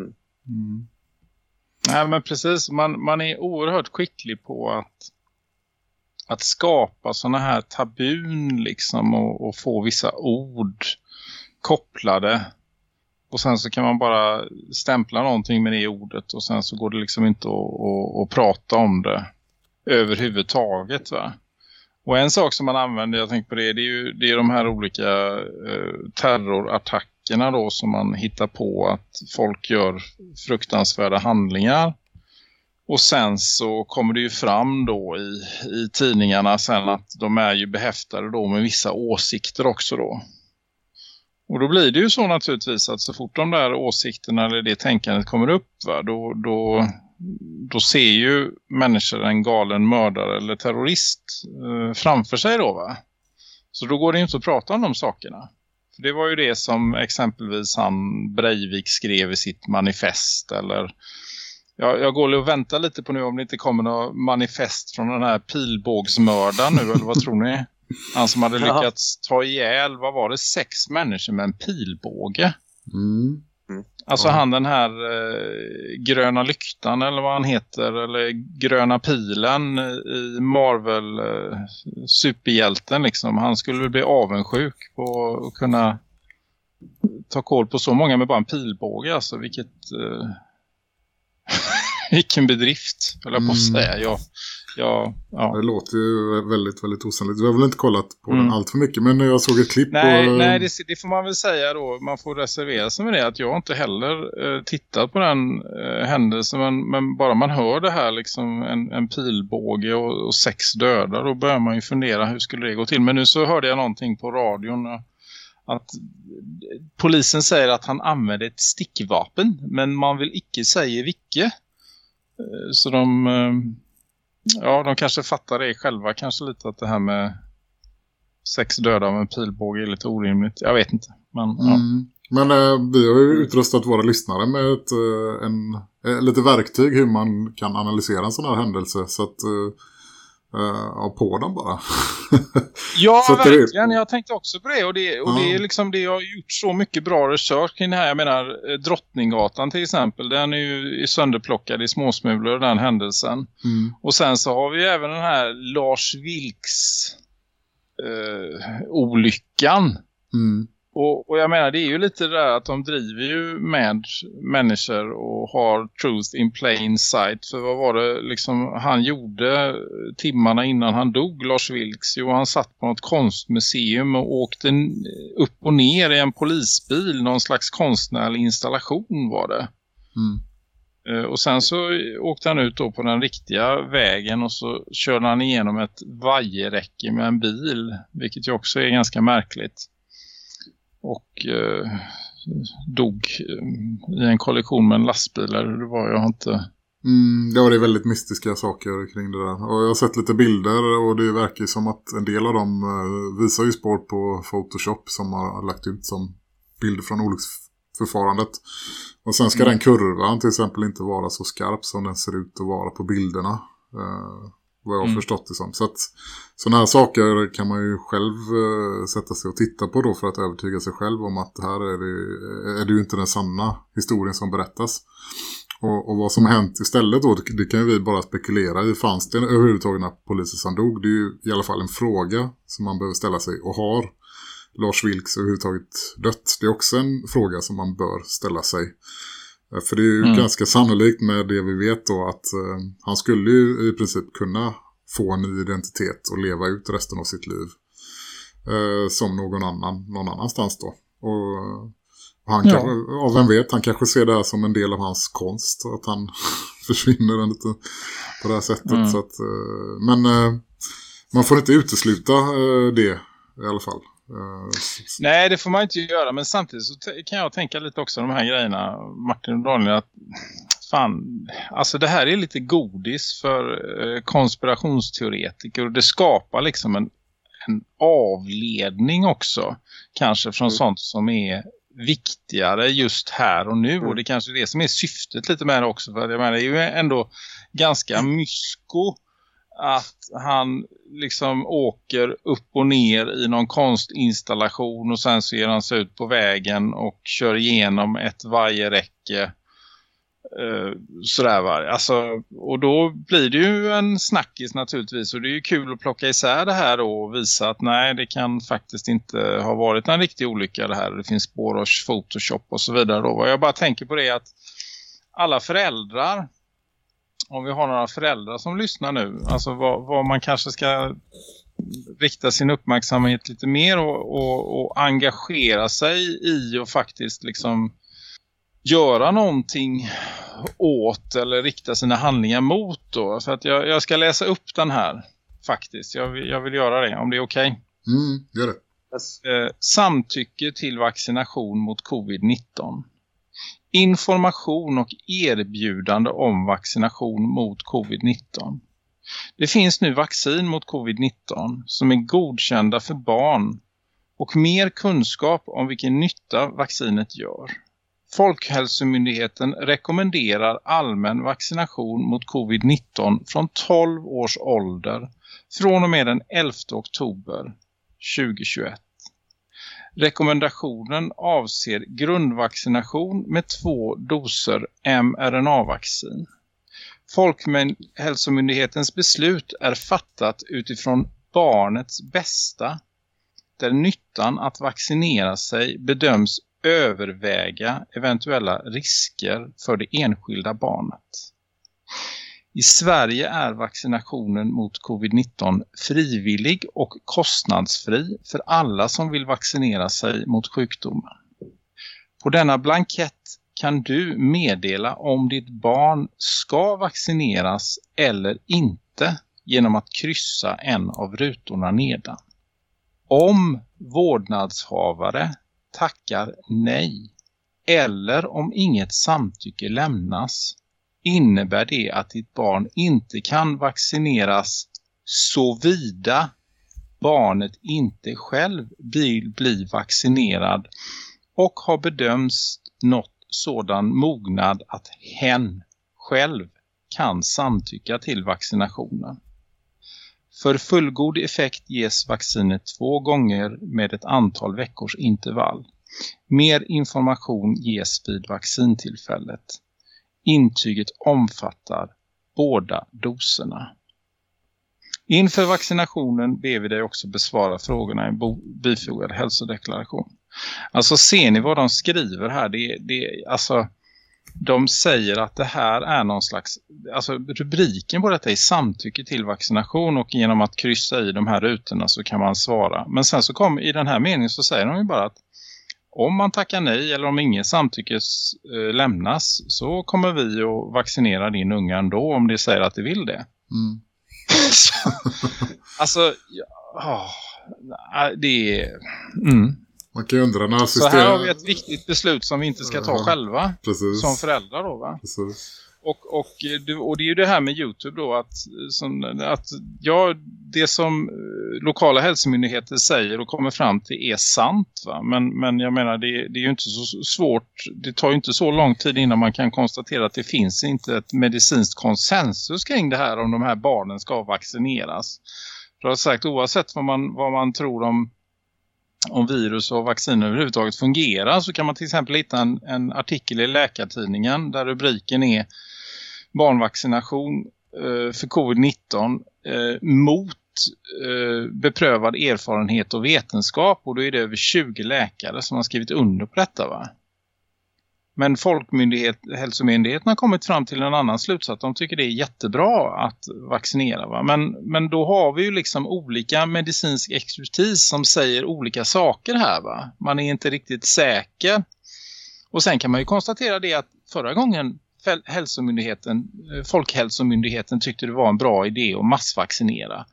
mm. Nej men precis, man, man är oerhört skicklig på att att skapa sådana här tabun liksom och, och få vissa ord kopplade och sen så kan man bara stämpla någonting med det ordet. Och sen så går det liksom inte att, att, att prata om det överhuvudtaget va. Och en sak som man använder, jag tänker på det, det är ju det är de här olika eh, terrorattackerna då som man hittar på att folk gör fruktansvärda handlingar. Och sen så kommer det ju fram då i, i tidningarna sen att de är ju behäftade då med vissa åsikter också då. Och då blir det ju så naturligtvis att så fort de där åsikterna eller det tänkandet kommer upp va, då, då, då ser ju människor en galen mördare eller terrorist eh, framför sig då va. Så då går det inte att prata om de sakerna. För det var ju det som exempelvis han Breivik skrev i sitt manifest eller jag, jag går och väntar lite på nu om det inte kommer något manifest från den här pilbågsmördaren nu eller vad tror ni? Han som hade lyckats ta ihjäl, vad var det, sex människor med en pilbåge. Mm. Alltså han den här eh, gröna lyktan eller vad han heter. Eller gröna pilen i Marvel eh, superhjälten liksom. Han skulle bli avundsjuk på att kunna ta koll på så många med bara en pilbåge. Alltså vilket... Eh, vilken bedrift, höll jag på att Mm. säga. Jag, jag, ja. Det låter ju väldigt, väldigt osannolikt. Jag har väl inte kollat på Mm. den allt för mycket. Men jag såg ett klipp Nej, på... nej det, det får man väl säga då. Man får reservera sig med det. Att jag inte heller eh, tittat på den eh, händelsen. Men, men bara man hör det här liksom en, en pilbåge och, och sex döda. Då börjar man ju fundera hur skulle det gå till. Men nu så hörde jag någonting på radion. Att polisen säger att han använde ett stickvapen. Men man vill icke säga vilket. Eh, så de... Eh, ja, de kanske fattar det själva. Kanske lite att det här med sex döda av en pilbåge är lite orimligt. Jag vet inte. Men ja. Mm. Men eh, vi har ju utrustat våra lyssnare med ett, eh, en, lite verktyg hur man kan analysera en sån här händelse. Så att, eh, ja, på dem bara. Ja, det- verkligen. Jag tänkte också på det. Och, det, och det Ja. är liksom det jag har gjort så mycket bra research kring det här. Jag menar, eh, Drottninggatan till exempel. Den är ju sönderplockad i småsmulor, den händelsen. Mm. Och sen så har vi även den här Lars Vilks eh, olyckan. Mm. Och, och jag menar, det är ju lite det där att de driver ju med människor och har truth in plain sight. För vad var det liksom han gjorde timmarna innan han dog, Lars Vilks? Jo, han satt på något konstmuseum och åkte upp och ner i en polisbil. Någon slags konstnärlig installation var det. Mm. Eh, Och sen så åkte han ut då på den riktiga vägen och så körde han igenom ett vajerräcke med en bil. Vilket ju också är ganska märkligt. Och eh, dog eh, i en kollektion med en lastbil. Eller det var jag inte... Mm, det är väldigt mystiska saker kring det där. Och jag har sett lite bilder och det verkar som att en del av dem eh, visar ju spår på Photoshop som har lagt ut som bilder från olycksförfarandet. Och sen ska Mm. den kurvan till exempel inte vara så skarp som den ser ut att vara på bilderna. Eh, vad jag har Mm. förstått det som. Så att sådana här saker kan man ju själv eh, sätta sig och titta på då för att övertyga sig själv om att här är det, är det ju inte den sanna historien som berättas. Och, och vad som hänt istället då, det, det kan ju vi bara spekulera i. Fanns det överhuvudtaget när polisen dog? Det är ju i alla fall en fråga som man behöver ställa sig. Och har Lars Vilks överhuvudtaget dött? Det är också en fråga som man bör ställa sig. Eh, För det är ju Mm. ganska sannolikt med det vi vet då att eh, han skulle ju i princip kunna få en ny identitet och leva ut resten av sitt liv. Eh, som någon annan, någon annanstans då. Och och han Ja. kanske, ja, vem vet, han kanske ser det här som en del av hans konst. Att han försvinner lite på det här sättet. Mm. Så att, eh, men eh, man får inte utesluta eh, det i alla fall. Nej, det får man inte göra. Men samtidigt så kan jag tänka lite också de här grejerna, Martin och Daniel, att fan, alltså det här är lite godis för eh, konspirationsteoretiker och det skapar liksom en, en avledning också. Kanske från Mm. sånt som är viktigare just här och nu. Och det kanske är det som är syftet lite med det också. För jag menar, det är ju ändå ganska mysko att han liksom åker upp och ner i någon konstinstallation och sen så ger han sig ut på vägen och kör igenom ett vajerräcke eh, sådär va. Alltså, och då blir det ju en snackis naturligtvis och det är ju kul att plocka isär det här då och visa att nej det kan faktiskt inte ha varit en riktig olycka det här. Det finns spår och Photoshop och så vidare då. Jag bara tänker på det att alla föräldrar om vi har några föräldrar som lyssnar nu, alltså vad, vad man kanske ska rikta sin uppmärksamhet lite mer och, och, och engagera sig i och faktiskt liksom göra någonting åt eller rikta sina handlingar mot då. För att jag, jag ska läsa upp den här faktiskt. Jag vill, jag vill göra det om det är okej. Okay. Mm, gör det. Eh, samtycke till vaccination mot covid-19. Information och erbjudande om vaccination mot covid-19. Det finns nu vaccin mot covid-19 som är godkända för barn och mer kunskap om vilken nytta vaccinet gör. Folkhälsomyndigheten rekommenderar allmän vaccination mot covid-19 från 12 års ålder från och med den 11 oktober 2021. Rekommendationen avser grundvaccination med två doser mRNA-vaccin. Folkhälsomyndighetens beslut är fattat utifrån barnets bästa där nyttan att vaccinera sig bedöms överväga eventuella risker för det enskilda barnet. I Sverige är vaccinationen mot covid-19 frivillig och kostnadsfri för alla som vill vaccinera sig mot sjukdomen. På denna blankett kan du meddela om ditt barn ska vaccineras eller inte genom att kryssa en av rutorna nedan. Om vårdnadshavare tackar nej eller om inget samtycke lämnas innebär det att ditt barn inte kan vaccineras såvida barnet inte själv vill bli vaccinerad och har bedömts nått sådan mognad att hen själv kan samtycka till vaccinationen. För fullgod effekt ges vaccinet två gånger med ett antal veckors intervall. Mer information ges vid vaccintillfället. Intyget omfattar båda doserna. Inför vaccinationen ber vi dig också besvara frågorna i en bifogad hälsodeklaration. Alltså ser ni vad de skriver här? Det, det, alltså, de säger att det här är någon slags, alltså rubriken på detta är samtycke till vaccination och genom att kryssa i de här rutorna så kan man svara. Men sen så kommer i den här meningen så säger de ju bara att om man tackar nej eller om ingen samtycke eh, lämnas så kommer vi att vaccinera din unga ändå om det säger att det vill det. Mm. så, alltså, ja, det är... Mm. Man kan ju undra när. Så här har vi ett viktigt beslut som vi inte ska ta ja, själva precis. som föräldrar då va? Precis. Och, och, och det är ju det här med Youtube då att, som, att ja, det som eh, lokala hälsomyndigheter säger och kommer fram till är sant va? Men, men jag menar det, det är ju inte så svårt, det tar ju inte så lång tid innan man kan konstatera att det finns inte ett medicinskt konsensus kring det här om de här barnen ska vaccineras. För har sagt oavsett vad man, vad man tror om om virus och vaccin överhuvudtaget fungerar så kan man till exempel hitta en, en artikel i Läkartidningen där rubriken är barnvaccination eh, för covid-19 eh, mot eh, beprövad erfarenhet och vetenskap och då är det över 20 läkare som har skrivit under på detta va? Men folkmyndighet, hälsomyndigheten har kommit fram till en annan slutsats. De tycker det är jättebra att vaccinera. Va? Men, men då har vi ju liksom olika medicinsk expertis som säger olika saker här. Va? Man är inte riktigt säker. Och sen kan man ju konstatera det att förra gången hälsomyndigheten, eh, Folkhälsomyndigheten tyckte det var en bra idé att massvaccinera.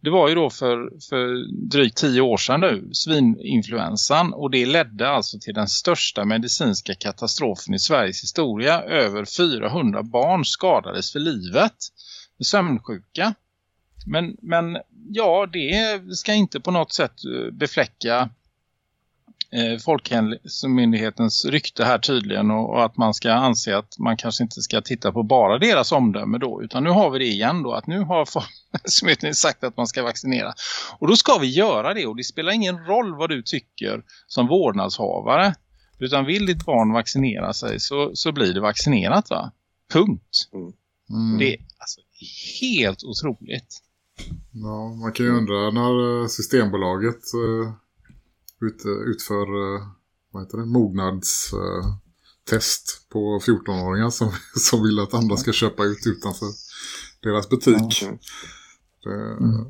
Det var ju då för, för drygt tio år sedan nu, svininfluensan. Och det ledde alltså till den största medicinska katastrofen i Sveriges historia. Över 400 barn skadades för livet med sömnsjuka. Men, men ja, det ska inte på något sätt eh, befläcka eh, Folkhälsomyndighetens rykte här tydligen och, och, att man ska anse att man kanske inte ska titta på bara deras omdöme då utan nu har vi det igen då att nu har Folkhälsomyndigheten sagt att man ska vaccinera och då ska vi göra det och det spelar ingen roll vad du tycker som vårdnadshavare utan vill ditt barn vaccinera sig så, så blir det vaccinerat va? Punkt. Mm. Det är alltså helt otroligt. Ja, man kan ju undra när Systembolaget eh, ut, utför eh, vad heter det, mognadstest på 14-åringar som, som vill att andra ska köpa ut utanför deras butik. Mm.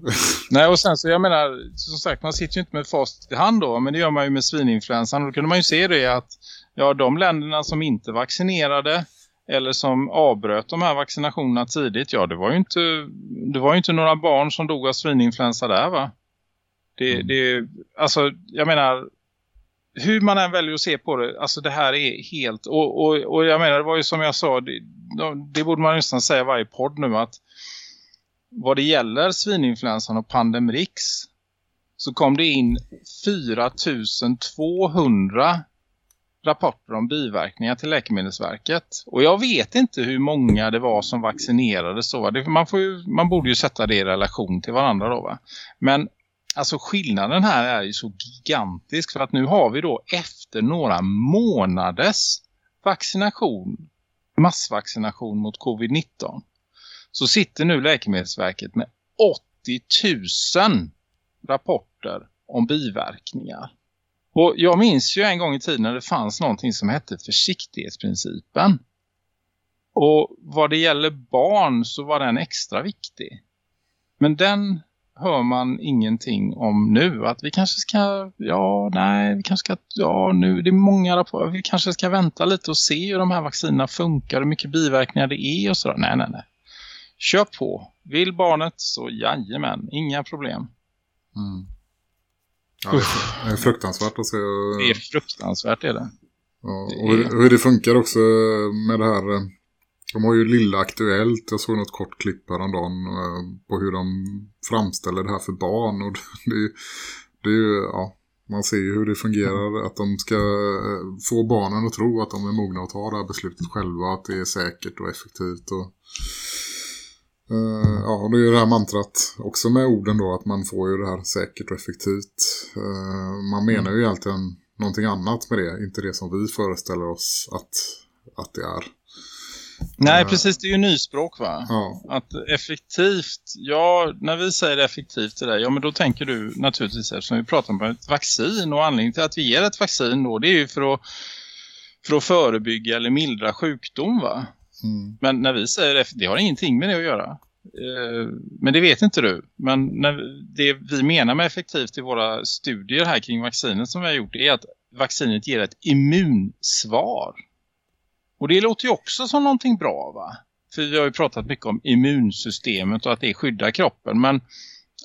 Nej och sen så jag menar som sagt man sitter ju inte med fast i hand då men det gör man ju med svininfluensan och då kunde man ju se det att ja de länderna som inte vaccinerade eller som avbröt de här vaccinationerna tidigt ja det var ju inte det var ju inte några barn som dog av svininfluensa där va? Det, mm. det alltså jag menar hur man än väljer att se på det, alltså det här är helt, och, och, och jag menar det var ju som jag sa, det, det borde man nästan säga varje podd nu att vad det gäller svininfluensan och Pandemrix så kom det in 4200 rapporter om biverkningar till Läkemedelsverket. Och jag vet inte hur många det var som vaccinerades. Så. Man, får ju, man borde ju sätta det i relation till varandra då va. Men alltså skillnaden här är ju så gigantisk för att nu har vi då efter några månaders vaccination, massvaccination mot covid-19 så sitter nu Läkemedelsverket med 80 000 rapporter om biverkningar. Och jag minns ju en gång i tiden när det fanns någonting som hette försiktighetsprincipen. Och vad det gäller barn så var den extra viktig. Men den hör man ingenting om nu. Att vi kanske ska, ja, nej, vi kanske ska, ja, nu, det är många rapporter. Vi kanske ska vänta lite och se hur de här vaccinerna funkar, hur mycket biverkningar det är och sådär. Nej, nej, nej. Kör på. Vill barnet så jajamän, inga problem. Mm. Ja, det är fruktansvärt att se. Det är fruktansvärt är det. Ja, och hur, det funkar också med det här eh, de har ju Lilla Aktuellt, jag såg något kort klipp häromdagen eh, på hur de framställer det här för barn. Och det, det är ju, ja, man ser ju hur det fungerar, att de ska eh, få barnen att tro att de är mogna att ta det här beslutet själva, att det är säkert och effektivt. Och, uh, ja, och det är ju det här mantrat också med orden då, att man får ju det här säkert och effektivt. Man menar ju egentligen någonting annat med det, inte det som vi föreställer oss att, att det är. Nej, precis. Det är ju nyspråk va? Ja. Att effektivt, ja, när vi säger effektivt till dig, ja men då tänker du naturligtvis eftersom vi pratar om ett vaccin och anledningen till att vi ger ett vaccin då, det är ju för att, för att förebygga eller mildra sjukdom va? Mm. Men när vi säger det, det har ingenting med det att göra. Eh, men det vet inte du. Men när det vi menar med effektivt i våra studier här kring vaccinet som vi har gjort är att vaccinet ger ett immunsvar och det låter ju också som någonting bra va? För vi har ju pratat mycket om immunsystemet och att det skyddar kroppen. Men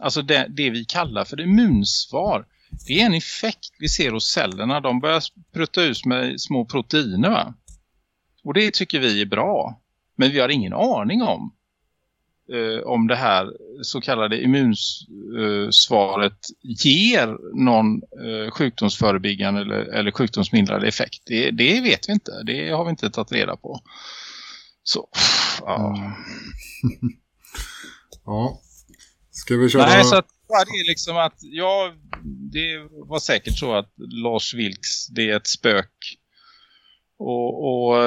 alltså det, det vi kallar för immunsvar, det är en effekt vi ser hos cellerna. De börjar prutta ut med små proteiner va? Och det tycker vi är bra. Men vi har ingen aning om eh, om det här så kallade immunsvaret ger någon eh, sjukdomsförebyggande eller, eller sjukdomsmindrande effekt. Det, det, vet vi inte. Det har vi inte tagit reda på. Så, ja. Mm. ja. Ska vi köra... Nej, så att det är liksom att ja, det var säkert så att Lars Vilks, det är ett spök. Och, och,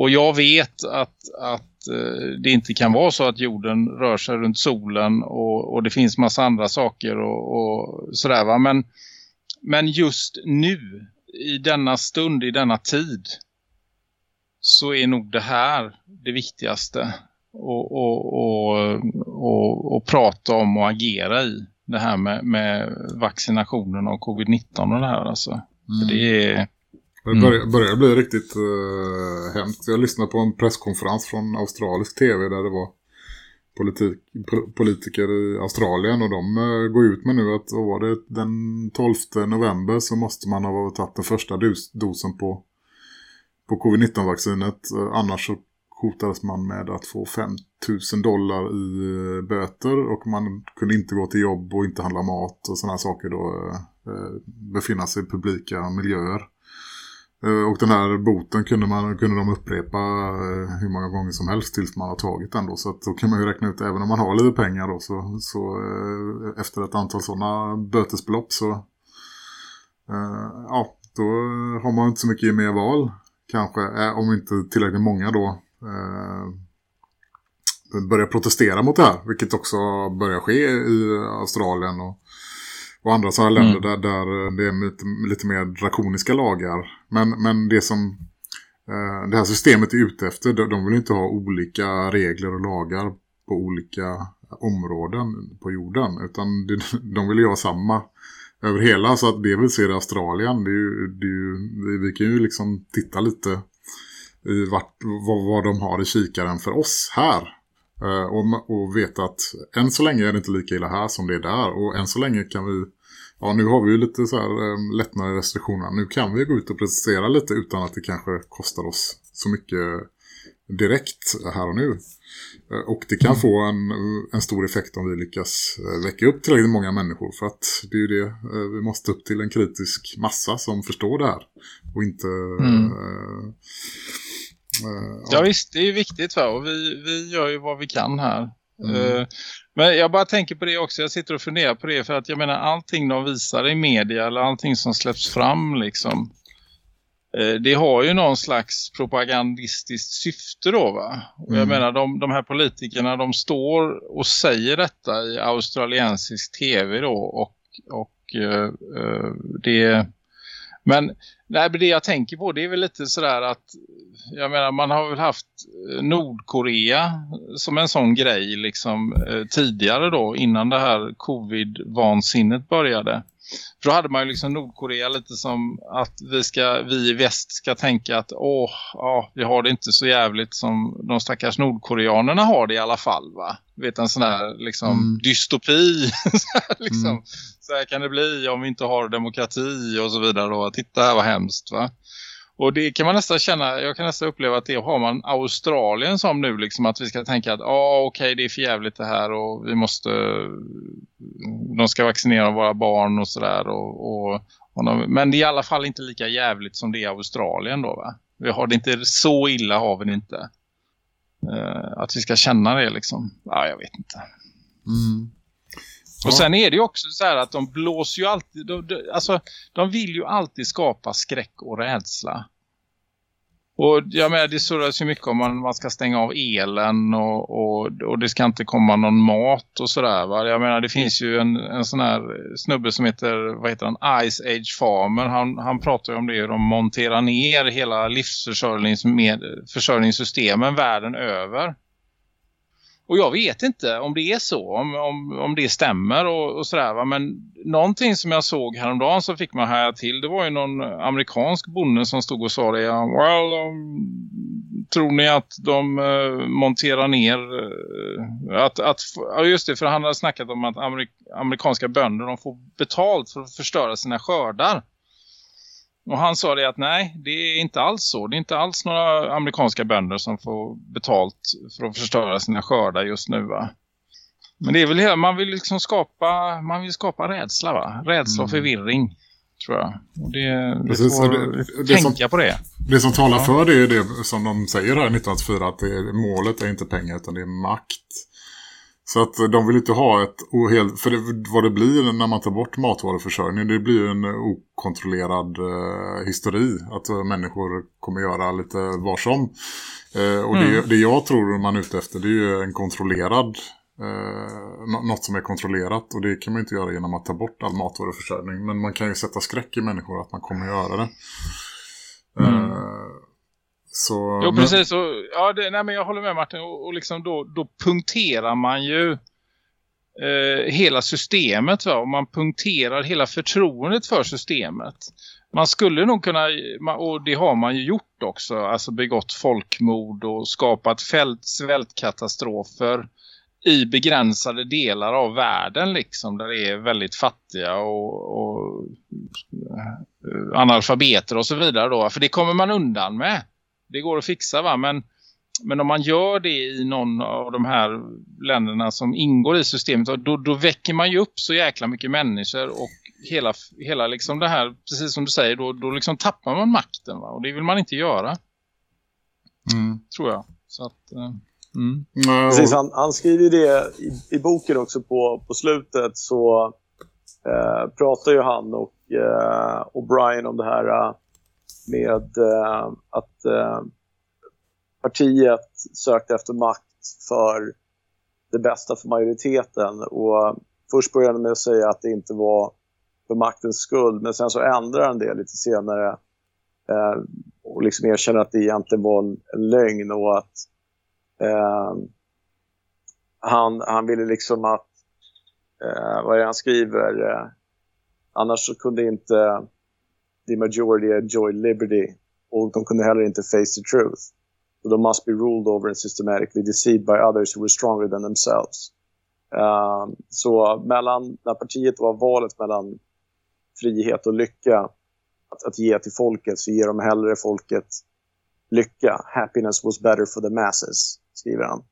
och jag vet att, att det inte kan vara så att jorden rör sig runt solen och, och det finns massa andra saker och, och sådär va. Men, men just nu, i denna stund, i denna tid så är nog det här det viktigaste och, och, och, och, och prata om och agera i det här med, med vaccinationen av covid-19 och det här alltså. Mm. Det är det börjar, mm. börjar bli riktigt uh, hemskt. Jag lyssnade på en presskonferens från australisk tv där det var politik, politiker i Australien och de uh, går ut med nu att var det den 12 november så måste man ha tagit den första dos, dosen på, på covid-19-vaccinet. Uh, annars så hotades man med att få 5 000 dollar i böter och man kunde inte gå till jobb och inte handla mat och sådana saker då befinna sig i publika miljöer. Eh, och den här boten kunde, man, kunde de upprepa eh, hur många gånger som helst tills man har tagit den då. Så att då kan man ju räkna ut, även om man har lite pengar då, så, så eh, efter ett antal sådana bötesbelopp så ja, då har man inte så mycket mer val kanske, om inte tillräckligt många då börjar protestera mot det här, vilket också börjar ske i Australien och och andra sådana länder mm. där, där det är lite, lite mer drakoniska lagar. Men, men det som eh, det här systemet är ute efter, de, vill inte ha olika regler och lagar på olika områden på jorden. Utan de vill ju ha samma över hela. Så att det vi ser i Australien, det är ju, det är ju, vi kan ju liksom titta lite i vart, vad, vad de har i kikaren för oss här. Uh, och, och veta att än så länge är det inte lika illa här som det är där. Och än så länge kan vi, ja nu har vi ju lite så här um, lättnader restriktioner. Nu kan vi gå ut och protestera lite utan att det kanske kostar oss så mycket direkt här och nu. Eh, och det kan mm. få en, en stor effekt om vi lyckas eh, väcka upp tillräckligt många människor. För att det är ju det, eh, vi måste upp till en kritisk massa som förstår det här. Och inte... Mm. Äh, äh, ja. visst, det är viktigt va? och vi, vi gör ju vad vi kan här. Mm. Uh, men jag bara tänker på det också, jag sitter och funderar på det för att jag menar allting de visar i media eller allting som släpps fram liksom Eh, det har ju någon slags propagandistiskt syfte då va? Och jag mm. menar de, de här politikerna de står och säger detta i australiensisk tv då och, och uh, uh, det men nej, det jag tänker på det är väl lite sådär att jag menar man har väl haft eh, Nordkorea som en sån grej liksom eh, tidigare då innan det här covid-vansinnet började. För då hade man ju liksom Nordkorea lite som att vi, ska, vi i väst ska tänka att åh, ja, vi har det inte så jävligt som de stackars nordkoreanerna har det i alla fall va? Vet en sån här liksom mm. dystopi. så, här, liksom, mm. så här kan det bli om vi inte har demokrati och så vidare då. Titta här vad hemskt va? Och det kan man nästan känna, jag kan nästan uppleva att det har man Australien som nu liksom att vi ska tänka att ja ah, okej okay, det är för jävligt det här och vi måste de ska vaccinera våra barn och sådär och, och, och de, men det är i alla fall inte lika jävligt som det är i Australien då va? Vi har det inte så illa har vi det inte. Uh, att vi ska känna det liksom. Ja, jag vet inte. Mm. Och sen är det ju också så här att de blåser ju alltid, de, de, alltså de vill ju alltid skapa skräck och rädsla. Och jag menar, det surras ju mycket om man, man ska stänga av elen och, och, och det ska inte komma någon mat och sådär va. Jag menar, det finns ju en, en sån här snubbe som heter, vad heter han, Ice Age Farmer. Han, han pratar ju om det, hur de monterar ner hela livsförsörjningssystemen världen över. Och jag vet inte om det är så, om, om, om det stämmer och, och sådär. Va? Men någonting som jag såg häromdagen så fick man här till. Det var ju någon amerikansk bonde som stod och sa det. Well, um, tror ni att de uh, monterar ner... Uh, att, att, ja just det, för han hade snackat om att amerik amerikanska bönder de får betalt för att förstöra sina skördar. Och han sa det att nej, det är inte alls så. Det är inte alls några amerikanska bönder som får betalt för att förstöra sina skördar just nu va. Men det är väl man vill liksom skapa man vill skapa rädsla va. Rädsla och mm. förvirring tror jag. Och det, Precis, får det, det tänka som, på det. Det som talar ja. för det är det som de säger här 1984 att det, målet är inte pengar utan det är makt. Så att de vill inte ha ett ohel... För det, vad det blir när man tar bort matvaruförsörjning det blir en okontrollerad eh, histori. Att eh, människor kommer göra lite var som. Eh, och mm. det, det jag tror man är ute efter det är ju en kontrollerad... Eh, något som är kontrollerat. Och det kan man inte göra genom att ta bort all matvaruförsörjning. Men man kan ju sätta skräck i människor att man kommer göra det. Mm. Eh, så, jo, precis. Och, ja, det, nej, men jag håller med Martin. Och, och liksom då, då punkterar man ju eh, hela systemet. Va? Och man punkterar hela förtroendet för systemet. Man skulle nog kunna, och det har man ju gjort också, alltså begått folkmord och skapat fält, svältkatastrofer i begränsade delar av världen liksom där det är väldigt fattiga och, och uh, analfabeter och så vidare då. För det kommer man undan med det går att fixa va men, men om man gör det i någon av de här länderna som ingår i systemet då, då väcker man ju upp så jäkla mycket människor och hela, hela liksom det här, precis som du säger, då, då liksom tappar man makten va? och det vill man inte göra. Mm. Tror jag. Så att, uh, mm. Precis, han, han skriver det i, i, boken också på, på slutet så eh, pratar ju han och, eh, och Brian om det här eh, med eh, att eh, partiet sökte efter makt för det bästa för majoriteten. Och först började han med att säga att det inte var för maktens skull, men sen så ändrade han det lite senare eh, och liksom erkände att det egentligen var en, en lögn och att, eh, han, han ville liksom att, eh, vad är det han skriver, eh, annars så kunde inte the majority enjoy liberty och de kunde heller inte face the truth. So they must be ruled over and systematically deceived by others who were stronger than themselves. Um, så mellan, när partiet var valet mellan frihet och lycka att, att ge till folket så ger de hellre folket lycka. Happiness was better for the masses, skriver han.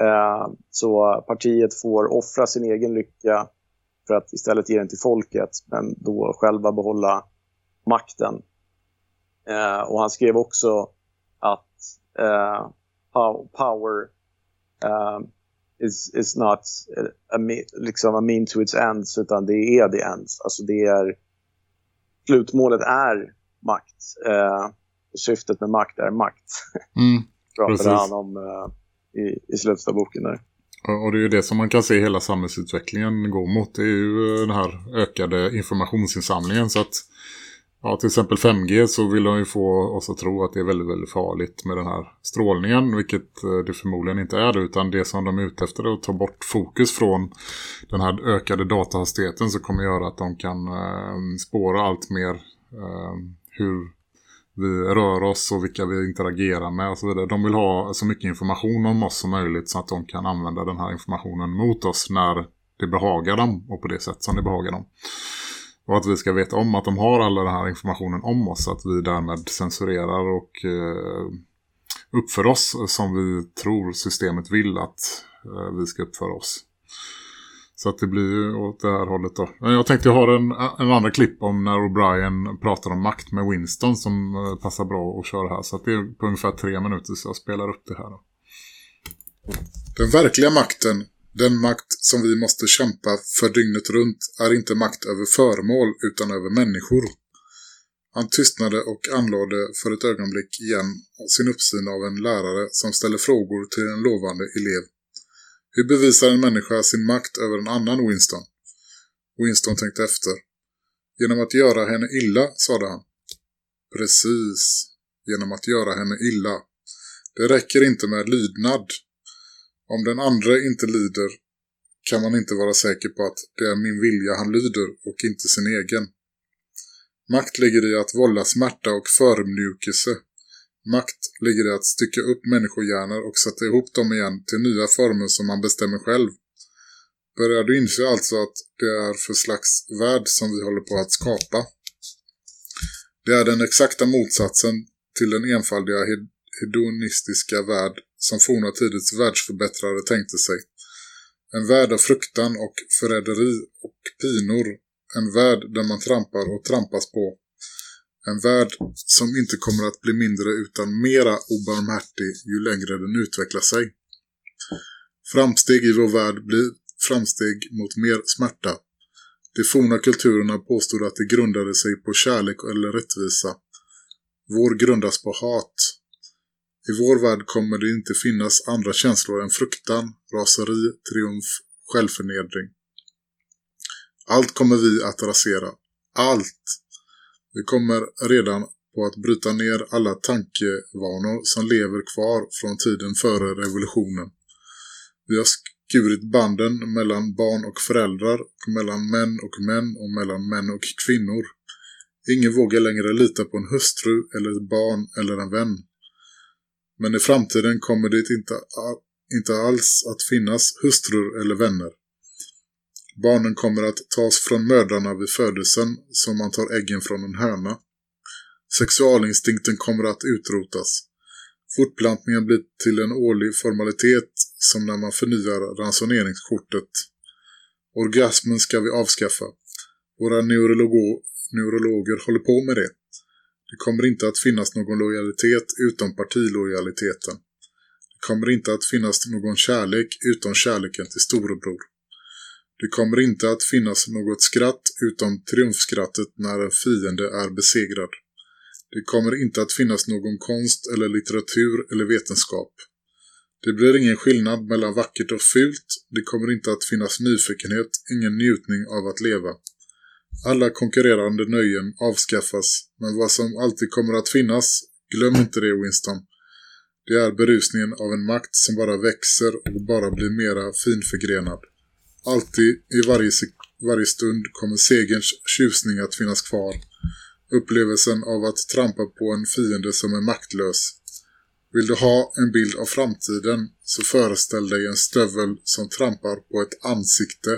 Uh, så partiet får offra sin egen lycka för att istället ge den till folket men då själva behålla makten. Uh, och han skrev också att uh, power um, is, is not a, liksom a mean to its ends utan det är the ends. Alltså det är slutmålet är makt. Uh, och syftet med makt är makt. Mm, Pratade han om uh, i, i slutet av boken där. Och det är ju det som man kan se hela samhällsutvecklingen gå mot. Det är ju den här ökade informationsinsamlingen. Så att ja, till exempel 5G så vill de ju få oss att tro att det är väldigt, väldigt farligt med den här strålningen. Vilket eh, det förmodligen inte är utan det som de är ute efter är att ta bort fokus från den här ökade datahastigheten som kommer göra att de kan eh, spåra allt mer eh, hur vi rör oss och vilka vi interagerar med och så vidare. De vill ha så mycket information om oss som möjligt så att de kan använda den här informationen mot oss när det behagar dem och på det sätt som det behagar dem. Och att vi ska veta om att de har all den här informationen om oss. Att vi därmed censurerar och eh, uppför oss som vi tror systemet vill att eh, vi ska uppföra oss. Så att det blir ju åt det här hållet då. Jag tänkte jag har en, en andra klipp om när O'Brien pratar om makt med Winston som eh, passar bra att köra här. Så att det är på ungefär tre minuter så jag spelar upp det här då. Den verkliga makten den makt som vi måste kämpa för dygnet runt är inte makt över föremål utan över människor. Han tystnade och anlade för ett ögonblick igen sin uppsyn av en lärare som ställer frågor till en lovande elev. Hur bevisar en människa sin makt över en annan Winston? Winston tänkte efter. Genom att göra henne illa, sade han. Precis, genom att göra henne illa. Det räcker inte med lydnad. Om den andra inte lider kan man inte vara säker på att det är min vilja han lyder och inte sin egen. Makt ligger i att vålla smärta och förmjukelse. Makt ligger i att stycka upp människohjärnor och sätta ihop dem igen till nya former som man bestämmer själv. Börjar du inse alltså att det är för slags värld som vi håller på att skapa? Det är den exakta motsatsen till den enfaldiga hedonistiska värld som forna tidets världsförbättrare tänkte sig. En värld av fruktan och förräderi och pinor. En värld där man trampar och trampas på. En värld som inte kommer att bli mindre utan mera obarmhärtig ju längre den utvecklar sig. Framsteg i vår värld blir framsteg mot mer smärta. De forna kulturerna påstod att de grundade sig på kärlek eller rättvisa. Vår grundas på hat. I vår värld kommer det inte finnas andra känslor än fruktan, raseri, triumf, självförnedring. Allt kommer vi att rasera. Allt! Vi kommer redan på att bryta ner alla tankevanor som lever kvar från tiden före revolutionen. Vi har skurit banden mellan barn och föräldrar, mellan män och män och mellan män och kvinnor. Ingen vågar längre lita på en hustru eller ett barn eller en vän. Men i framtiden kommer det inte, inte alls att finnas hustrur eller vänner. Barnen kommer att tas från mödrarna vid födelsen som man tar äggen från en höna. Sexualinstinkten kommer att utrotas. Fortplantningen blir till en årlig formalitet som när man förnyar ransoneringskortet. Orgasmen ska vi avskaffa. Våra neurologer håller på med det. Det kommer inte att finnas någon lojalitet utom partilojaliteten. Det kommer inte att finnas någon kärlek utom kärleken till storebror. Det kommer inte att finnas något skratt utom triumfskrattet när en fiende är besegrad. Det kommer inte att finnas någon konst eller litteratur eller vetenskap. Det blir ingen skillnad mellan vackert och fult. Det kommer inte att finnas nyfikenhet, ingen njutning av att leva. Alla konkurrerande nöjen avskaffas, men vad som alltid kommer att finnas, glöm inte det Winston. Det är berusningen av en makt som bara växer och bara blir mera finförgrenad. Alltid i varje, varje stund kommer segerns tjusning att finnas kvar. Upplevelsen av att trampa på en fiende som är maktlös. Vill du ha en bild av framtiden så föreställ dig en stövel som trampar på ett ansikte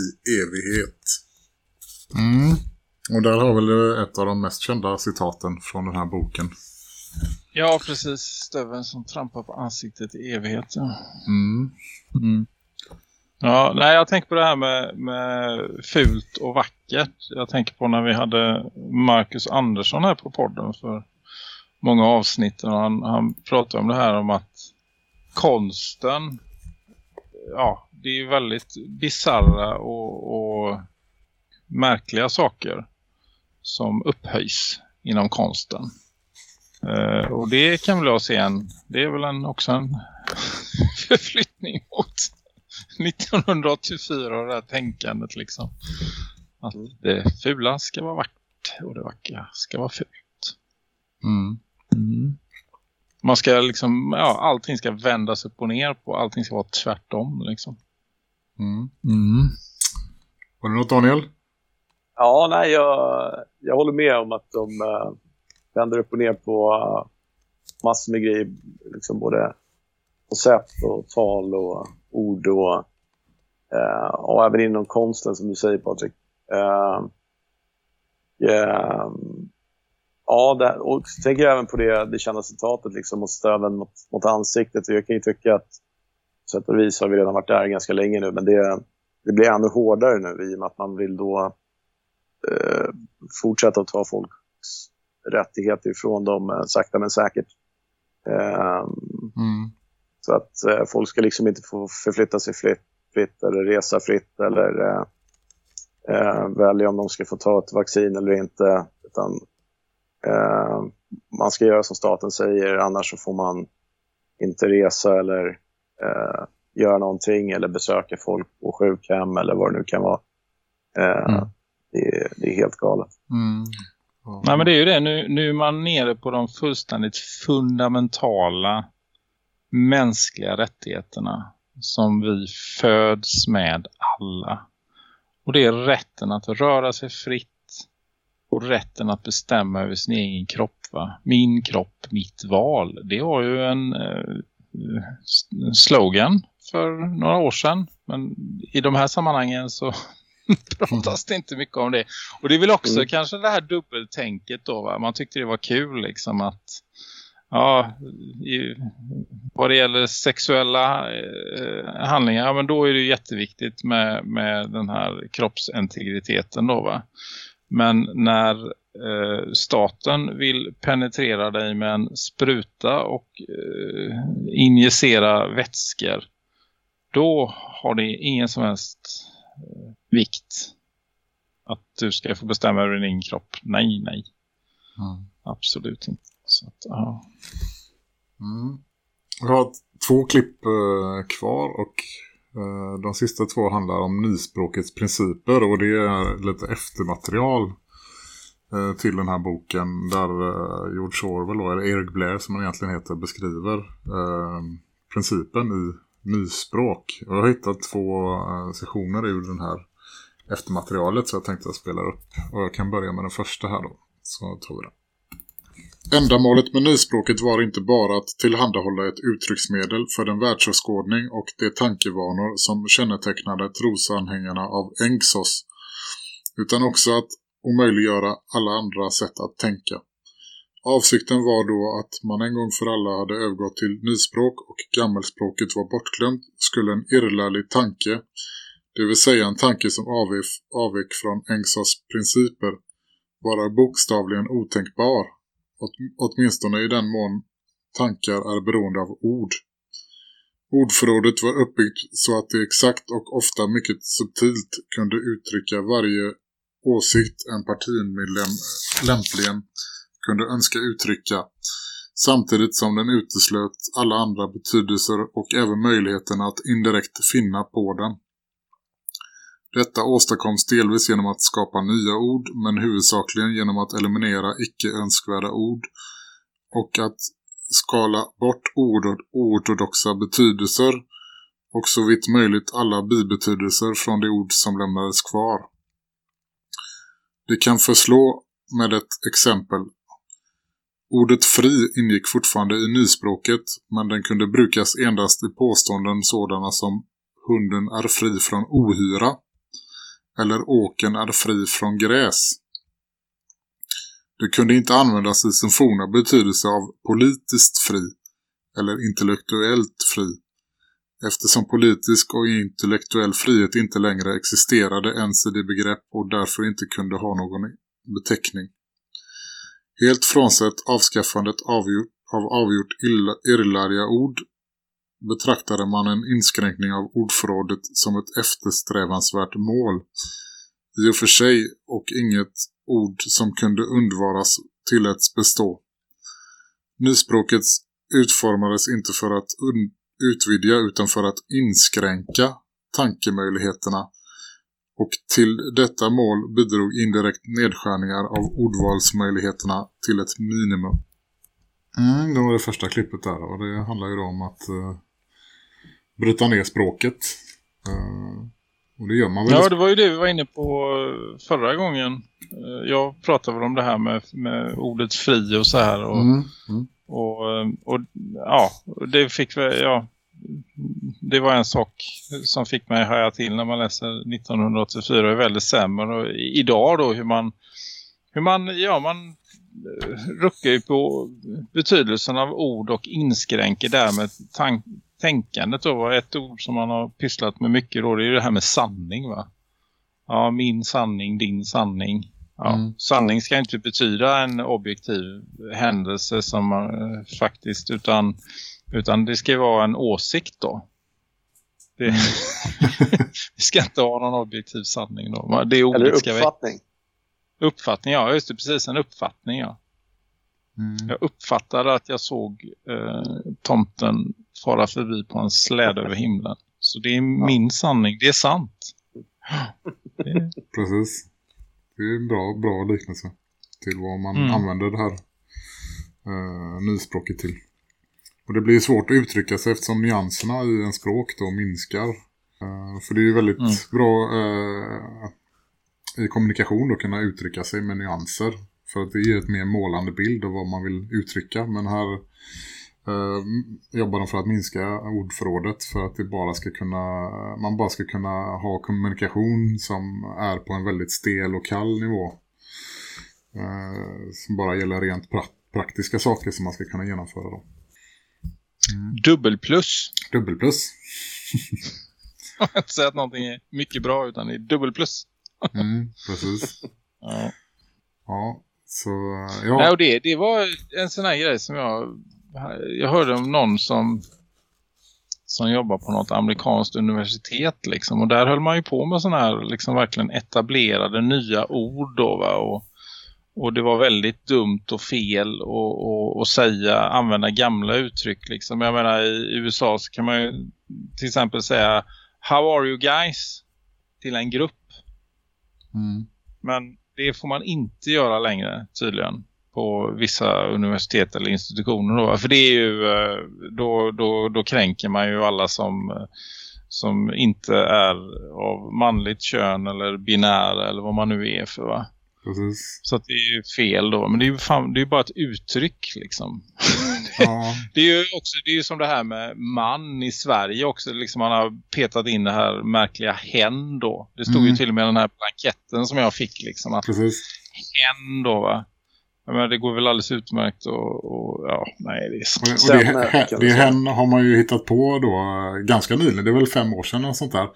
i evighet. Mm. Och där har väl ett av de mest kända citaten från den här boken. Ja, precis. Stöven som trampar på ansiktet i evighet. Ja. Mm. Mm. Ja, nej, jag tänker på det här med, med fult och vackert. Jag tänker på när vi hade Marcus Andersson här på podden för många avsnitt. Och han, han pratade om det här om att konsten, ja, det är väldigt bizarra och, och märkliga saker som upphöjs inom konsten. Uh, och det kan väl jag se en, det är väl en, också en förflyttning mot 1984 och det här tänkandet liksom. Att mm. det fula ska vara vackert och det vackra ska vara fult. Mm. Mm. Man ska liksom, ja, allting ska vändas upp och ner på, allting ska vara tvärtom liksom. Mm. Mm. Var det något Daniel? Ja, nej, jag, jag håller med om att de uh, vänder upp och ner på uh, massor med grejer. Liksom både koncept och tal och ord och, uh, och även inom konsten som du säger Patrik. Uh, yeah, ja, det, och så tänker jag även på det, det kända citatet liksom, och stöven mot, mot ansiktet. Jag kan ju tycka att på sätt och vis har vi redan varit där ganska länge nu, men det, det blir ännu hårdare nu i och med att man vill då eh, fortsätta att ta folks rättigheter ifrån dem eh, sakta men säkert. Eh, mm. Så att eh, folk ska liksom inte få förflytta sig fritt, fritt eller resa fritt eller eh, eh, välja om de ska få ta ett vaccin eller inte. Utan eh, man ska göra som staten säger, annars så får man inte resa eller göra någonting eller besöka folk på sjukhem eller vad det nu kan vara. Mm det, är, det är helt galet. Mm. Ja. Nej men det är ju det. Nu, nu är man nere på de fullständigt fundamentala mänskliga rättigheterna som vi föds med alla. Och det är rätten att röra sig fritt och rätten att bestämma över sin egen kropp. Va? Min kropp, mitt val. Det var ju en eh, slogan för några år sedan. Men i de här sammanhangen så pratas det inte mycket om det. Och det är väl också mm. kanske det här dubbeltänket då va? Man tyckte det var kul liksom att ja, i, vad det gäller sexuella eh, handlingar, ja, men då är det jätteviktigt med, med den här kroppsintegriteten då va. Men när eh, staten vill penetrera dig med en spruta och eh, injicera vätskor, då har det ingen som helst vikt. Att du ska få bestämma över din kropp. Nej, nej. Mm. Absolut inte. Så att, ja. Mm. Jag har två klipp eh, kvar och eh, de sista två handlar om nyspråkets principer och det är lite eftermaterial eh, till den här boken där eh, George Orwell, eller Eric Blair som han egentligen heter, beskriver eh, principen i nyspråk. Jag har hittat två eh, sessioner ur den här eftermaterialet så jag tänkte att jag spelar upp. Och jag kan börja med den första här då. Så tar vi den. Ändamålet med nyspråket var inte bara att tillhandahålla ett uttrycksmedel för den världsåskådning och de tankevanor som kännetecknade trosanhängarna av Engsos, utan också att omöjliggöra alla andra sätt att tänka. Avsikten var då att man en gång för alla hade övergått till nyspråk och gammelspråket var bortglömt skulle en irrlärlig tanke, det vill säga en tanke som avvek, avvek från Engsas principer, vara bokstavligen otänkbar, åt, åtminstone i den mån tankar är beroende av ord. Ordförrådet var uppbyggt så att det exakt och ofta mycket subtilt kunde uttrycka varje åsikt en partimedlem lämpligen kunde önska uttrycka samtidigt som den uteslöt alla andra betydelser och även möjligheten att indirekt finna på den. Detta åstadkoms delvis genom att skapa nya ord men huvudsakligen genom att eliminera icke önskvärda ord och att skala bort oortodoxa betydelser och så vitt möjligt alla bibetydelser från de ord som lämnades kvar. Det kan förslå med ett exempel. Ordet fri ingick fortfarande i nyspråket men den kunde brukas endast i påståenden sådana som hunden är fri från ohyra eller åken är fri från gräs. Det kunde inte användas i sin forna betydelse av politiskt fri eller intellektuellt fri eftersom politisk och intellektuell frihet inte längre existerade ens i det begrepp och därför inte kunde ha någon beteckning. Helt frånsett avskaffandet avgjort, av avgjort irrlärliga ord betraktade man en inskränkning av ordförrådet som ett eftersträvansvärt mål i och för sig och inget ord som kunde undvaras tilläts bestå. Nyspråket utformades inte för att utvidga utan för att inskränka tankemöjligheterna och till detta mål bidrog indirekt nedskärningar av ordvalsmöjligheterna till ett minimum. Mm, det var det första klippet där och det handlar ju då om att eh, bryta ner språket. Uh, och det gör man väl? Ja, det var ju det vi var inne på eh, förra gången. Uh, jag pratade väl om det här med, med ordet fri och så här. Och, mm, mm. och, och ja, det fick väl, ja, det var en sak som fick mig höja till när man läser 1984 är väldigt sämre och idag då hur man hur man, ja man eh, ruckar ju på betydelsen av ord och inskränker därmed tänkandet då. Ett ord som man har pysslat med mycket då det är det här med sanning va? Ja, min sanning, din sanning. Ja, mm. Sanning ska inte betyda en objektiv händelse som man faktiskt utan utan det ska vara en åsikt då. Det, mm. vi ska inte ha någon objektiv sanning då. Det Eller uppfattning. Vi... Uppfattning, ja. Just det, precis. En uppfattning, ja. Mm. Jag uppfattade att jag såg eh, tomten fara förbi på en släd över himlen. Så det är ja. min sanning. Det är sant. Det... Precis. Det är en bra, bra liknelse till vad man mm. använder det här eh, nyspråket till. Och det blir svårt att uttrycka sig eftersom nyanserna i en språk då minskar. Uh, för det är ju väldigt mm. bra uh, i kommunikation att kunna uttrycka sig med nyanser. För att det ger ett mer målande bild av vad man vill uttrycka. Men här uh, jobbar de för att minska ordförrådet för att det bara ska kunna, man bara ska kunna ha kommunikation som är på en väldigt stel och kall nivå. som bara gäller rent pra praktiska saker som man ska kunna genomföra då. Mm. Dubbelplus. Dubbelplus. Jag har inte sagt att någonting är mycket bra utan det är dubbelplus. mm, precis. Ja. Ja, så ja. Nej, och det, det var en sån här grej som jag jag hörde om någon som som jobbar på något amerikanskt universitet liksom och där höll man ju på med såna här liksom verkligen etablerade nya ord då va och och det var väldigt dumt och fel att säga, använda gamla uttryck. Liksom. Jag menar i USA så kan man ju till exempel säga How are you guys? Till en grupp. Mm. Men det får man inte göra längre tydligen på vissa universitet eller institutioner. Då. För det är ju, eh, då, då, då kränker man ju alla som, eh, som inte är av manligt kön eller binär eller vad man nu är för va. Precis. Så att det är ju fel då. Men det är ju, fan, det är bara ett uttryck liksom. Ja. det, är ju också det är ju som det här med man i Sverige också. Liksom man har petat in det här märkliga hen då. Det stod mm. ju till och med den här blanketten som jag fick liksom. Att Precis. Hen då va. Men det går väl alldeles utmärkt och, och ja, nej det är så. Och, det, det, det hen har man ju hittat på då ganska nyligen. Det är väl fem år sedan och sånt där.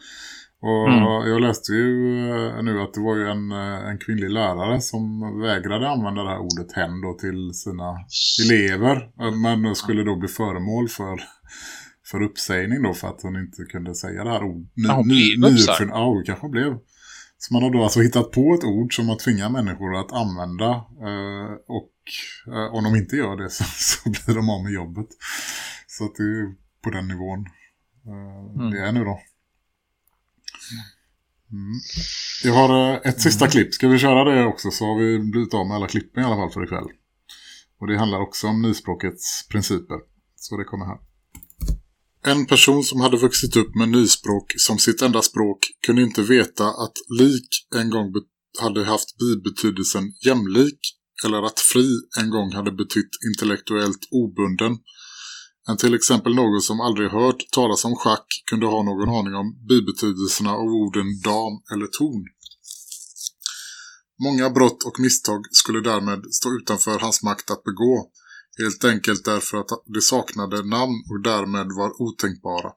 Och mm. jag läste ju eh, nu att det var ju en, eh, en kvinnlig lärare som vägrade använda det här ordet hen då till sina elever. Men skulle då bli föremål för, för uppsägning då för att hon inte kunde säga det här ordet. Ja, hon blev uppsagd. Ja, kanske blev. Så man har då alltså hittat på ett ord som man tvingar människor att använda. Eh, och om de inte gör det så, så blir de av med jobbet. Så att det är på den nivån mm. det är nu då. Mm. Jag har eh, ett sista mm. klipp. Ska vi köra det också så har vi blivit av med alla klippen i alla fall för ikväll. Och det handlar också om nyspråkets principer. Så det kommer här. En person som hade vuxit upp med nyspråk som sitt enda språk kunde inte veta att lik en gång hade haft bibetydelsen jämlik eller att fri en gång hade betytt intellektuellt obunden. Än till exempel någon som aldrig hört talas om schack kunde ha någon aning om bibetydelserna av orden dam eller ton. Många brott och misstag skulle därmed stå utanför hans makt att begå Helt enkelt därför att de saknade namn och därmed var otänkbara.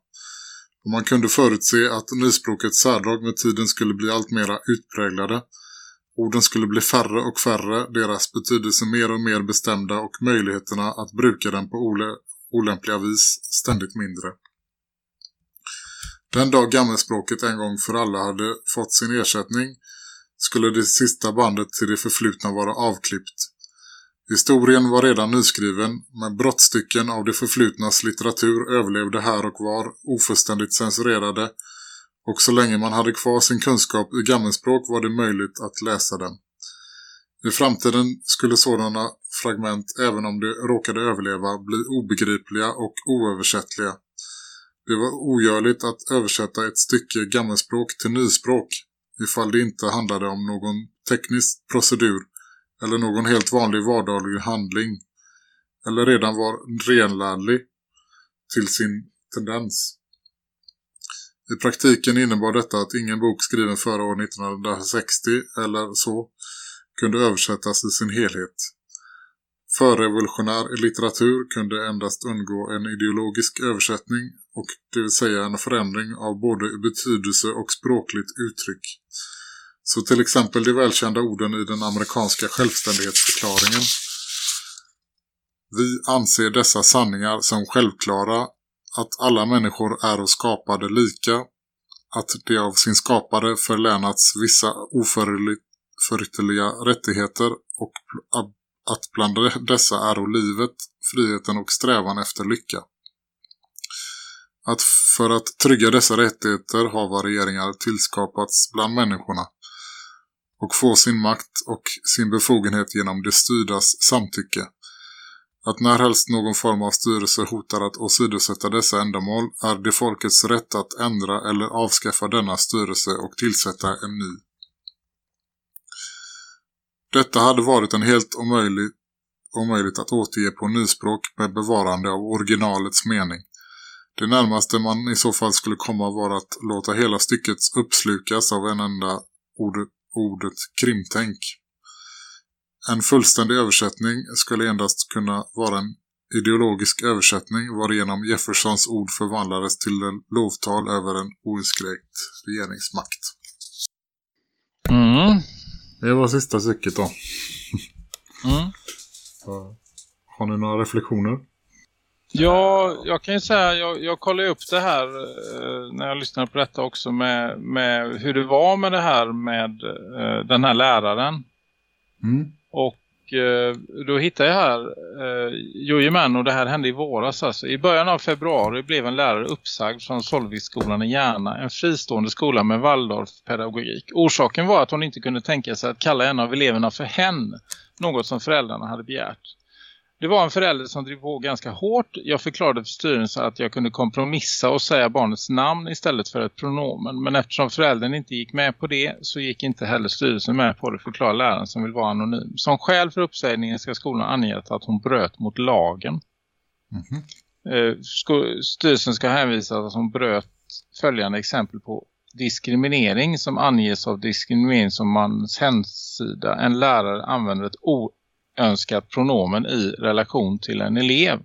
Och man kunde förutse att nyspråkets särdrag med tiden skulle bli allt mera utpräglade. Orden skulle bli färre och färre, deras betydelse mer och mer bestämda och möjligheterna att bruka den på olämpliga vis ständigt mindre. Den dag gammelspråket en gång för alla hade fått sin ersättning skulle det sista bandet till det förflutna vara avklippt Historien var redan nyskriven, men brottstycken av det förflutnas litteratur överlevde här och var ofullständigt censurerade och så länge man hade kvar sin kunskap i gammelspråk var det möjligt att läsa den. I framtiden skulle sådana fragment, även om de råkade överleva, bli obegripliga och oöversättliga. Det var ogörligt att översätta ett stycke gammelspråk till nyspråk ifall det inte handlade om någon teknisk procedur eller någon helt vanlig vardaglig handling eller redan var renlärlig till sin tendens. I praktiken innebar detta att ingen bok skriven före år 1960 eller så kunde översättas i sin helhet. Förrevolutionär litteratur kunde endast undgå en ideologisk översättning och det vill säga en förändring av både betydelse och språkligt uttryck. Så till exempel de välkända orden i den amerikanska självständighetsförklaringen. Vi anser dessa sanningar som självklara att alla människor är och skapade lika, att de av sin skapare förlänats vissa oförytterliga rättigheter och att bland dessa är livet, friheten och strävan efter lycka. Att för att trygga dessa rättigheter har varieringar tillskapats bland människorna och få sin makt och sin befogenhet genom det styrdas samtycke. Att när helst någon form av styrelse hotar att åsidosätta dessa ändamål är det folkets rätt att ändra eller avskaffa denna styrelse och tillsätta en ny. Detta hade varit en helt omöjlig, omöjligt att återge på nyspråk med bevarande av originalets mening. Det närmaste man i så fall skulle komma var att låta hela stycket uppslukas av en enda ord, ordet krimtänk. En fullständig översättning skulle endast kunna vara en ideologisk översättning varigenom Jeffersons ord förvandlades till en lovtal över en oinskränkt regeringsmakt. Mm. Det var sista stycket då. Mm. Har ni några reflektioner? Ja, jag kan ju säga, jag, jag kollade upp det här eh, när jag lyssnade på detta också med, med hur det var med det här med eh, den här läraren. Mm. Och Eh, då hittade jag här, eh, jojomän, och det här hände i våras alltså. I början av februari blev en lärare uppsagd från Solvikskolan i Järna, en fristående skola med Waldorf-pedagogik. Orsaken var att hon inte kunde tänka sig att kalla en av eleverna för hen, något som föräldrarna hade begärt. Det var en förälder som drev på ganska hårt. Jag förklarade för styrelsen att jag kunde kompromissa och säga barnets namn istället för ett pronomen. Men eftersom föräldern inte gick med på det så gick inte heller styrelsen med på det, förklara läraren som vill vara anonym. Som skäl för uppsägningen ska skolan angett att hon bröt mot lagen. Mm -hmm. Styrelsen ska hänvisa att hon bröt följande exempel på diskriminering som anges av diskriminering som mans hemsida. En lärare använder ett önskat pronomen i relation till en elev.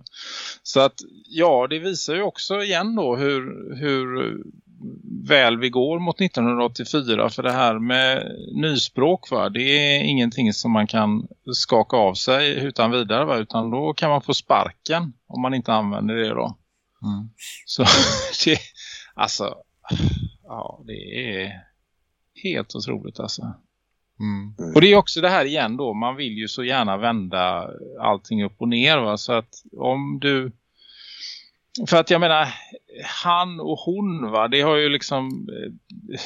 Så att ja, det visar ju också igen då hur, hur väl vi går mot 1984 för det här med nyspråk va? det är ingenting som man kan skaka av sig utan vidare va? utan då kan man få sparken om man inte använder det då. Mm. Så det, alltså ja det är helt otroligt alltså. Mm. mm. Och det är också det här igen då. Man vill ju så gärna vända allting upp och ner va. Så att om du... För att jag menar, han och hon va. Det har ju liksom... Eh,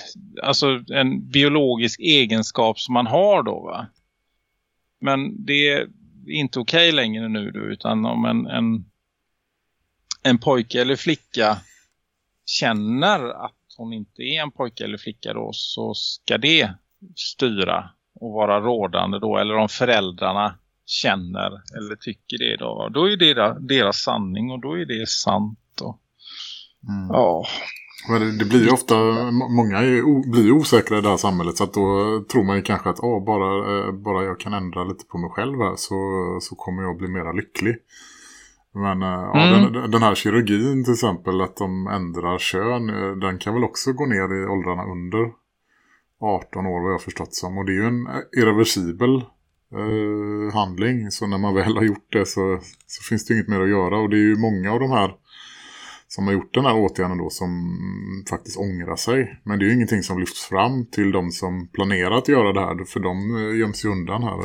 alltså en biologisk egenskap som man har då va. Men det, är inte okej okay längre nu utan om en, en, en pojke eller flicka känner att hon inte är en pojke eller flicka då så ska det styra och vara rådande då eller om föräldrarna känner eller tycker det då då är det deras sanning och då är det sant då. Mm. Ja. Men det, blir ju ofta, många är, blir osäkra i det här samhället så att då tror man ju kanske att oh, bara, eh, bara jag kan ändra lite på mig själv här så, så kommer jag bli mera lycklig. Men mm. ja, den, den, här kirurgin till exempel, att de ändrar kön, eh, den kan väl också gå ner i åldrarna under 18 år vad jag har förstått som. Och det är ju en irreversibel eh, handling. Så när man väl har gjort det så, så finns det inget mer att göra. Och det är ju många av de här som har gjort den här åtgärden då som faktiskt ångrar sig. Men det är ju ingenting som lyfts fram till de som planerar att göra det här. För de eh, göms ju undan här.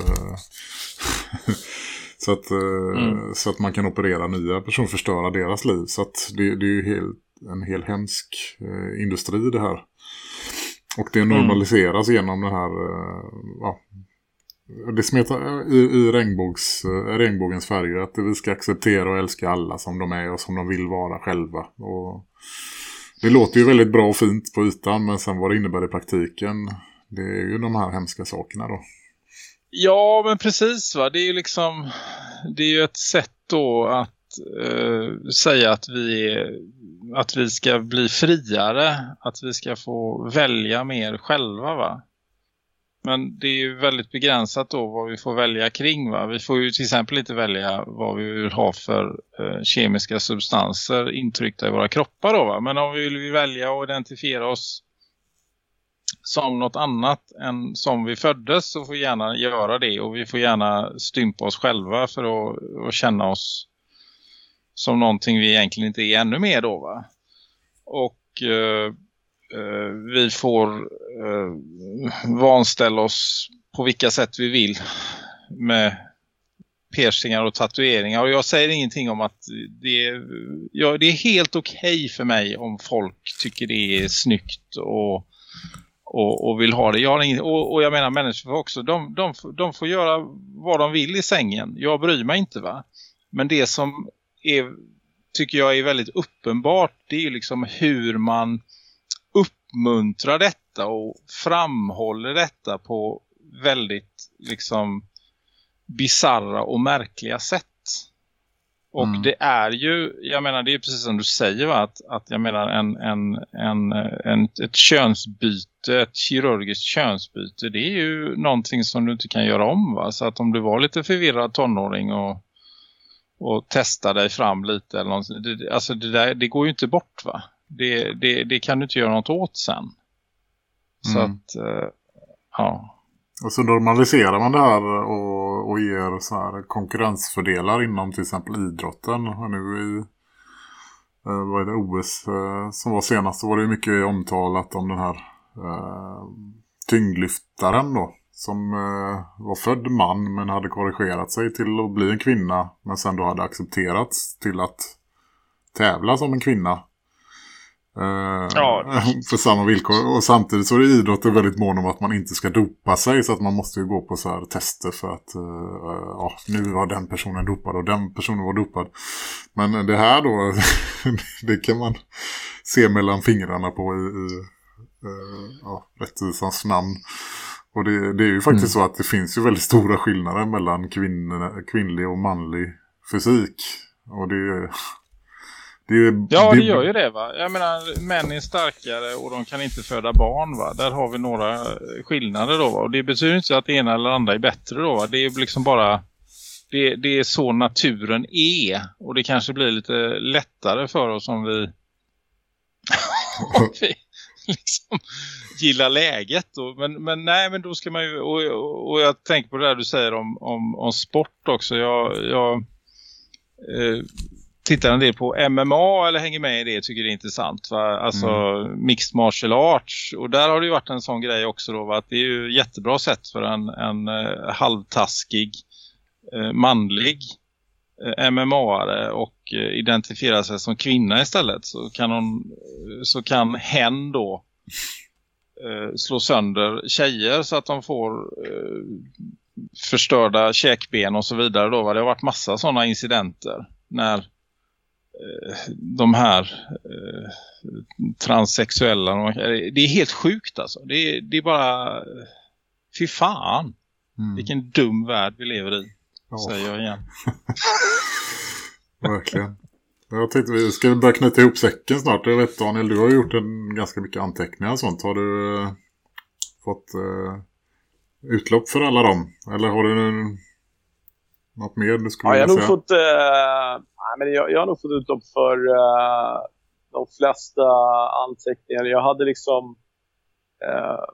så, att, eh, mm. så att man kan operera nya personer, förstöra deras liv. Så att det, det är ju helt, en hel hemsk eh, industri det här. Och det normaliseras mm. genom den här ja, det smetar i, i regnbågs, regnbågens färger att vi ska acceptera och älska alla som de är och som de vill vara själva. Och det låter ju väldigt bra och fint på ytan men sen vad det innebär i praktiken det är ju de här hemska sakerna då. Ja men precis va, det är ju liksom det är ju ett sätt då att uh, säga att vi, att vi ska bli friare, att vi ska få välja mer själva va. Men det är ju väldigt begränsat då vad vi får välja kring va. Vi får ju till exempel inte välja vad vi vill ha för eh, kemiska substanser intryckta i våra kroppar då va. Men om vi vill välja och identifiera oss som något annat än som vi föddes så får vi gärna göra det. Och vi får gärna stympa oss själva för att, att känna oss som någonting vi egentligen inte är ännu mer då va. Och... Eh, Eh, vi får eh, vanställa oss på vilka sätt vi vill med piercingar och tatueringar. Och jag säger ingenting om att det är, ja, det är helt okej okay för mig om folk tycker det är snyggt och, och, och vill ha det. Jag har ingen, och, och, jag menar människor också, de, de, de får göra vad de vill i sängen. Jag bryr mig inte va. Men det som är, tycker jag är väldigt uppenbart det är liksom hur man uppmuntrar detta och framhåller detta på väldigt liksom bizarra och märkliga sätt. Och mm. det är ju, jag menar det är precis som du säger va? Att, att jag menar en, en, en, en, ett könsbyte, ett kirurgiskt könsbyte det är ju någonting som du inte kan göra om va. Så att om du var lite förvirrad tonåring och, och testar dig fram lite eller någonting, det, alltså det, där, det går ju inte bort va det, det, det kan du inte göra något åt sen. Så mm. att, uh, ja. Och så normaliserar man det här och, och ger så här konkurrensfördelar inom till exempel idrotten. Och nu i eh, vad är det, OS eh, som var senast så var det mycket omtalat om den här eh, tyngdlyftaren då. Som eh, var född man men hade korrigerat sig till att bli en kvinna. Men sen då hade accepterats till att tävla som en kvinna. Uh, ja. För samma villkor. Och samtidigt så är idrotten väldigt mån om att man inte ska dopa sig. Så att man måste ju gå på så här tester för att uh, ja, nu var den personen dopad och den personen var dopad. Men det här då, det kan man se mellan fingrarna på i, i uh, ja, rättvisans namn. Och det, det är ju faktiskt mm. så att det finns ju väldigt stora skillnader mellan kvinn, kvinnlig och manlig fysik. Och det är det ja, det, det gör ju det va. Jag menar, män är starkare och de kan inte föda barn va. Där har vi några skillnader då va? Och det betyder inte att det ena eller andra är bättre då va. Det är liksom bara... Det, det är så naturen är. Och det kanske blir lite lättare för oss om vi... om vi liksom gillar läget. Då. Men, men nej, men då ska man ju... Och, och, och jag tänker på det där du säger om, om, om sport också. Jag... jag eh, tittar en del på MMA eller hänger med i det tycker det är intressant. Va? Alltså mm. mixed martial arts. Och där har det ju varit en sån grej också då. Va? Att det är ju jättebra sätt för en, en uh, halvtaskig uh, manlig eh, MMA-are och uh, identifiera sig som kvinna istället. Så kan, hon, så kan hen då slå sönder tjejer så att de får förstörda käkben och så vidare då. Va? Det har varit massa sådana incidenter när eh, de här eh, transsexuella, det är helt sjukt alltså. Det är, det är bara, fy fan. Mm. Vilken dum värld vi lever i, ja. säger jag igen. Verkligen. Jag tänkte vi ska börja knyta ihop säcken snart. Jag vet Daniel, du har gjort en ganska mycket anteckningar och sånt. Har du eh, fått eh, utlopp för alla dem? Eller har du något mer du skulle ja, jag har nog fått, eh, nej, men jag, jag har nog fått utlopp för eh, de flesta anteckningar. Jag hade liksom eh,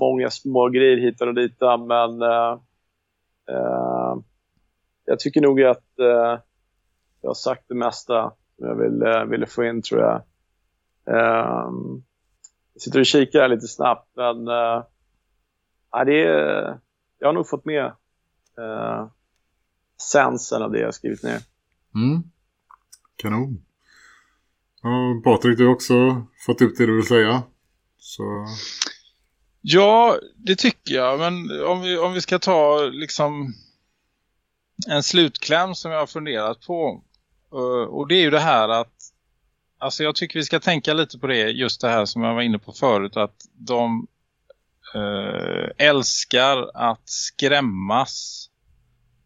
många små grejer hit och dit. Men eh, eh, jag tycker nog att jag har sagt det mesta som jag ville, ville få in tror jag. Um, jag sitter och kikar lite snabbt men uh, det är, jag har nog fått med uh, sensen av det jag skrivit ner. Mm. Kanon. Och Patrik, du har också fått ut det du vill säga. Så... Ja, det tycker jag. Men om vi, om vi ska ta liksom en slutkläm som jag har funderat på. Eh, och det är ju det här att alltså jag tycker vi ska tänka lite på det just det här som jag var inne på förut att de uh, älskar att skrämmas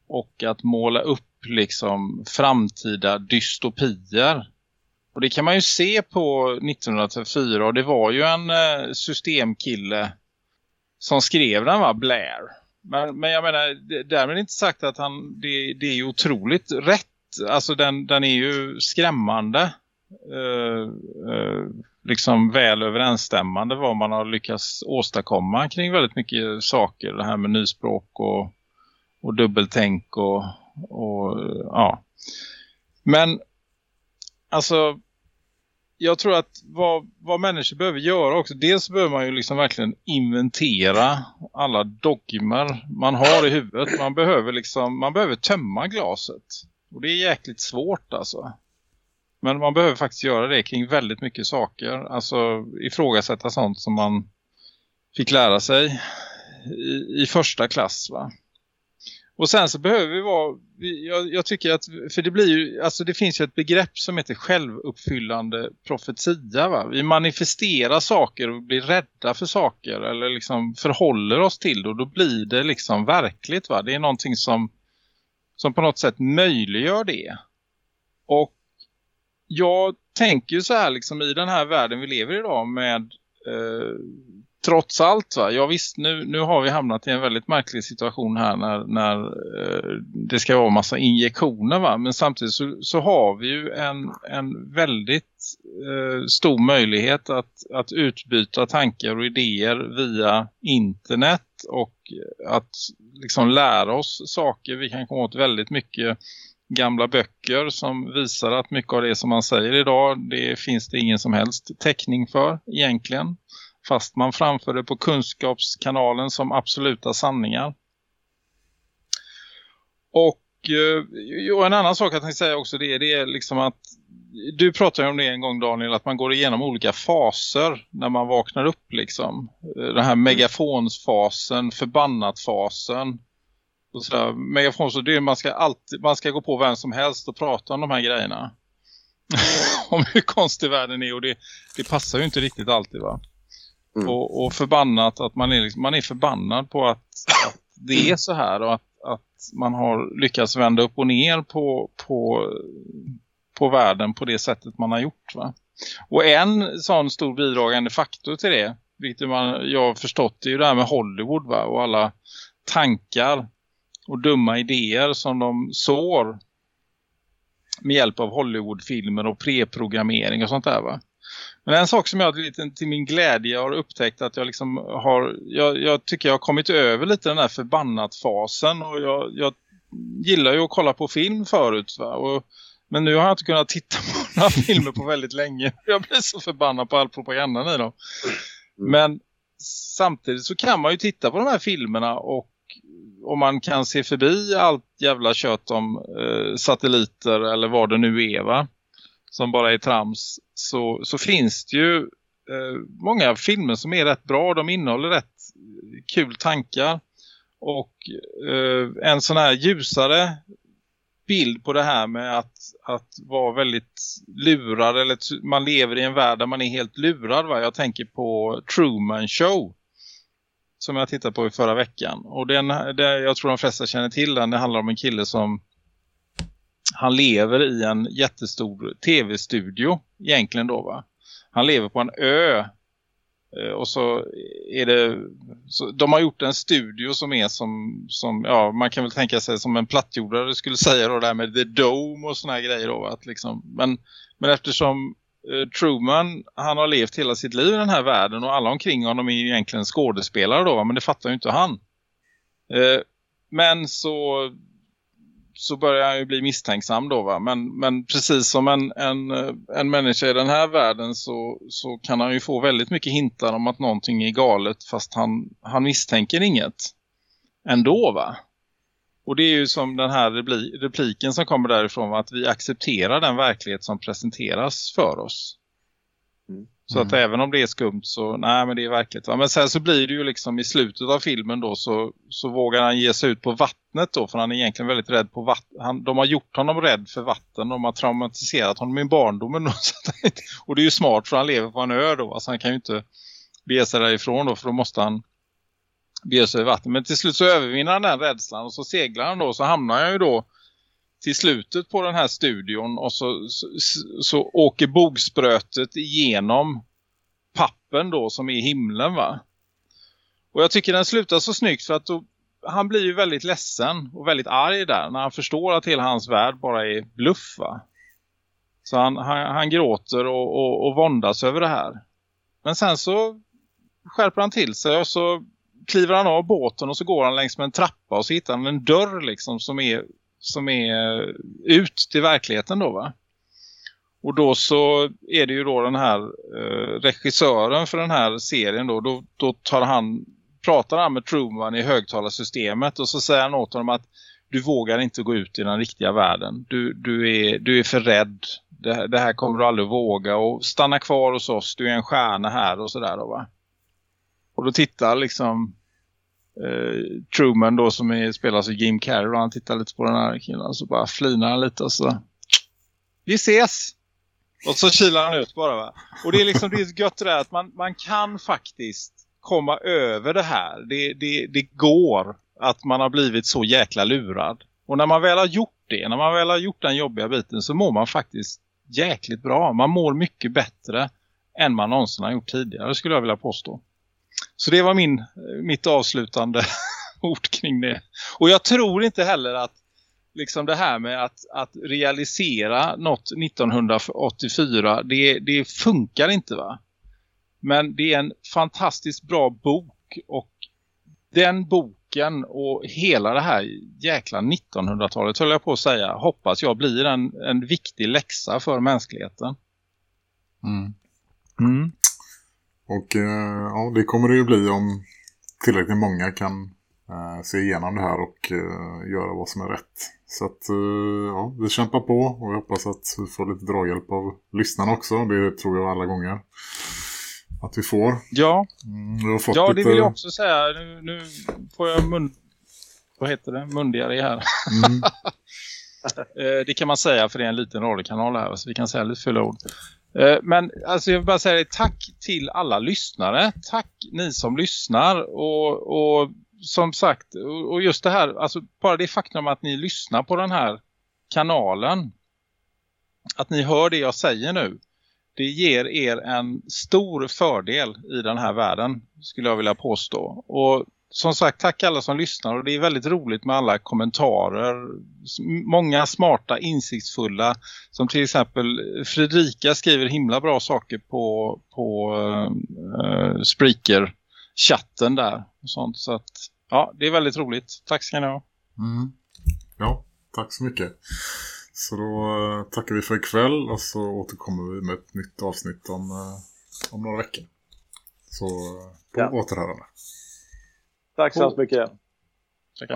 och att måla upp liksom framtida dystopier. Och det kan man ju se på 1904 och det var ju en uh, systemkille som skrev den var Blair. Men, men jag menar, därmed inte sagt att han, det, det är ju otroligt rätt alltså den, den är ju skrämmande. eh, eh, liksom väl överensstämmande vad man har lyckats åstadkomma kring väldigt mycket saker. Det här med nyspråk och, och dubbeltänk och, och ja. Men alltså jag tror att vad, vad människor behöver göra också, dels behöver man ju liksom verkligen inventera alla dogmer man har i huvudet. Man behöver liksom, man behöver tömma glaset. Och det är jäkligt svårt alltså. Men man behöver faktiskt göra det kring väldigt mycket saker. Alltså ifrågasätta sånt som man fick lära sig i, i första klass va. Och sen så behöver vi vara, jag, jag, tycker att, för det blir ju, alltså det finns ju ett begrepp som heter självuppfyllande profetia va. Vi manifesterar saker och blir rädda för saker eller liksom förhåller oss till det och då blir det liksom verkligt va. Det är någonting som som på något sätt möjliggör det. Och jag tänker ju så här liksom i den här världen vi lever i idag med eh, trots allt va, ja visst nu, nu har vi hamnat i en väldigt märklig situation här när, när eh, det ska vara massa injektioner va, men samtidigt så, så har vi ju en, en väldigt eh, stor möjlighet att, att utbyta tankar och idéer via internet och eh, att liksom lära oss saker. Vi kan komma åt väldigt mycket gamla böcker som visar att mycket av det som man säger idag det finns det ingen som helst täckning för egentligen. Fast man framför det på kunskapskanalen som absoluta sanningar. Och, och eh, en annan sak jag tänkte säga också det, det är liksom att du pratade om det en gång Daniel att man går igenom olika faser när man vaknar upp liksom. Den här megafonsfasen, förbannat-fasen. Och sådär. Megafons, det är man ska alltid, man ska gå på vem som helst och prata om de här grejerna. om hur konstig världen är och det, det passar ju inte riktigt alltid va. Mm. Och, och, förbannat att man är, liksom, man är förbannad på att, att det är så här och att, att man har lyckats vända upp och ner på, på på världen på det sättet man har gjort va. Och en sån stor bidragande faktor till det, vilket man, jag har förstått, är ju det här med Hollywood va. Och alla tankar och dumma idéer som de sår med hjälp av Hollywoodfilmer och preprogrammering och sånt där va. Men en sak som jag lite till min glädje har upptäckt att jag liksom har, jag, jag tycker jag har kommit över lite den här förbannat fasen och jag, jag gillar ju att kolla på film förut va? och men nu har jag inte kunnat titta på några filmer på väldigt länge. Jag blir så förbannad på all propaganda i dem. Mm. Men samtidigt så kan man ju titta på de här filmerna och om man kan se förbi allt jävla kött om eh, satelliter eller vad det nu är va? Som bara är trams. Så, så finns det ju eh, många filmer som är rätt bra. De innehåller rätt kul tankar. Och eh, en sån här ljusare bild på det här med att, att vara väldigt lurad eller man lever i en värld där man är helt lurad. Va? Jag tänker på Truman Show som jag tittade på i förra veckan. Och den, det, jag tror de flesta känner till den. Det handlar om en kille som han lever i en jättestor tv-studio egentligen då va. Han lever på en ö eh, och så är det så de har gjort en studio som är som, som ja, man kan väl tänka sig som en plattjordare skulle säga då där med The Dome och såna här grejer då att liksom, men, men eftersom eh, Truman, han har levt hela sitt liv i den här världen och alla omkring honom är ju egentligen skådespelare då, men det fattar ju inte han. Eh, men så så börjar han ju bli misstänksam då va. Men, men precis som en, en, en människa i den här världen så, så kan han ju få väldigt mycket hintar om att någonting är galet fast han, han misstänker inget ändå va. Och det är ju som den här repliken som kommer därifrån att vi accepterar den verklighet som presenteras för oss. Mm. Så att mm. även om det är skumt så, nej men det är verkligt. Va? Men sen så blir det ju liksom i slutet av filmen då så, så vågar han ge sig ut på vattnet då. För han är egentligen väldigt rädd på vatten. de har gjort honom rädd för vatten. De har traumatiserat honom i barndomen. Då, och det är ju smart för han lever på en ö då. Alltså han kan ju inte bege sig därifrån då för då måste han bege sig i vatten. Men till slut så övervinner han den rädslan och så seglar han då. Så hamnar han ju då till slutet på den här studion och så, så, så åker bogsprötet igenom pappen då som är himlen va. Och jag tycker den slutar så snyggt för att då, han blir ju väldigt ledsen och väldigt arg där när han förstår att hela hans värld bara är bluff va. Så han, han, han gråter och, och, och våndas över det här. Men sen så skärper han till sig och så kliver han av båten och så går han längs med en trappa och så hittar han en dörr liksom som är som är eh, ut till verkligheten då va. Och då så är det ju då den här eh, regissören för den här serien då, då, då tar han, pratar han med Truman i högtalarsystemet och så säger han åt honom att du vågar inte gå ut i den riktiga världen. Du, du, är, du är för rädd. Det, det här kommer du aldrig våga och stanna kvar hos oss. Du är en stjärna här och sådär då va. Och då tittar liksom Eh, Truman då som är, spelas av alltså Jim Carrey och han tittar lite på den här killen så bara flinar han lite och så vi ses! Och så kilar han ut bara va. Och det är liksom det är gött det där att man, man kan faktiskt komma över det här. Det, det, det går att man har blivit så jäkla lurad. Och när man väl har gjort det, när man väl har gjort den jobbiga biten så mår man faktiskt jäkligt bra. Man mår mycket bättre än man någonsin har gjort tidigare skulle jag vilja påstå. Så det var min, mitt avslutande ord kring det. Och jag tror inte heller att liksom det här med att, att realisera något 1984, det, det funkar inte va? Men det är en fantastiskt bra bok och den boken och hela det här jäkla 1900-talet höll jag på att säga, hoppas jag blir en, en viktig läxa för mänskligheten. Mm. Mm. Och eh, ja, det kommer det ju bli om tillräckligt många kan eh, se igenom det här och eh, göra vad som är rätt. Så att ja, vi kämpar på och jag hoppas att vi får lite draghjälp av lyssnarna också. Det tror jag alla gånger att vi får. Ja, mm, ja det vill jag också säga. Nu, nu får jag mun... Vad heter det? Mundigare här. Mm. Det kan man säga för det är en liten radiokanal här. Så vi kan säga lite fulla ord. Eh, men alltså jag vill bara säga tack till alla lyssnare. Tack ni som lyssnar. Och, och som sagt, och just det här, alltså bara det faktum att ni lyssnar på den här kanalen. Att ni hör det jag säger nu. Det ger er en stor fördel i den här världen skulle jag vilja påstå. Och som sagt, tack alla som lyssnar och det är väldigt roligt med alla kommentarer. Många smarta, insiktsfulla som till exempel Fredrika skriver himla bra saker på, på uh, Spreaker-chatten där och sånt. Så att, ja, det är väldigt roligt. Tack ska ni ha. Mm. Ja, tack så mycket. Så då uh, tackar vi för ikväll och så återkommer vi med ett nytt avsnitt om, uh, om några veckor. Så på ja. återhörande. Tack så hemskt mycket. Tack.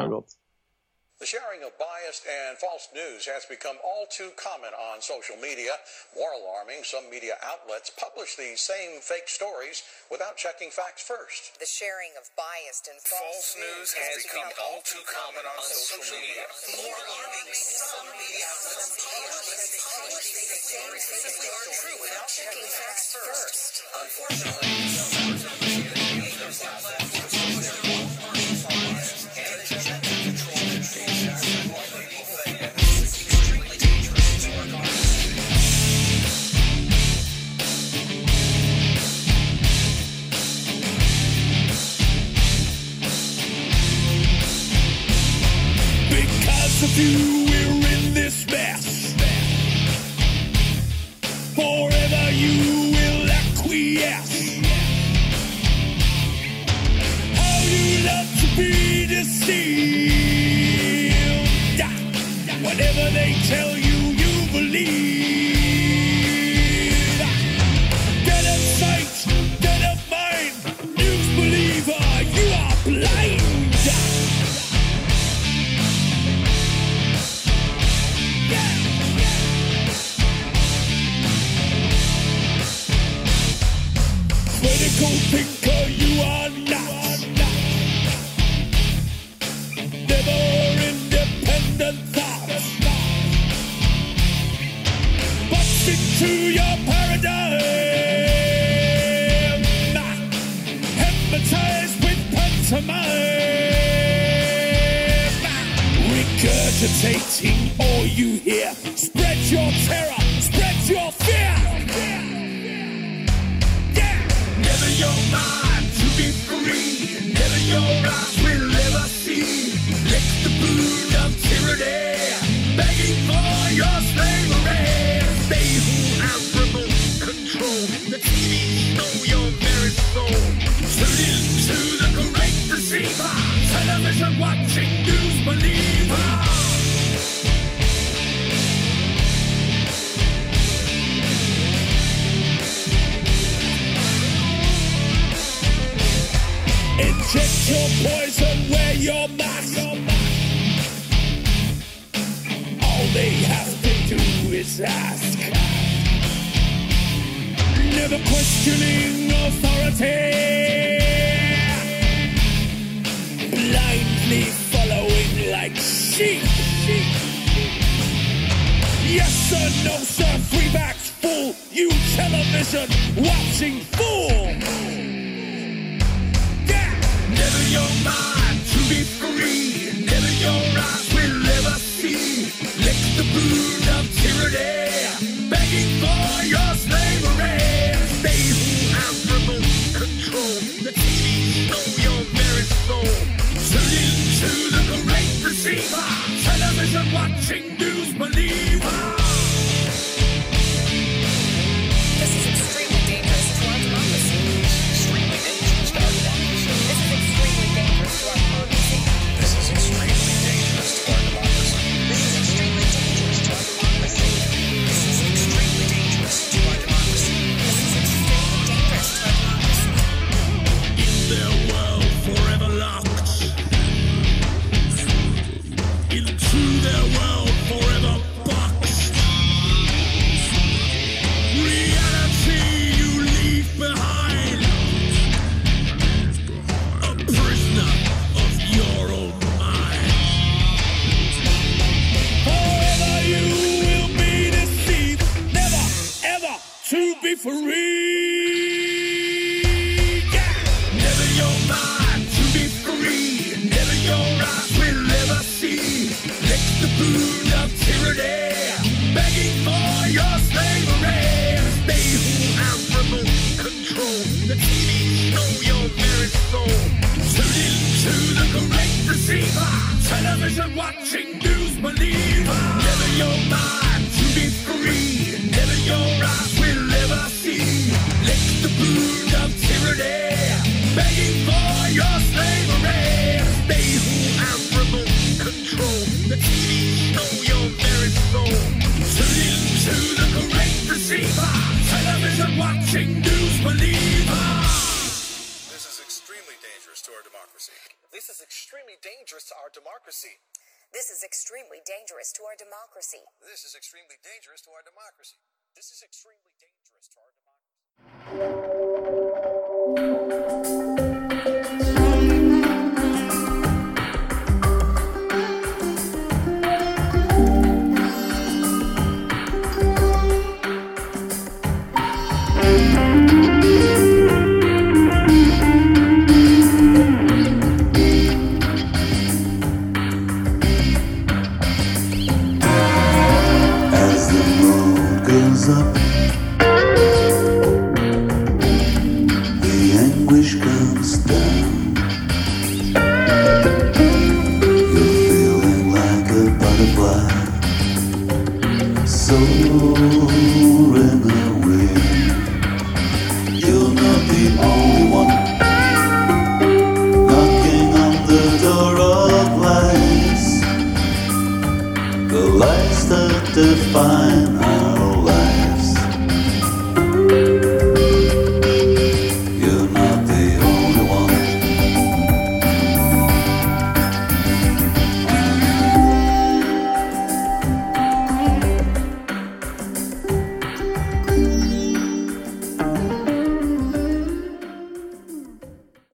The sharing of biased and false news has become all too common on social media. More alarming, some media outlets publish these same fake stories without checking facts first. The sharing of biased and false, false news has, has become, become, all too common, on, social, social media. media. More alarming, some media outlets publish these same fake stories without checking facts first. Unfortunately, do, we're in this mess. Forever you will acquiesce. How you love to be deceived. Whatever they tell you.